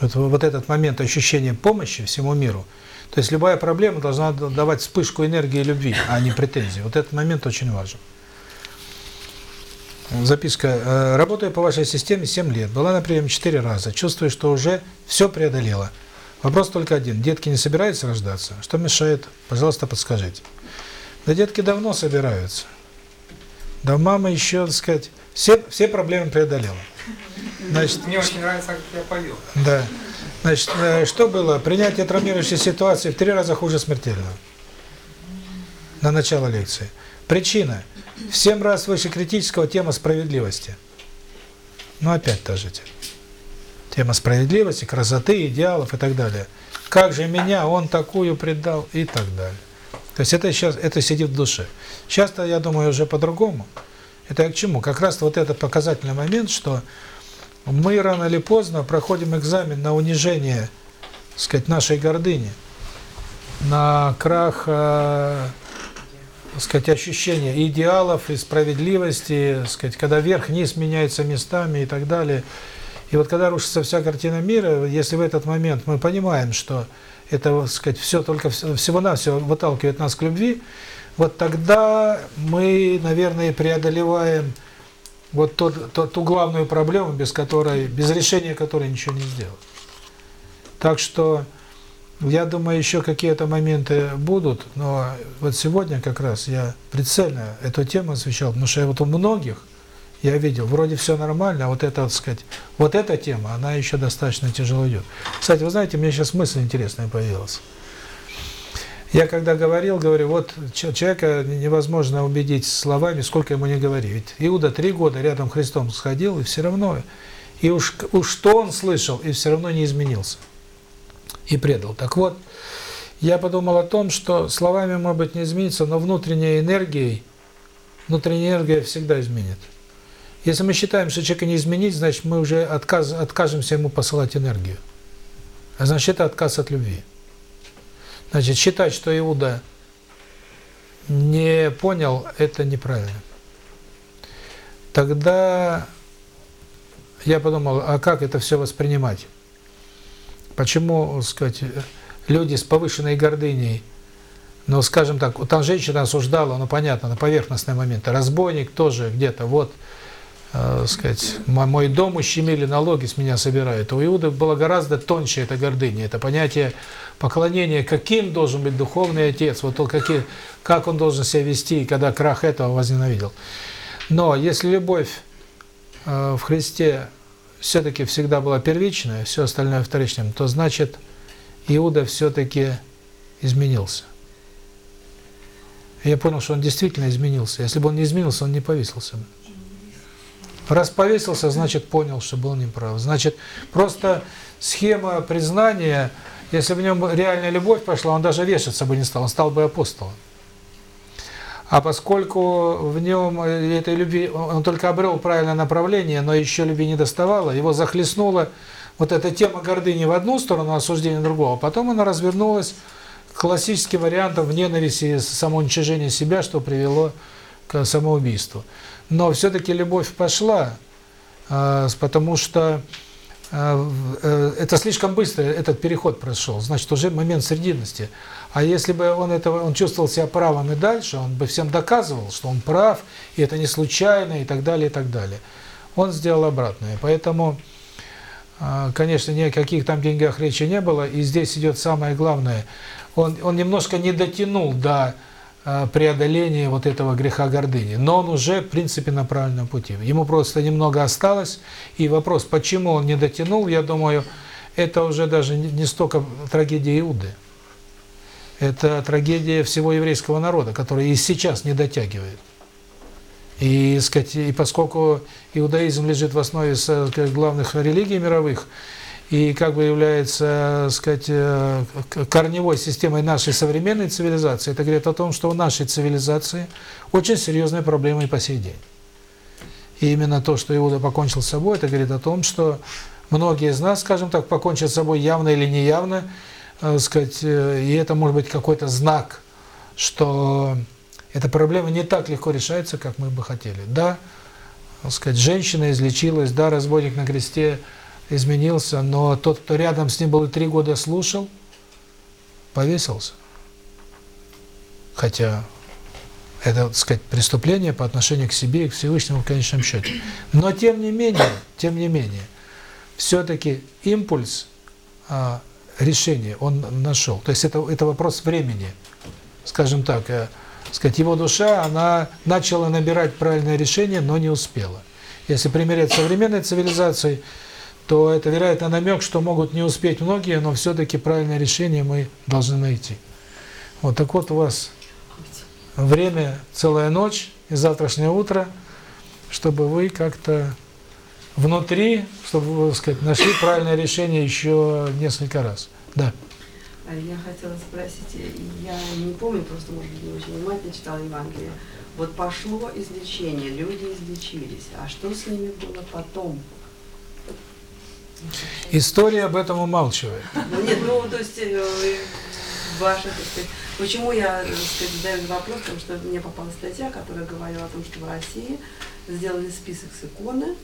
[SPEAKER 1] Вот, вот этот момент ощущения помощи всему миру, то есть любая проблема должна давать вспышку энергии и любви, а не претензий. Вот этот момент очень важен. Записка. Э, Работаю по вашей системе 7 лет. Была на приеме 4 раза. Чувствую, что уже все преодолела. Вопрос только один. Детки не собираются рождаться? Что мешает? Пожалуйста, подскажите. Да детки давно собираются. Да мама еще, так сказать, все, все проблемы преодолела. Значит,
[SPEAKER 6] Мне очень нравится, как я повел.
[SPEAKER 1] да. Значит, э, что было? Принятие травмирующей ситуации в три раза хуже смертельного. На начало лекции. Причина. В семь раз выше критического тема справедливости. Ну, опять та же тема. Тема справедливости, красоты, идеалов и так далее. Как же меня он такую предал и так далее. То есть это сейчас это сидит в душе. Сейчас-то, я думаю, уже по-другому. Это к чему? Как раз вот этот показательный момент, что мы рано или поздно проходим экзамен на унижение, сказать, нашей гордыни, на крах, э, сказать, ощущения идеалов и справедливости, сказать, когда верх-низ меняются местами и так далее. И вот когда рушится вся картина мира, если в этот момент мы понимаем, что это, сказать, все только всего-навсего выталкивает нас к любви, вот тогда мы, наверное, преодолеваем вот тот, тот, ту главную проблему, без которой, без решения которой ничего не сделать. Так что, я думаю, еще какие-то моменты будут, но вот сегодня как раз я прицельно эту тему освещал, потому что я вот у многих, я видел, вроде все нормально, а вот это, так сказать, вот эта тема, она еще достаточно тяжело идет. Кстати, вы знаете, меня сейчас мысль интересная появилась. Я когда говорил, говорю, вот человека невозможно убедить словами, сколько ему не говори. Ведь Иуда три года рядом с Христом сходил, и все равно, и уж, уж что он слышал, и все равно не изменился. И предал. Так вот, я подумал о том, что словами, может быть, не изменится, но внутренней энергией, внутренняя энергия всегда изменит. Если мы считаем, что человека не изменить, значит, мы уже отказ, откажемся ему посылать энергию. А значит, это отказ от любви. Значит, считать, что Иуда не понял, это неправильно. Тогда я подумал, а как это все воспринимать? Почему, сказать, люди с повышенной гордыней, ну, скажем так, там женщина осуждала, ну, понятно, на поверхностные моменты, разбойник тоже где-то, вот, э, сказать, мой дом ущемили, налоги с меня собирают. У Иуды было гораздо тоньше это гордыня, это понятие поклонения, каким должен быть духовный отец, вот он, какие, как он должен себя вести, когда крах этого возненавидел. Но если любовь э, в Христе все-таки всегда была первичная, все остальное вторичным, то значит Иуда все-таки изменился. Я понял, что он действительно изменился. Если бы он не изменился, он не повесился бы. Раз повесился, значит понял, что был неправ. Значит, просто схема признания – если в нем реальная любовь пошла, он даже вешаться бы не стал, он стал бы апостолом. А поскольку в нем э, этой любви, он только обрел правильное направление, но еще любви не доставало, его захлестнула вот эта тема гордыни в одну сторону, осуждение другого, потом она развернулась к классическим вариантам в ненависти, самоуничижения себя, что привело к самоубийству. Но все-таки любовь пошла, э, потому что Э, э, это слишком быстро этот переход прошел, значит, уже момент срединности. А если бы он этого, он чувствовал себя правым и дальше, он бы всем доказывал, что он прав, и это не случайно, и так далее, и так далее. Он сделал обратное. Поэтому, э, конечно, ни о каких там деньгах речи не было, и здесь идет самое главное. Он, он немножко не дотянул до преодоление вот этого греха гордыни. Но он уже, в принципе, на правильном пути. Ему просто немного осталось. И вопрос, почему он не дотянул, я думаю, это уже даже не столько трагедия Иуды. Это трагедия всего еврейского народа, который и сейчас не дотягивает. И, сказать, и поскольку иудаизм лежит в основе сказать, главных религий мировых, и как бы является, сказать, э, корневой системой нашей современной цивилизации, это говорит о том, что у нашей цивилизации очень серьезные проблемы и по сей день. И именно то, что Иуда покончил с собой, это говорит о том, что многие из нас, скажем так, покончат с собой явно или неявно, э, сказать, э, и это может быть какой-то знак, что Эта проблема не так легко решается, как мы бы хотели. Да, сказать, женщина излечилась, да, разбойник на кресте изменился, но тот, кто рядом с ним был три года слушал, повесился. Хотя это, так сказать, преступление по отношению к себе и к Всевышнему в конечном счете. Но тем не менее, тем не менее, все-таки импульс а, решения он нашел. То есть это, это вопрос времени. Скажем так, э, сказать, его душа, она начала набирать правильное решение, но не успела. Если примерять современной цивилизацией, то это, вероятно, намек, что могут не успеть многие, но все-таки правильное решение мы должны найти. Вот так вот у вас время, целая ночь и завтрашнее утро, чтобы вы как-то внутри, чтобы так сказать, нашли правильное решение еще несколько раз. Да.
[SPEAKER 7] А Я хотела спросить, я не помню, просто, может быть, не очень внимательно читала Евангелие. Вот пошло излечение, люди излечились, а что с ними было потом?
[SPEAKER 1] История об этом умалчивает.
[SPEAKER 7] Ну нет, ну то есть э, ваша, так сказать, почему я, так сказать, задаю этот вопрос, потому что мне попала статья, которая говорила о том, что в России сделали список с иконы,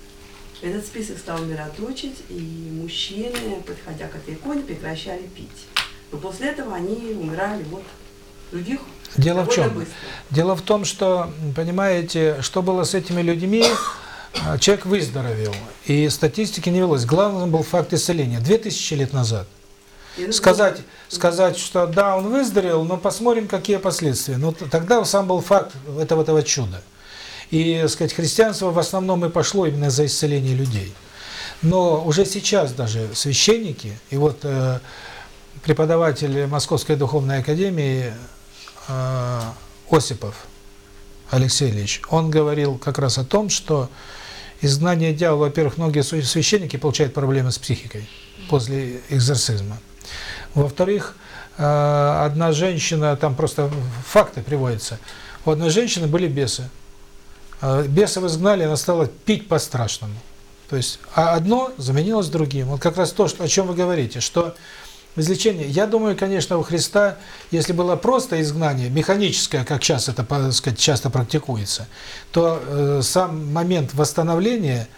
[SPEAKER 7] этот список стал мироточить, и мужчины, подходя к этой иконе, прекращали пить. Но после этого они умирали вот других
[SPEAKER 1] Дело в чем?
[SPEAKER 7] быстро.
[SPEAKER 1] Дело в том, что, понимаете, что было с этими людьми, человек выздоровел, и статистики не велось. Главным был факт исцеления. 2000 лет назад. Сказать, сказать, что да, он выздоровел, но посмотрим, какие последствия. Но тогда сам был факт этого, этого чуда. И, сказать, христианство в основном и пошло именно за исцеление людей. Но уже сейчас даже священники, и вот э, преподаватель Московской Духовной Академии э, Осипов Алексей Ильич, он говорил как раз о том, что изгнание дьявола, во-первых, многие свя- священники получают проблемы с психикой после экзорцизма. Во-вторых, э, одна женщина, там просто факты приводятся, у одной женщины были бесы. Э, Бесов изгнали, она стала пить по-страшному. То есть, а одно заменилось другим. Вот как раз то, о чем вы говорите, что излечение, я думаю, конечно, у Христа, если было просто изгнание, механическое, как сейчас это, так сказать, часто практикуется, то э, сам момент восстановления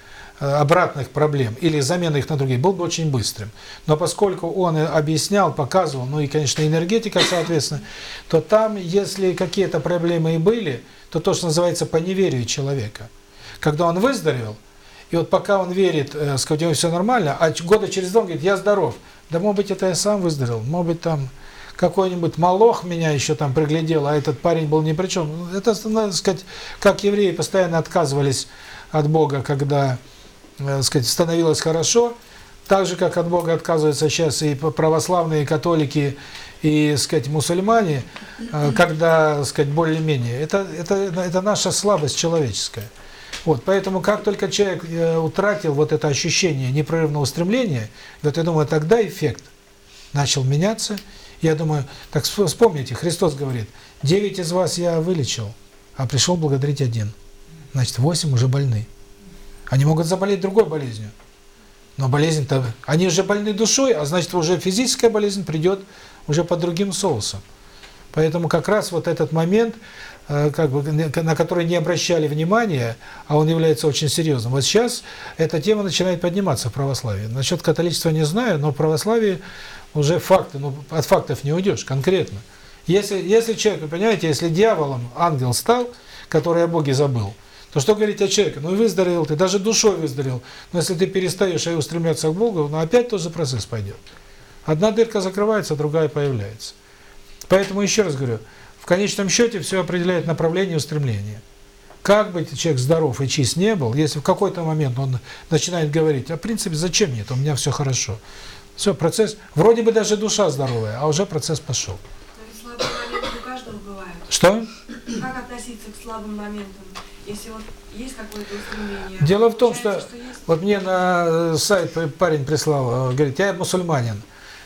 [SPEAKER 1] э, обратных проблем или замены их на другие был бы очень быстрым. Но поскольку он объяснял, показывал, ну и, конечно, энергетика, соответственно, то там, если какие-то проблемы и были, то то, что называется по неверию человека. Когда он выздоровел, и вот пока он верит, э, сказать, у него все нормально, а года через два он говорит, я здоров. Да, может быть, это я сам выздоровел, может быть, там какой-нибудь молох меня еще там приглядел, а этот парень был ни при чем. Ну, Это, надо сказать, как евреи постоянно отказывались от Бога, когда, э, сказать, становилось хорошо, так же, как от Бога отказываются сейчас и православные, и католики, и, сказать, мусульмане, э, когда, сказать, более-менее. Это, это, это наша слабость человеческая. Вот, поэтому как только человек э, утратил вот это ощущение непрерывного стремления, вот я думаю, тогда эффект начал меняться. Я думаю, так вспо- вспомните, Христос говорит, девять из вас я вылечил, а пришел благодарить один. Значит, восемь уже больны. Они могут заболеть другой болезнью. Но болезнь-то... Они же больны душой, а значит, уже физическая болезнь придет уже под другим соусом. Поэтому как раз вот этот момент, как бы на который не обращали внимания, а он является очень серьезным. Вот сейчас эта тема начинает подниматься в православии. Насчет католичества не знаю, но в православии уже факты, ну от фактов не уйдешь конкретно. Если если человек, понимаете, если дьяволом ангел стал, который о Боге забыл, то что говорить о человеке? Ну выздоровел ты, даже душой выздоровел. Но если ты перестаешь и устремляться к Богу, ну опять тот же процесс пойдет. Одна дырка закрывается, другая появляется. Поэтому еще раз говорю, в конечном счете все определяет направление устремления. Как бы человек здоров и чист не был, если в какой-то момент он начинает говорить, а в принципе зачем мне это, у меня все хорошо. Все, процесс, вроде бы даже душа здоровая, а уже процесс пошел. Что?
[SPEAKER 5] Как относиться к слабым моментам? Если вот есть какое-то устремление.
[SPEAKER 1] Дело в том, что
[SPEAKER 5] есть
[SPEAKER 1] вот мне на э, сайт парень прислал, э, говорит, я мусульманин.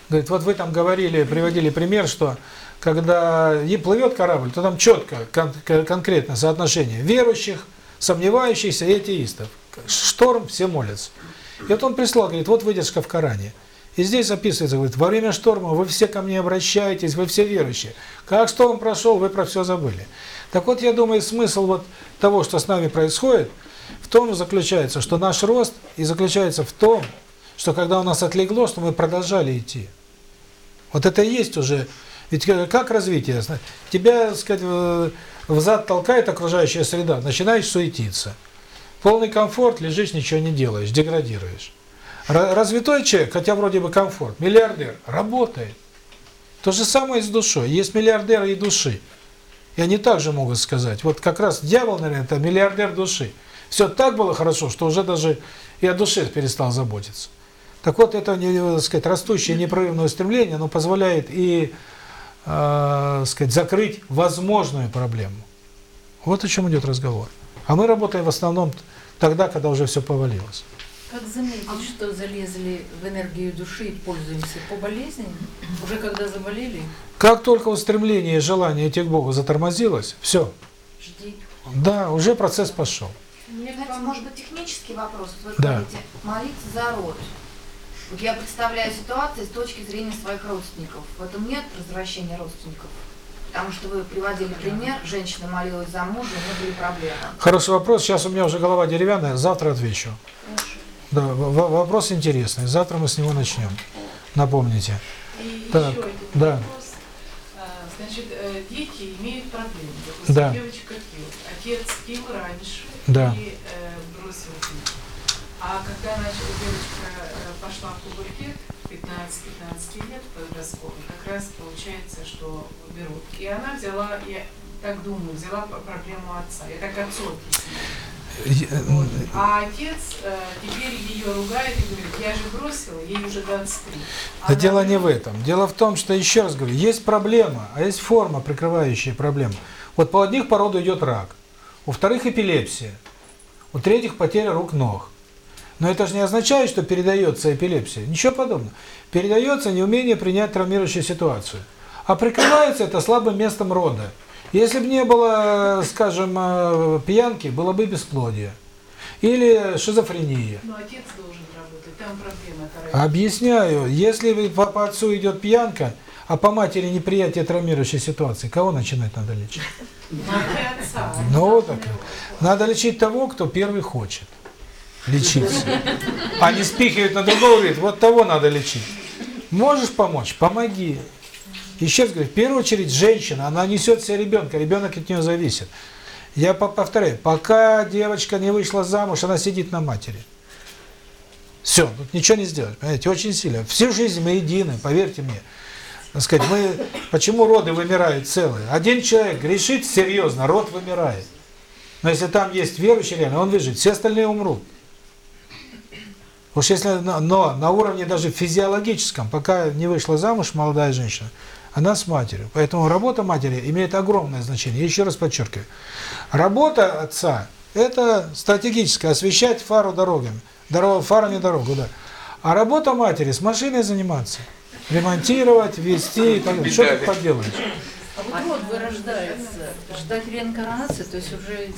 [SPEAKER 1] Говорит, вот вы там говорили, приводили пример, что когда и плывет корабль, то там четко, кон кон- конкретно соотношение верующих, сомневающихся и атеистов. Шторм, все молятся. И вот он прислал, говорит, вот выдержка в Коране. И здесь описывается, говорит, во время шторма вы все ко мне обращаетесь, вы все верующие. Как шторм прошел, вы про все забыли. Так вот, я думаю, смысл вот того, что с нами происходит, в том заключается, что наш рост и заключается в том, что когда у нас отлегло, что мы продолжали идти. Вот это и есть уже, ведь как развитие? Тебя, так сказать, в зад толкает окружающая среда, начинаешь суетиться. Полный комфорт, лежишь, ничего не делаешь, деградируешь. Развитой человек, хотя вроде бы комфорт, миллиардер, работает. То же самое и с душой. Есть миллиардеры и души. И они также могут сказать. Вот как раз дьявол, наверное, это миллиардер души. Все так было хорошо, что уже даже и о душе перестал заботиться. Так вот, это, так сказать, растущее непрерывное стремление, оно позволяет и, э, сказать, закрыть возможную проблему. Вот о чем идет разговор. А мы работаем в основном тогда, когда уже все повалилось.
[SPEAKER 4] Как заметить, что залезли в энергию души и пользуемся по болезни? Уже когда заболели?
[SPEAKER 1] Как только устремление и желание идти к Богу затормозилось, все.
[SPEAKER 4] Жди.
[SPEAKER 1] Да, уже процесс пошел.
[SPEAKER 9] Мне кажется, может быть, технический вопрос. Вот вы
[SPEAKER 1] Да.
[SPEAKER 9] говорите, молиться за род. Вот я представляю ситуацию с точки зрения своих родственников. В этом нет развращения родственников. Потому что вы приводили пример, женщина молилась за мужа, у нее были проблемы.
[SPEAKER 1] Хороший вопрос. Сейчас у меня уже голова деревянная, завтра отвечу. Да, в- в- вопрос интересный. Завтра мы с него начнем. Напомните.
[SPEAKER 10] И
[SPEAKER 1] Так,
[SPEAKER 10] еще один
[SPEAKER 1] да.
[SPEAKER 10] вопрос. А, Значит, э, дети имеют проблемы. Допустим,
[SPEAKER 1] Да.
[SPEAKER 10] девочка пьет. Отец пил раньше
[SPEAKER 1] Да.
[SPEAKER 10] и э, бросил пить. А когда начала девочка э, пошла в пубертет, 15-15 лет подростковый, как раз получается, что берут. И она взяла, я так думаю, взяла проблему отца. Я так отцу объясняю.
[SPEAKER 1] Е-
[SPEAKER 10] Вот. А отец э, теперь ее ругает и говорит, я же бросила, ей уже 23.
[SPEAKER 1] Да
[SPEAKER 10] Она
[SPEAKER 1] дело не в этом. Дело в том, что, еще раз говорю, есть проблема, а есть форма, прикрывающая проблему. Вот по одних по роду идет рак, у вторых эпилепсия, у третьих потеря рук-ног. Но это же не означает, что передается эпилепсия. Ничего подобного. Передается неумение принять травмирующую ситуацию. А прикрывается это слабым местом рода. Если бы не было, скажем, э, пьянки, было бы бесплодие. Или шизофрения.
[SPEAKER 10] Но отец должен работать, там проблема вторая.
[SPEAKER 1] Объясняю, если по, по отцу идет пьянка, а по матери неприятие травмирующей ситуации, кого начинать надо лечить? Ну, так, надо лечить того, кто первый хочет лечиться. Не спихивать на другого, говорит, вот того надо лечить. Можешь помочь? Помоги. Еще раз говорю, в первую очередь женщина, она несет себе ребенка, ребенок от нее зависит. Я по- повторяю, пока девочка не вышла замуж, она сидит на матери. Все, тут ничего не сделать, понимаете, очень сильно. Всю жизнь мы едины, поверьте мне. Так сказать, мы, почему роды вымирают целые? Один человек грешит серьезно, род вымирает. Но если там есть верующий реально, он выживет, все остальные умрут. Уж если, но, на уровне даже физиологическом, пока не вышла замуж молодая женщина, она с матерью. Поэтому работа матери имеет огромное значение. Еще раз подчеркиваю. Работа отца – это стратегическая, освещать фару дорогами. Дорога, фарами дорогу, да. А работа матери – с машиной заниматься. Ремонтировать, вести и так далее. Что тут поделаешь?
[SPEAKER 4] А вот род вырождается. Ждать реинкарнации, то есть уже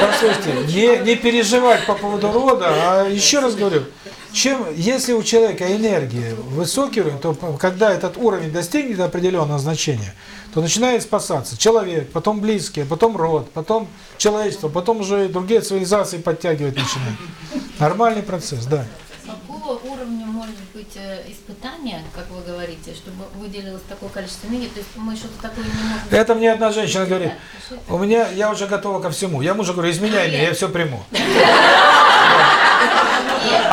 [SPEAKER 1] Послушайте, не, не переживать по поводу рода, а еще раз говорю, чем, если у человека энергия высокий уровень, то когда этот уровень достигнет определенного значения, то начинает спасаться человек, потом близкие, потом род, потом человечество, потом уже другие цивилизации подтягивать начинают. Нормальный процесс, да.
[SPEAKER 11] Какого уровня может быть э, испытание, как вы говорите, чтобы выделилось такое количество энергии? То есть мы что-то такое не можем...
[SPEAKER 1] Это мне одна женщина говорит, у меня, я уже готова ко всему. Я мужу говорю, изменяй меня, я все приму.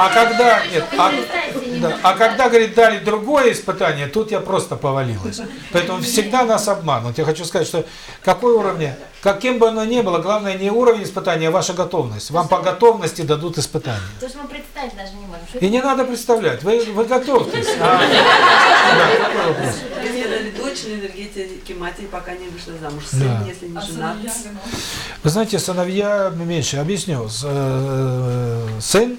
[SPEAKER 1] А когда, нет, а, да, а когда, говорит, дали другое испытание, тут я просто повалилась. Поэтому всегда нас обманут. Я хочу сказать, что какой уровень, каким бы оно ни было, главное не уровень испытания, а ваша готовность. Вам по готовности дадут испытания.
[SPEAKER 11] То, что мы представить даже не можем. Что
[SPEAKER 1] И не надо представлять, вы, вы готовьтесь. А, да, какой вопрос?
[SPEAKER 7] Мне дали дочь на энергетике матери, пока не вышла замуж.
[SPEAKER 1] Да.
[SPEAKER 7] Сын, если не
[SPEAKER 10] А
[SPEAKER 7] женат.
[SPEAKER 10] сыновья?
[SPEAKER 1] Вы знаете, сыновья меньше. Объясню. Э, Сын,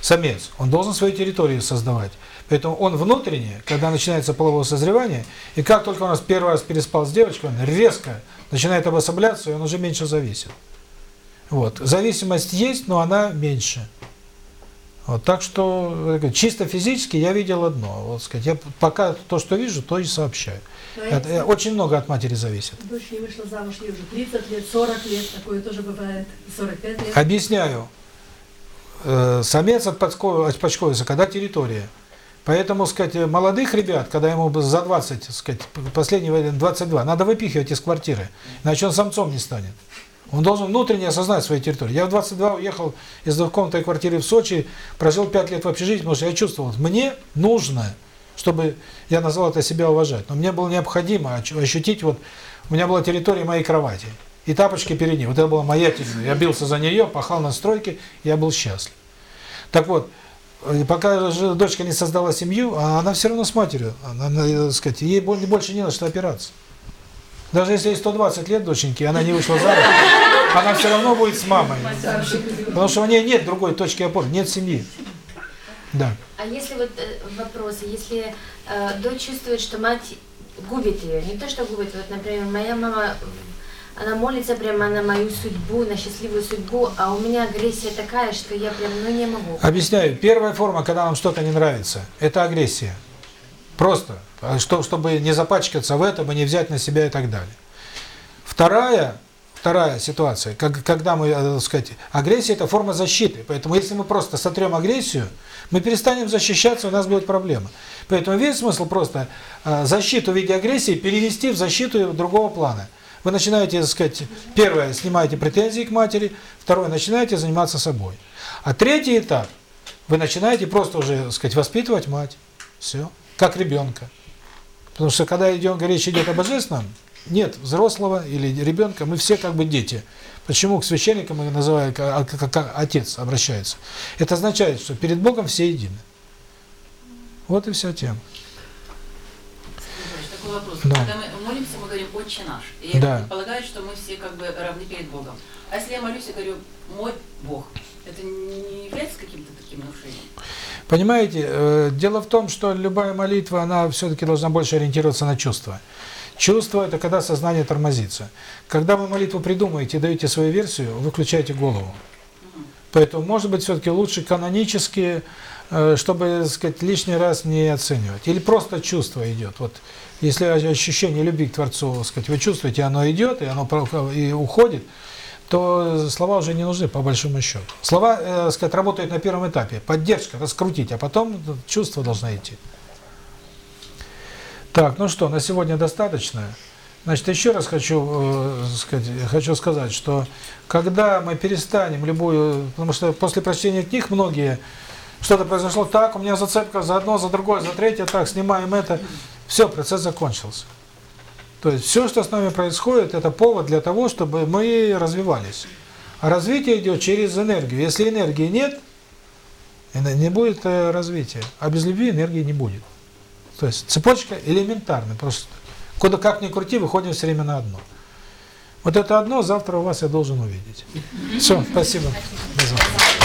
[SPEAKER 1] самец, он должен свою территорию создавать. Поэтому он внутренне, когда начинается половое созревание, и как только он раз первый раз переспал с девочкой, он резко начинает обособляться, и он уже меньше зависит. Вот. Зависимость есть, но она меньше. Вот, так что чисто физически я видел одно. Вот, сказать, я пока то, что вижу, то и сообщаю.
[SPEAKER 12] Но
[SPEAKER 1] Это, э, очень много от матери зависит.
[SPEAKER 12] Дочь не вышла замуж, ей уже 30 лет, 40 лет, такое тоже бывает, 45 лет.
[SPEAKER 1] Объясняю. Э, Самец отпочковывается, когда территория. Поэтому, сказать, молодых ребят, когда ему за 20, сказать, последний вариант 22, надо выпихивать из квартиры, иначе он самцом не станет. Он должен внутренне осознать свою территорию. Я в 22 уехал из двухкомнатной квартиры в Сочи, прожил 5 лет в общежитии, потому что я чувствовал, мне нужно, чтобы я назвал это себя уважать, но мне было необходимо ощутить, вот, у меня была территория моей кровати, и тапочки перед ней. Вот это была моя территория. Я бился за нее, пахал на стройке, я был счастлив. Так вот, э, пока дочка не создала семью, а она все равно с матерью, она, э, сказать, ей боль- больше не на что опираться. Даже если ей 120 лет доченьки, она не вышла замуж, она все равно будет с мамой. Потому что у нее нет другой точки опоры, нет семьи. Да.
[SPEAKER 13] А если вот э, вопрос, если э, дочь чувствует, что мать губит ее, не то что губит, вот, например, моя мама, она молится прямо на мою судьбу, на счастливую судьбу, а у меня агрессия такая, что я прям, ну не могу.
[SPEAKER 1] Объясняю. Первая форма, когда нам что-то не нравится, это агрессия. Просто, а что, чтобы не запачкаться в этом и не взять на себя и так далее. Вторая, вторая ситуация, как, когда мы, э, так сказать, агрессия – это форма защиты. Поэтому если мы просто сотрем агрессию, мы перестанем защищаться, у нас будет проблема. Поэтому весь смысл просто э, защиту в виде агрессии перевести в защиту другого плана. Вы начинаете, так сказать, первое, снимаете претензии к матери, второе, начинаете заниматься собой. А третий этап, вы начинаете просто уже, так сказать, воспитывать мать. Все. Как ребенка. Потому что когда идет, речь идет о божественном, нет взрослого или ребенка, мы все как бы дети. Почему к священникам мы называем, как, как- как отец обращается? Это означает, что перед Богом все едины. Вот и вся тема.
[SPEAKER 14] Вопрос.
[SPEAKER 1] Да.
[SPEAKER 14] Когда мы молимся, мы говорим «Отче наш». И это
[SPEAKER 1] Да.
[SPEAKER 14] предполагает, что мы все как бы равны перед Богом. А если я молюсь и говорю «Мой Бог», это не является каким-то таким нарушением?
[SPEAKER 1] Понимаете, э, дело в том, что любая молитва, она все-таки должна больше ориентироваться на чувства. Чувство – это когда сознание тормозится. Когда вы молитву придумаете, даете свою версию, вы включаете голову. Поэтому, может быть, все-таки лучше канонически, э, чтобы, так сказать, лишний раз не оценивать. Или просто чувство идет. Вот если ощущение любви к Творцу, сказать, вы чувствуете, оно идет, и оно и уходит, то слова уже не нужны, по большому счету. Слова, э, сказать, работают на первом этапе. Поддержка, раскрутить, а потом чувство должно идти. Так, ну что, на сегодня достаточно. Значит, еще раз хочу, э, сказать, хочу сказать, что когда мы перестанем любую, потому что после прочтения книг многие что-то произошло так, у меня зацепка за одно, за другое, за третье, так, снимаем это, все, процесс закончился. То есть все, что с нами происходит, это повод для того, чтобы мы развивались. А развитие идет через энергию. Если энергии нет, не будет э, развития. А без любви энергии не будет. То есть цепочка элементарная. Просто куда как ни крути, выходим все время на одно. Вот это одно завтра у вас я должен увидеть. Все, спасибо. Завтра.